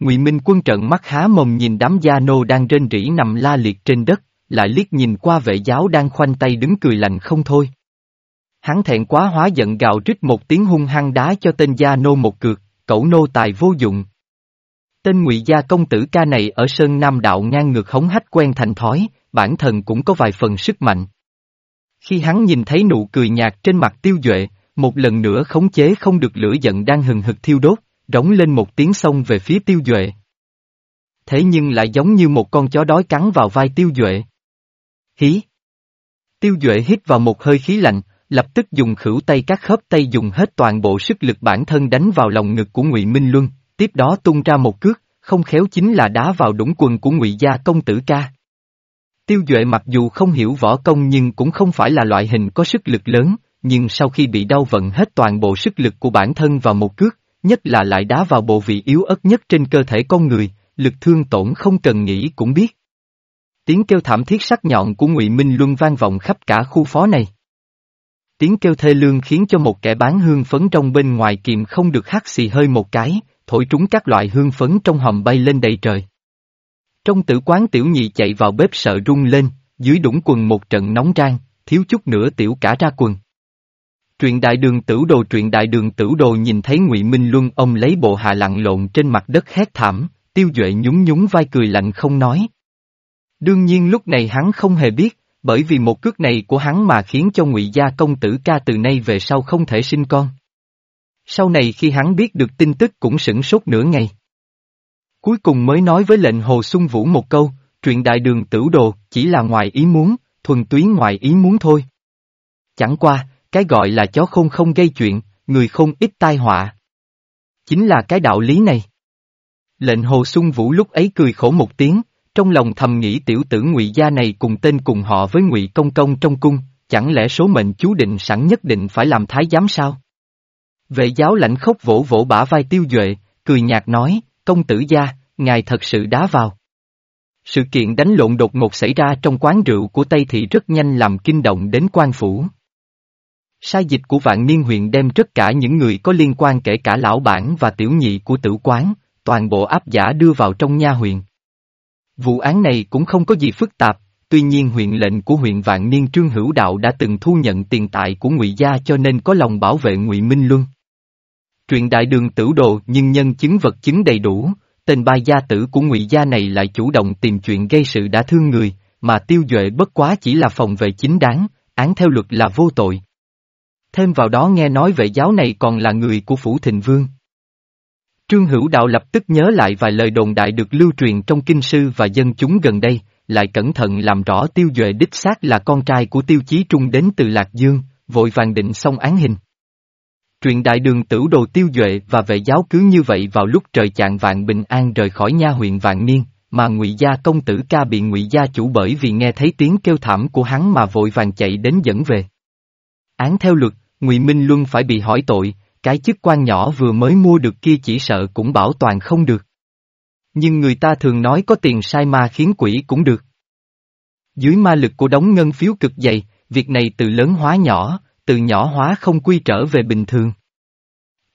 Ngụy Minh quân trận mắt há mồm nhìn đám gia nô đang rên rỉ nằm la liệt trên đất, lại liếc nhìn qua vệ giáo đang khoanh tay đứng cười lạnh không thôi. Hắn thẹn quá hóa giận gào rít một tiếng hung hăng đá cho tên gia nô một cược, cẩu nô tài vô dụng. Tên ngụy gia công tử ca này ở Sơn Nam Đạo ngang ngược hống hách quen thành thói, bản thân cũng có vài phần sức mạnh. Khi hắn nhìn thấy nụ cười nhạt trên mặt tiêu duệ, một lần nữa khống chế không được lửa giận đang hừng hực thiêu đốt, rống lên một tiếng sông về phía tiêu duệ. Thế nhưng lại giống như một con chó đói cắn vào vai tiêu duệ. Hí! Tiêu duệ hít vào một hơi khí lạnh, lập tức dùng khửu tay các khớp tay dùng hết toàn bộ sức lực bản thân đánh vào lòng ngực của Ngụy Minh Luân, tiếp đó tung ra một cước, không khéo chính là đá vào đũng quần của Ngụy gia công tử ca. Tiêu Duệ mặc dù không hiểu võ công nhưng cũng không phải là loại hình có sức lực lớn, nhưng sau khi bị đau vận hết toàn bộ sức lực của bản thân vào một cước, nhất là lại đá vào bộ vị yếu ớt nhất trên cơ thể con người, lực thương tổn không cần nghĩ cũng biết. Tiếng kêu thảm thiết sắc nhọn của Ngụy Minh Luân vang vọng khắp cả khu phố này. Tiếng kêu thê lương khiến cho một kẻ bán hương phấn trong bên ngoài kiềm không được hắt xì hơi một cái, thổi trúng các loại hương phấn trong hòm bay lên đầy trời. Trong tử quán tiểu nhị chạy vào bếp sợ rung lên, dưới đũng quần một trận nóng rang, thiếu chút nữa tiểu cả ra quần. Truyện đại đường tử đồ truyện đại đường tử đồ nhìn thấy ngụy Minh Luân ông lấy bộ hạ lặng lộn trên mặt đất hét thảm, tiêu duệ nhún nhún vai cười lạnh không nói. Đương nhiên lúc này hắn không hề biết, bởi vì một cước này của hắn mà khiến cho ngụy gia công tử ca từ nay về sau không thể sinh con. Sau này khi hắn biết được tin tức cũng sửng sốt nửa ngày. Cuối cùng mới nói với lệnh Hồ Xuân Vũ một câu, truyện đại đường tử đồ chỉ là ngoài ý muốn, thuần túy ngoài ý muốn thôi. Chẳng qua, cái gọi là chó khôn không gây chuyện, người khôn ít tai họa. Chính là cái đạo lý này. Lệnh Hồ Xuân Vũ lúc ấy cười khổ một tiếng, trong lòng thầm nghĩ tiểu tử ngụy gia này cùng tên cùng họ với ngụy công công trong cung, chẳng lẽ số mệnh chú định sẵn nhất định phải làm thái giám sao? Vệ giáo lãnh khóc vỗ vỗ bả vai tiêu duệ, cười nhạt nói, công tử gia, ngài thật sự đá vào. Sự kiện đánh lộn đột ngột xảy ra trong quán rượu của Tây Thị rất nhanh làm kinh động đến quan phủ. Sai dịch của vạn niên huyện đem tất cả những người có liên quan kể cả lão bản và tiểu nhị của tử quán, toàn bộ áp giả đưa vào trong nha huyện. Vụ án này cũng không có gì phức tạp, tuy nhiên huyện lệnh của huyện Vạn Niên Trương Hữu Đạo đã từng thu nhận tiền tại của Ngụy Gia cho nên có lòng bảo vệ Ngụy Minh Luân. Truyện đại đường tử đồ nhưng nhân chứng vật chứng đầy đủ, tên ba gia tử của Ngụy Gia này lại chủ động tìm chuyện gây sự đã thương người, mà tiêu duệ bất quá chỉ là phòng vệ chính đáng, án theo luật là vô tội. Thêm vào đó nghe nói vệ giáo này còn là người của Phủ Thịnh Vương. Trương Hữu Đạo lập tức nhớ lại vài lời đồn đại được lưu truyền trong kinh sư và dân chúng gần đây, lại cẩn thận làm rõ tiêu duệ đích xác là con trai của tiêu chí trung đến từ Lạc Dương, vội vàng định xong án hình. Truyện đại đường tử đồ tiêu duệ và vệ giáo cứ như vậy vào lúc trời chạng vạn bình an rời khỏi nha huyện vạn niên, mà ngụy gia công tử ca bị ngụy gia chủ bởi vì nghe thấy tiếng kêu thảm của hắn mà vội vàng chạy đến dẫn về. Án theo luật, ngụy Minh Luân phải bị hỏi tội, cái chức quan nhỏ vừa mới mua được kia chỉ sợ cũng bảo toàn không được. Nhưng người ta thường nói có tiền sai ma khiến quỷ cũng được. Dưới ma lực của đống ngân phiếu cực dày, việc này từ lớn hóa nhỏ, từ nhỏ hóa không quy trở về bình thường.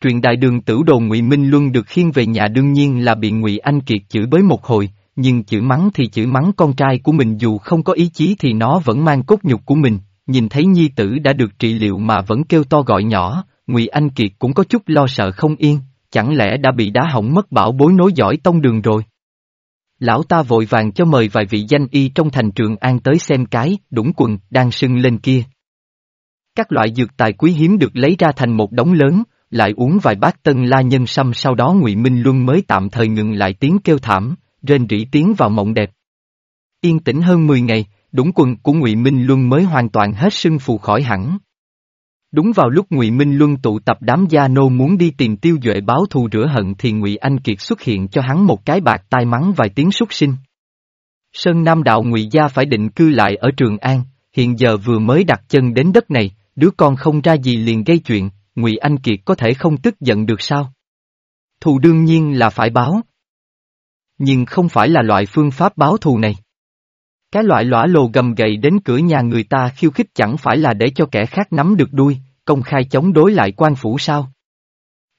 Truyền đại đường tử đồ ngụy Minh Luân được khiêng về nhà đương nhiên là bị ngụy Anh Kiệt chửi bới một hồi, nhưng chửi mắng thì chửi mắng con trai của mình dù không có ý chí thì nó vẫn mang cốt nhục của mình, nhìn thấy nhi tử đã được trị liệu mà vẫn kêu to gọi nhỏ, Ngụy Anh Kiệt cũng có chút lo sợ không yên, chẳng lẽ đã bị đá hỏng mất bảo bối nối dõi tông đường rồi. Lão ta vội vàng cho mời vài vị danh y trong thành trường an tới xem cái, đũng quần, đang sưng lên kia. Các loại dược tài quý hiếm được lấy ra thành một đống lớn, lại uống vài bát tân la nhân sâm sau đó ngụy Minh Luân mới tạm thời ngừng lại tiếng kêu thảm, rên rỉ tiếng vào mộng đẹp. Yên tĩnh hơn 10 ngày, đúng quần của Ngụy Minh Luân mới hoàn toàn hết sưng phù khỏi hẳn. Đúng vào lúc Ngụy Minh Luân tụ tập đám gia nô muốn đi tìm Tiêu Duệ báo thù rửa hận thì Ngụy Anh Kiệt xuất hiện cho hắn một cái bạc tai mắng vài tiếng súc sinh. Sơn Nam đạo Ngụy gia phải định cư lại ở Trường An, hiện giờ vừa mới đặt chân đến đất này, đứa con không ra gì liền gây chuyện, Ngụy Anh Kiệt có thể không tức giận được sao? Thù đương nhiên là phải báo. Nhưng không phải là loại phương pháp báo thù này. Cái loại lõa lồ gầm gậy đến cửa nhà người ta khiêu khích chẳng phải là để cho kẻ khác nắm được đuôi, công khai chống đối lại quan phủ sao?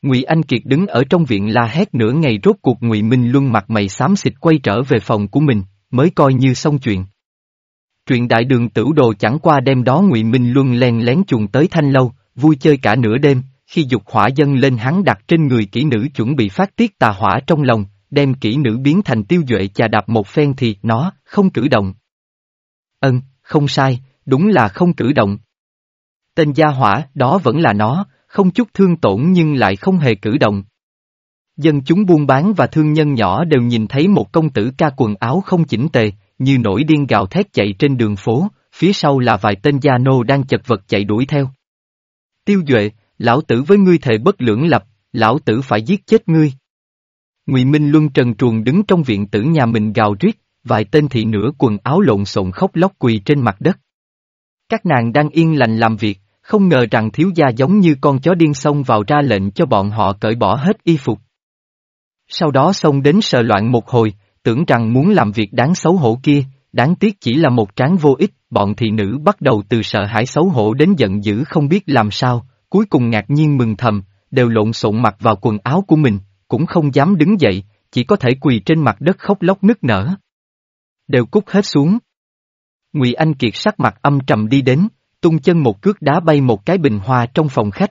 Ngụy Anh Kiệt đứng ở trong viện la hét nửa ngày rốt cuộc Ngụy Minh Luân mặt mày xám xịt quay trở về phòng của mình, mới coi như xong chuyện. chuyện đại đường tử đồ chẳng qua đêm đó Ngụy Minh Luân len lén chuồn tới thanh lâu, vui chơi cả nửa đêm, khi dục hỏa dân lên hắn đặt trên người kỹ nữ chuẩn bị phát tiết tà hỏa trong lòng, đem kỹ nữ biến thành tiêu duệ chà đạp một phen thì nó không cử động. Ân, không sai, đúng là không cử động. Tên gia hỏa đó vẫn là nó, không chút thương tổn nhưng lại không hề cử động. Dân chúng buôn bán và thương nhân nhỏ đều nhìn thấy một công tử ca quần áo không chỉnh tề, như nổi điên gào thét chạy trên đường phố, phía sau là vài tên gia nô đang chật vật chạy đuổi theo. Tiêu Duệ, lão tử với ngươi thề bất lưỡng lập, lão tử phải giết chết ngươi. Ngụy Minh Luân trần truồng đứng trong viện tử nhà mình gào riết, vài tên thị nữ quần áo lộn xộn khóc lóc quỳ trên mặt đất. Các nàng đang yên lành làm việc, không ngờ rằng thiếu gia giống như con chó điên xông vào ra lệnh cho bọn họ cởi bỏ hết y phục. Sau đó xông đến sờ loạn một hồi, tưởng rằng muốn làm việc đáng xấu hổ kia, đáng tiếc chỉ là một tráng vô ích, bọn thị nữ bắt đầu từ sợ hãi xấu hổ đến giận dữ không biết làm sao, cuối cùng ngạc nhiên mừng thầm, đều lộn xộn mặt vào quần áo của mình, cũng không dám đứng dậy, chỉ có thể quỳ trên mặt đất khóc lóc nức nở. Đều cút hết xuống. Ngụy Anh Kiệt sắc mặt âm trầm đi đến, tung chân một cước đá bay một cái bình hoa trong phòng khách.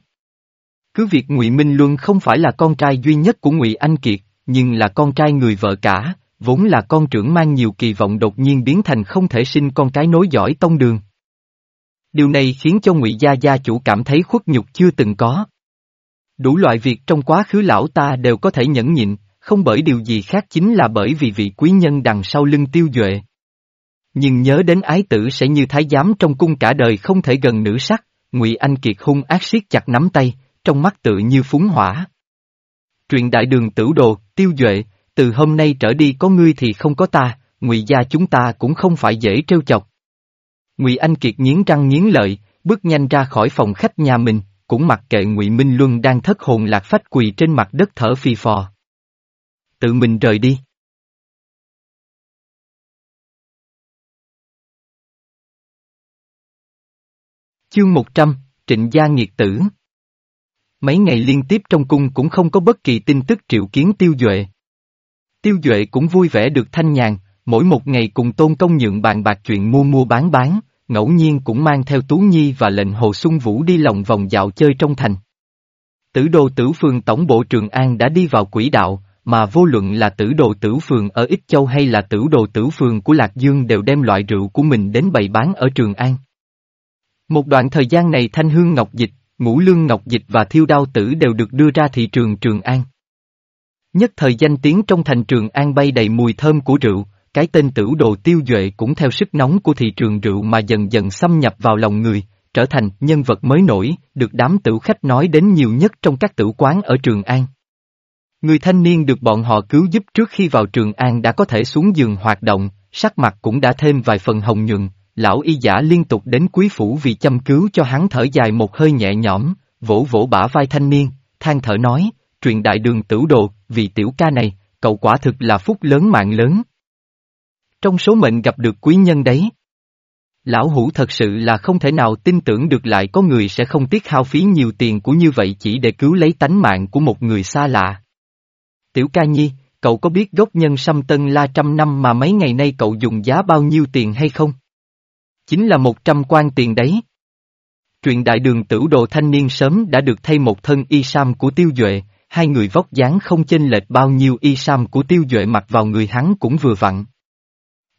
Cứ việc Ngụy Minh Luân không phải là con trai duy nhất của Ngụy Anh Kiệt, nhưng là con trai người vợ cả, vốn là con trưởng mang nhiều kỳ vọng đột nhiên biến thành không thể sinh con cái nối dõi tông đường. Điều này khiến cho ngụy Gia Gia chủ cảm thấy khuất nhục chưa từng có. Đủ loại việc trong quá khứ lão ta đều có thể nhẫn nhịn, không bởi điều gì khác chính là bởi vì vị quý nhân đằng sau lưng tiêu duệ. Nhưng nhớ đến ái tử sẽ như thái giám trong cung cả đời không thể gần nữ sắc, ngụy Anh Kiệt hung ác siết chặt nắm tay, trong mắt tự như phúng hỏa. Truyện đại đường tử đồ, tiêu duệ, từ hôm nay trở đi có ngươi thì không có ta, ngụy gia chúng ta cũng không phải dễ trêu chọc. Ngụy Anh Kiệt nghiến răng nghiến lợi, bước nhanh ra khỏi phòng khách nhà mình, cũng mặc kệ Ngụy Minh Luân đang thất hồn lạc phách quỳ trên mặt đất thở phì phò. Tự mình rời đi. Chương 100, Trịnh Gia Nghiệt Tử Mấy ngày liên tiếp trong cung cũng không có bất kỳ tin tức triệu kiến tiêu duệ. Tiêu duệ cũng vui vẻ được thanh nhàn, mỗi một ngày cùng tôn công nhượng bàn bạc chuyện mua mua bán bán, ngẫu nhiên cũng mang theo Tú Nhi và lệnh Hồ Xuân Vũ đi lòng vòng dạo chơi trong thành. Tử đồ tử phường tổng bộ Trường An đã đi vào quỹ đạo, mà vô luận là tử đồ tử phường ở Ích Châu hay là tử đồ tử phường của Lạc Dương đều đem loại rượu của mình đến bày bán ở Trường An. Một đoạn thời gian này Thanh Hương Ngọc Dịch, Ngũ Lương Ngọc Dịch và Thiêu Đao Tử đều được đưa ra thị trường Trường An. Nhất thời danh tiếng trong thành Trường An bay đầy mùi thơm của rượu, cái tên tử đồ tiêu duệ cũng theo sức nóng của thị trường rượu mà dần dần xâm nhập vào lòng người, trở thành nhân vật mới nổi, được đám tử khách nói đến nhiều nhất trong các tử quán ở Trường An. Người thanh niên được bọn họ cứu giúp trước khi vào Trường An đã có thể xuống giường hoạt động, sắc mặt cũng đã thêm vài phần hồng nhuận, lão y giả liên tục đến quý phủ vì chăm cứu cho hắn thở dài một hơi nhẹ nhõm, vỗ vỗ bả vai thanh niên, than thở nói, truyền đại đường tử đồ, vì tiểu ca này, cậu quả thực là phúc lớn mạng lớn. Trong số mệnh gặp được quý nhân đấy. Lão hủ thật sự là không thể nào tin tưởng được lại có người sẽ không tiếc hao phí nhiều tiền của như vậy chỉ để cứu lấy tánh mạng của một người xa lạ. Tiểu ca nhi, cậu có biết gốc nhân sâm tân la trăm năm mà mấy ngày nay cậu dùng giá bao nhiêu tiền hay không? Chính là một trăm quan tiền đấy. Truyện đại đường tử đồ thanh niên sớm đã được thay một thân y sam của tiêu duệ, hai người vóc dáng không chênh lệch bao nhiêu y sam của tiêu duệ mặc vào người hắn cũng vừa vặn.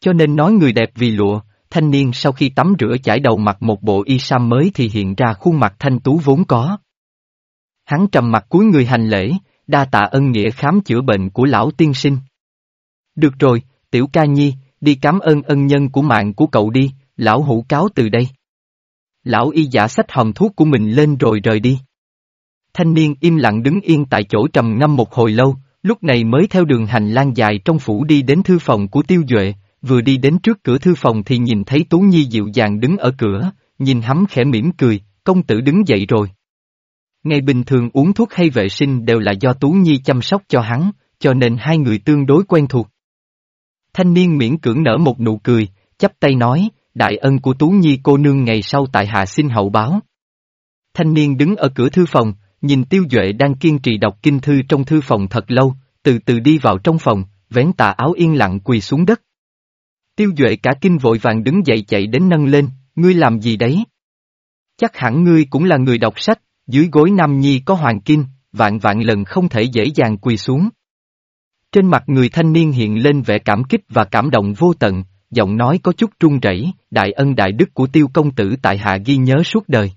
Cho nên nói người đẹp vì lụa, thanh niên sau khi tắm rửa chải đầu mặc một bộ y sam mới thì hiện ra khuôn mặt thanh tú vốn có. Hắn trầm mặt cúi người hành lễ, đa tạ ân nghĩa khám chữa bệnh của lão tiên sinh. Được rồi, tiểu ca nhi, đi cảm ơn ân nhân của mạng của cậu đi, lão hữu cáo từ đây. Lão y giả sách hòm thuốc của mình lên rồi rời đi. Thanh niên im lặng đứng yên tại chỗ trầm ngâm một hồi lâu, lúc này mới theo đường hành lang dài trong phủ đi đến thư phòng của tiêu duệ, vừa đi đến trước cửa thư phòng thì nhìn thấy Tú Nhi dịu dàng đứng ở cửa, nhìn hắn khẽ mỉm cười, công tử đứng dậy rồi. Ngày bình thường uống thuốc hay vệ sinh đều là do Tú Nhi chăm sóc cho hắn, cho nên hai người tương đối quen thuộc. Thanh niên miễn cưỡng nở một nụ cười, chắp tay nói, đại ân của Tú Nhi cô nương ngày sau tại hạ xin hậu báo. Thanh niên đứng ở cửa thư phòng, nhìn Tiêu Duệ đang kiên trì đọc kinh thư trong thư phòng thật lâu, từ từ đi vào trong phòng, vén tà áo yên lặng quỳ xuống đất. Tiêu Duệ cả kinh vội vàng đứng dậy chạy đến nâng lên, ngươi làm gì đấy? Chắc hẳn ngươi cũng là người đọc sách, dưới gối Nam Nhi có hoàng kim, vạn vạn lần không thể dễ dàng quỳ xuống. Trên mặt người thanh niên hiện lên vẻ cảm kích và cảm động vô tận, giọng nói có chút trung rẩy, đại ân đại đức của tiêu công tử tại hạ ghi nhớ suốt đời.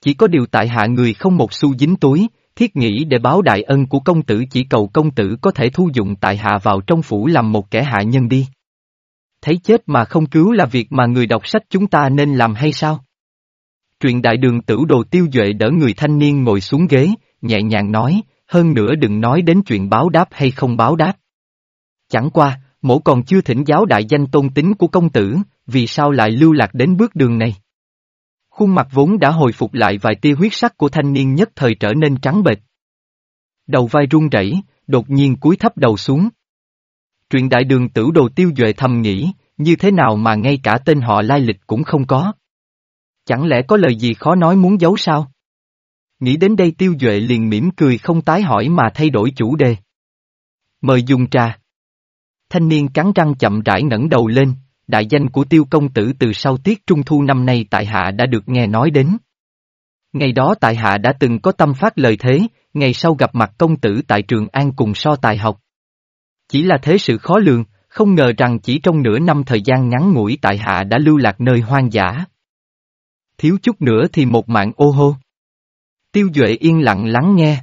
Chỉ có điều tại hạ người không một xu dính túi, thiết nghĩ để báo đại ân của công tử chỉ cầu công tử có thể thu dụng tại hạ vào trong phủ làm một kẻ hạ nhân đi. Thấy chết mà không cứu là việc mà người đọc sách chúng ta nên làm hay sao? Truyện đại đường tử đồ tiêu duệ đỡ người thanh niên ngồi xuống ghế, nhẹ nhàng nói, hơn nữa đừng nói đến chuyện báo đáp hay không báo đáp. Chẳng qua, mổ còn chưa thỉnh giáo đại danh tôn tính của công tử, vì sao lại lưu lạc đến bước đường này? Khuôn mặt vốn đã hồi phục lại vài tia huyết sắc của thanh niên nhất thời trở nên trắng bệch. Đầu vai run rẩy, đột nhiên cúi thấp đầu xuống. Truyện đại đường tử đồ tiêu duệ thầm nghĩ, như thế nào mà ngay cả tên họ lai lịch cũng không có. Chẳng lẽ có lời gì khó nói muốn giấu sao? Nghĩ đến đây tiêu duệ liền mỉm cười không tái hỏi mà thay đổi chủ đề. Mời dùng trà. Thanh niên cắn răng chậm rãi ngẩng đầu lên, đại danh của tiêu công tử từ sau tiết trung thu năm nay tại hạ đã được nghe nói đến. Ngày đó tại hạ đã từng có tâm phát lời thế, ngày sau gặp mặt công tử tại trường An cùng so tài học. Chỉ là thế sự khó lường, không ngờ rằng chỉ trong nửa năm thời gian ngắn ngủi tại hạ đã lưu lạc nơi hoang dã. Thiếu chút nữa thì một mạng ô hô. Tiêu Duệ yên lặng lắng nghe.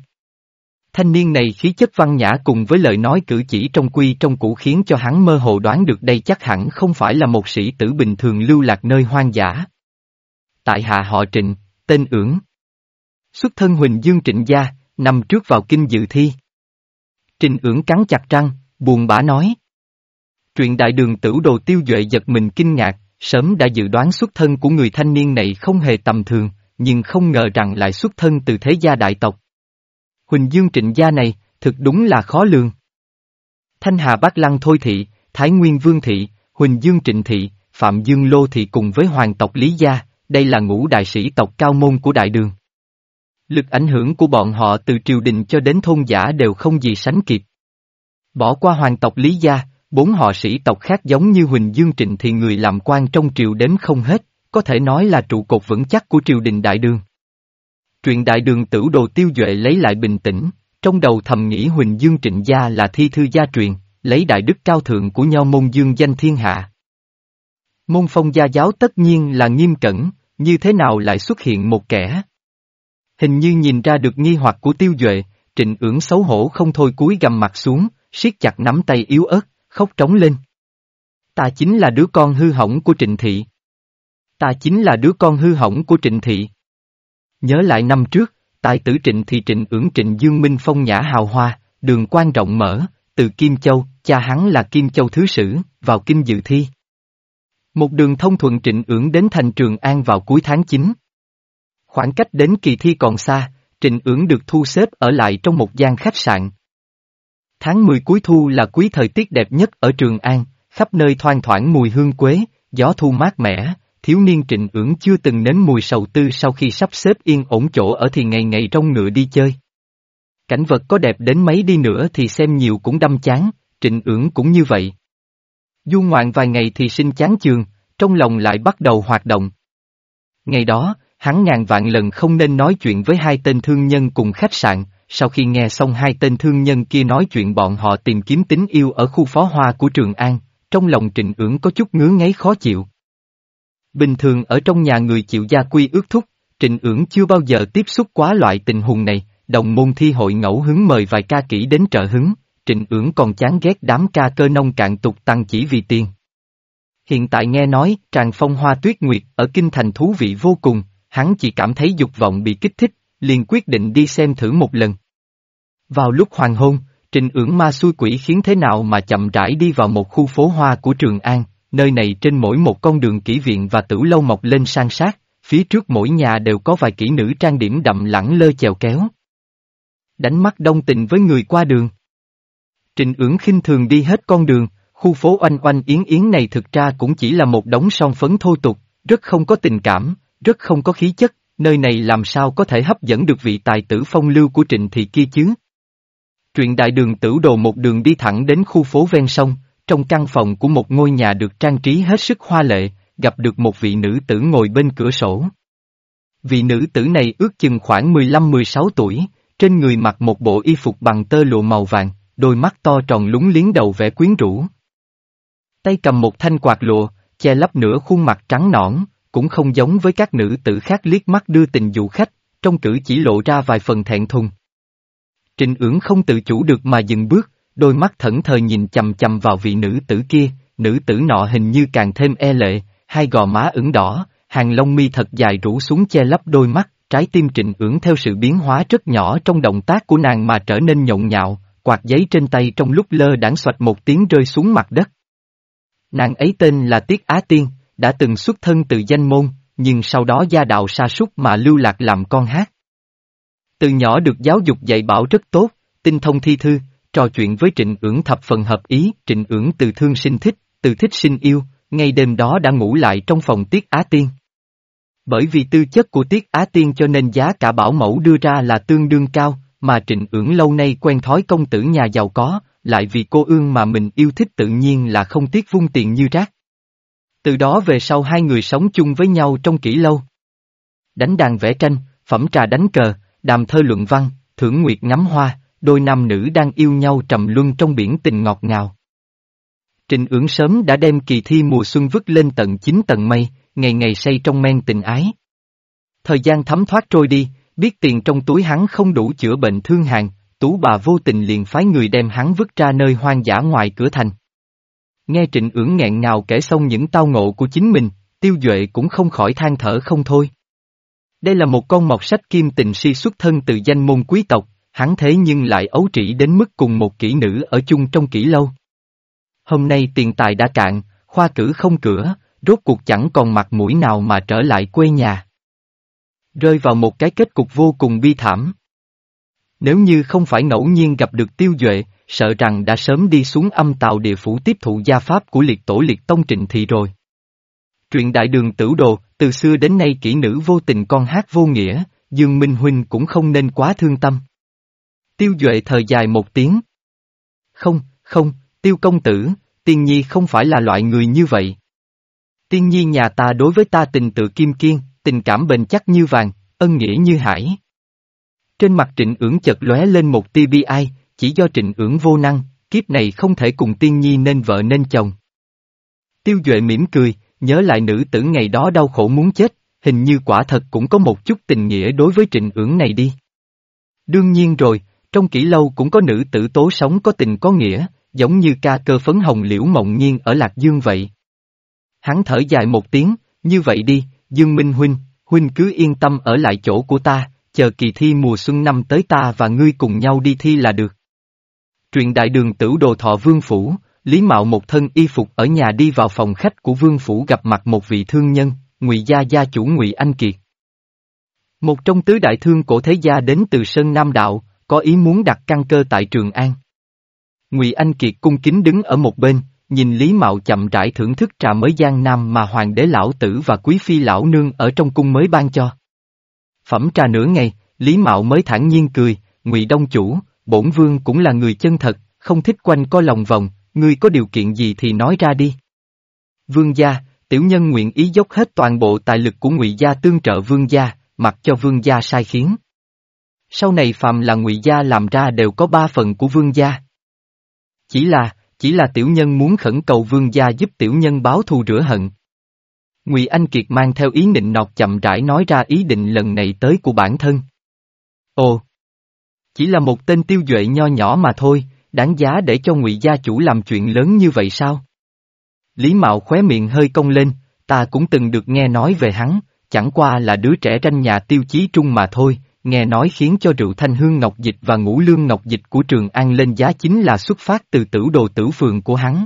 Thanh niên này khí chất văn nhã cùng với lời nói cử chỉ trong quy trong cũ khiến cho hắn mơ hồ đoán được đây chắc hẳn không phải là một sĩ tử bình thường lưu lạc nơi hoang dã. Tại hạ họ Trịnh, tên ưỡng. Xuất thân Huỳnh Dương Trịnh Gia, nằm trước vào kinh dự thi. Trịnh ưỡng cắn chặt răng, buồn bã nói. Truyện đại đường tử đồ tiêu duệ giật mình kinh ngạc, sớm đã dự đoán xuất thân của người thanh niên này không hề tầm thường, nhưng không ngờ rằng lại xuất thân từ thế gia đại tộc. Huỳnh Dương trịnh gia này, thực đúng là khó lường. Thanh Hà Bát Lăng Thôi Thị, Thái Nguyên Vương Thị, Huỳnh Dương Trịnh Thị, Phạm Dương Lô Thị cùng với hoàng tộc Lý Gia, đây là ngũ đại sĩ tộc cao môn của đại đường. Lực ảnh hưởng của bọn họ từ triều đình cho đến thôn giả đều không gì sánh kịp. Bỏ qua hoàng tộc Lý Gia, bốn họ sĩ tộc khác giống như Huỳnh Dương Trịnh thì người làm quan trong triều đến không hết, có thể nói là trụ cột vững chắc của triều đình đại đường. Truyện đại đường tử đồ tiêu duệ lấy lại bình tĩnh, trong đầu thầm nghĩ Huỳnh Dương Trịnh Gia là thi thư gia truyền, lấy đại đức cao thượng của nhau môn dương danh thiên hạ. Môn phong gia giáo tất nhiên là nghiêm cẩn, như thế nào lại xuất hiện một kẻ? Hình như nhìn ra được nghi hoặc của tiêu duệ, trịnh ưỡng xấu hổ không thôi cúi gầm mặt xuống, siết chặt nắm tay yếu ớt, khóc trống lên. Ta chính là đứa con hư hỏng của trịnh thị. Ta chính là đứa con hư hỏng của trịnh thị. Nhớ lại năm trước, tại tử trịnh thì trịnh ưỡng trịnh Dương Minh phong nhã hào hoa, đường quan rộng mở, từ Kim Châu, cha hắn là Kim Châu Thứ Sử, vào kinh dự thi. Một đường thông thuận trịnh ưỡng đến thành Trường An vào cuối tháng 9. Khoảng cách đến kỳ thi còn xa, trịnh ưỡng được thu xếp ở lại trong một gian khách sạn. Tháng 10 cuối thu là quý thời tiết đẹp nhất ở Trường An, khắp nơi thoang thoảng mùi hương quế, gió thu mát mẻ, thiếu niên trịnh ưỡng chưa từng nếm mùi sầu tư sau khi sắp xếp yên ổn chỗ ở thì ngày ngày trong ngựa đi chơi. Cảnh vật có đẹp đến mấy đi nữa thì xem nhiều cũng đâm chán, trịnh ưỡng cũng như vậy. Du ngoạn vài ngày thì sinh chán chường, trong lòng lại bắt đầu hoạt động. Ngày đó, hắn ngàn vạn lần không nên nói chuyện với hai tên thương nhân cùng khách sạn, sau khi nghe xong hai tên thương nhân kia nói chuyện bọn họ tìm kiếm tính yêu ở khu phó hoa của Trường An, trong lòng trịnh ưỡng có chút ngứa ngáy khó chịu. Bình thường ở trong nhà người chịu gia quy ước thúc, Trịnh ưỡng chưa bao giờ tiếp xúc quá loại tình huống này, đồng môn thi hội ngẫu hứng mời vài ca kỹ đến trợ hứng, Trịnh ưỡng còn chán ghét đám ca cơ nông cạn tục tăng chỉ vì tiền. Hiện tại nghe nói, tràng phong hoa tuyết nguyệt ở kinh thành thú vị vô cùng, hắn chỉ cảm thấy dục vọng bị kích thích, liền quyết định đi xem thử một lần. Vào lúc hoàng hôn, trình ưỡng ma xui quỷ khiến thế nào mà chậm rãi đi vào một khu phố hoa của Trường An, nơi này trên mỗi một con đường kỹ viện và tử lâu mọc lên sang sát, phía trước mỗi nhà đều có vài kỹ nữ trang điểm đậm lẳng lơ chèo kéo. Đánh mắt đông tình với người qua đường. Trình ưỡng khinh thường đi hết con đường, khu phố oanh oanh yến yến này thực ra cũng chỉ là một đống son phấn thô tục, rất không có tình cảm, rất không có khí chất, nơi này làm sao có thể hấp dẫn được vị tài tử phong lưu của trịnh thị kia chứ? Truyện đại đường tử đồ một đường đi thẳng đến khu phố ven sông, trong căn phòng của một ngôi nhà được trang trí hết sức hoa lệ, gặp được một vị nữ tử ngồi bên cửa sổ. Vị nữ tử này ước chừng khoảng 15-16 tuổi, trên người mặc một bộ y phục bằng tơ lụa màu vàng, đôi mắt to tròn lúng liếng đầu vẻ quyến rũ. Tay cầm một thanh quạt lụa, che lấp nửa khuôn mặt trắng nõn, cũng không giống với các nữ tử khác liếc mắt đưa tình dụ khách, trong cử chỉ lộ ra vài phần thẹn thùng. Trình ưỡng không tự chủ được mà dừng bước, đôi mắt thẫn thờ nhìn chầm chầm vào vị nữ tử kia, nữ tử nọ hình như càng thêm e lệ, hai gò má ửng đỏ, hàng lông mi thật dài rủ xuống che lấp đôi mắt, trái tim trịnh ưỡng theo sự biến hóa rất nhỏ trong động tác của nàng mà trở nên nhộn nhạo, quạt giấy trên tay trong lúc lơ đãng xoạch một tiếng rơi xuống mặt đất. Nàng ấy tên là Tiết Á Tiên, đã từng xuất thân từ danh môn, nhưng sau đó gia đạo sa sút mà lưu lạc làm con hát. Từ nhỏ được giáo dục dạy bảo rất tốt, tinh thông thi thư, trò chuyện với trịnh ưỡng thập phần hợp ý, trịnh ưỡng từ thương sinh thích, từ thích sinh yêu, ngay đêm đó đã ngủ lại trong phòng Tiết Á Tiên. Bởi vì tư chất của Tiết Á Tiên cho nên giá cả bảo mẫu đưa ra là tương đương cao, mà trịnh ưỡng lâu nay quen thói công tử nhà giàu có, lại vì cô ương mà mình yêu thích tự nhiên là không tiếc vung tiền như rác. Từ đó về sau hai người sống chung với nhau trong kỹ lâu. Đánh đàn vẽ tranh, phẩm trà đánh cờ, đàm thơ luận văn, thưởng nguyệt ngắm hoa, đôi nam nữ đang yêu nhau trầm luân trong biển tình ngọt ngào. Trình ưỡng sớm đã đem kỳ thi mùa xuân vứt lên tận chín tầng mây, ngày ngày say trong men tình ái. Thời gian thấm thoát trôi đi, biết tiền trong túi hắn không đủ chữa bệnh thương hàn, tú bà vô tình liền phái người đem hắn vứt ra nơi hoang dã ngoài cửa thành. Nghe trịnh ưỡng nghẹn ngào kể xong những tao ngộ của chính mình, tiêu duệ cũng không khỏi than thở không thôi. Đây là một con mọt sách kim tình si xuất thân từ danh môn quý tộc, hắn thế nhưng lại ấu trĩ đến mức cùng một kỹ nữ ở chung trong kỹ lâu. Hôm nay tiền tài đã cạn, khoa cử không cửa, rốt cuộc chẳng còn mặt mũi nào mà trở lại quê nhà. Rơi vào một cái kết cục vô cùng bi thảm. Nếu như không phải ngẫu nhiên gặp được tiêu duệ, sợ rằng đã sớm đi xuống âm tàu địa phủ tiếp thụ gia pháp của liệt tổ liệt tông trịnh thị rồi. Truyện đại đường tử đồ, từ xưa đến nay kỹ nữ vô tình con hát vô nghĩa, Dương Minh Huynh cũng không nên quá thương tâm. Tiêu Duệ thời dài một tiếng. Không, không, tiêu công tử, tiên nhi không phải là loại người như vậy. Tiên nhi nhà ta đối với ta tình tự kim kiên, tình cảm bền chắc như vàng, ân nghĩa như hải. Trên mặt trịnh ưỡng chợt lóe lên một tia bi ai, chỉ do trịnh ưỡng vô năng, kiếp này không thể cùng tiên nhi nên vợ nên chồng. Tiêu Duệ mỉm cười, nhớ lại nữ tử ngày đó đau khổ muốn chết, hình như quả thật cũng có một chút tình nghĩa đối với trịnh ưỡng này đi. Đương nhiên rồi, trong kỹ lâu cũng có nữ tử tố sống có tình có nghĩa, giống như ca cơ phấn hồng liễu mộng nhiên ở Lạc Dương vậy. Hắn thở dài một tiếng, như vậy đi, Dương Minh Huynh, Huynh cứ yên tâm ở lại chỗ của ta, chờ kỳ thi mùa xuân năm tới ta và ngươi cùng nhau đi thi là được. Truyện đại đường tử đồ thọ vương phủ, Lý Mạo một thân y phục ở nhà đi vào phòng khách của vương phủ gặp mặt một vị thương nhân, ngụy gia gia chủ ngụy Anh Kiệt. Một trong tứ đại thương cổ thế gia đến từ Sơn Nam Đạo, có ý muốn đặt căn cơ tại Trường An. Ngụy Anh Kiệt cung kính đứng ở một bên, nhìn Lý Mạo chậm rãi thưởng thức trà mới Giang Nam mà Hoàng đế lão tử và Quý Phi lão nương ở trong cung mới ban cho. Phẩm trà nửa ngày, Lý Mạo mới thản nhiên cười, Ngụy Đông Chủ, bổn vương cũng là người chân thật, không thích quanh co lòng vòng, ngươi có điều kiện gì thì nói ra đi. Vương gia, tiểu nhân nguyện ý dốc hết toàn bộ tài lực của ngụy gia tương trợ vương gia, mặc cho vương gia sai khiến. Sau này phàm là ngụy gia làm ra đều có ba phần của vương gia. Chỉ là, chỉ là tiểu nhân muốn khẩn cầu vương gia giúp tiểu nhân báo thù rửa hận. Ngụy Anh Kiệt mang theo ý định nọt chậm rãi nói ra ý định lần này tới của bản thân. Ồ! Chỉ là một tên tiêu duệ nho nhỏ mà thôi, đáng giá để cho ngụy gia chủ làm chuyện lớn như vậy sao? Lý Mạo khóe miệng hơi cong lên, ta cũng từng được nghe nói về hắn, chẳng qua là đứa trẻ tranh nhà tiêu chí trung mà thôi, nghe nói khiến cho rượu thanh hương ngọc dịch và ngũ lương ngọc dịch của Trường An lên giá chính là xuất phát từ tử đồ tử phường của hắn.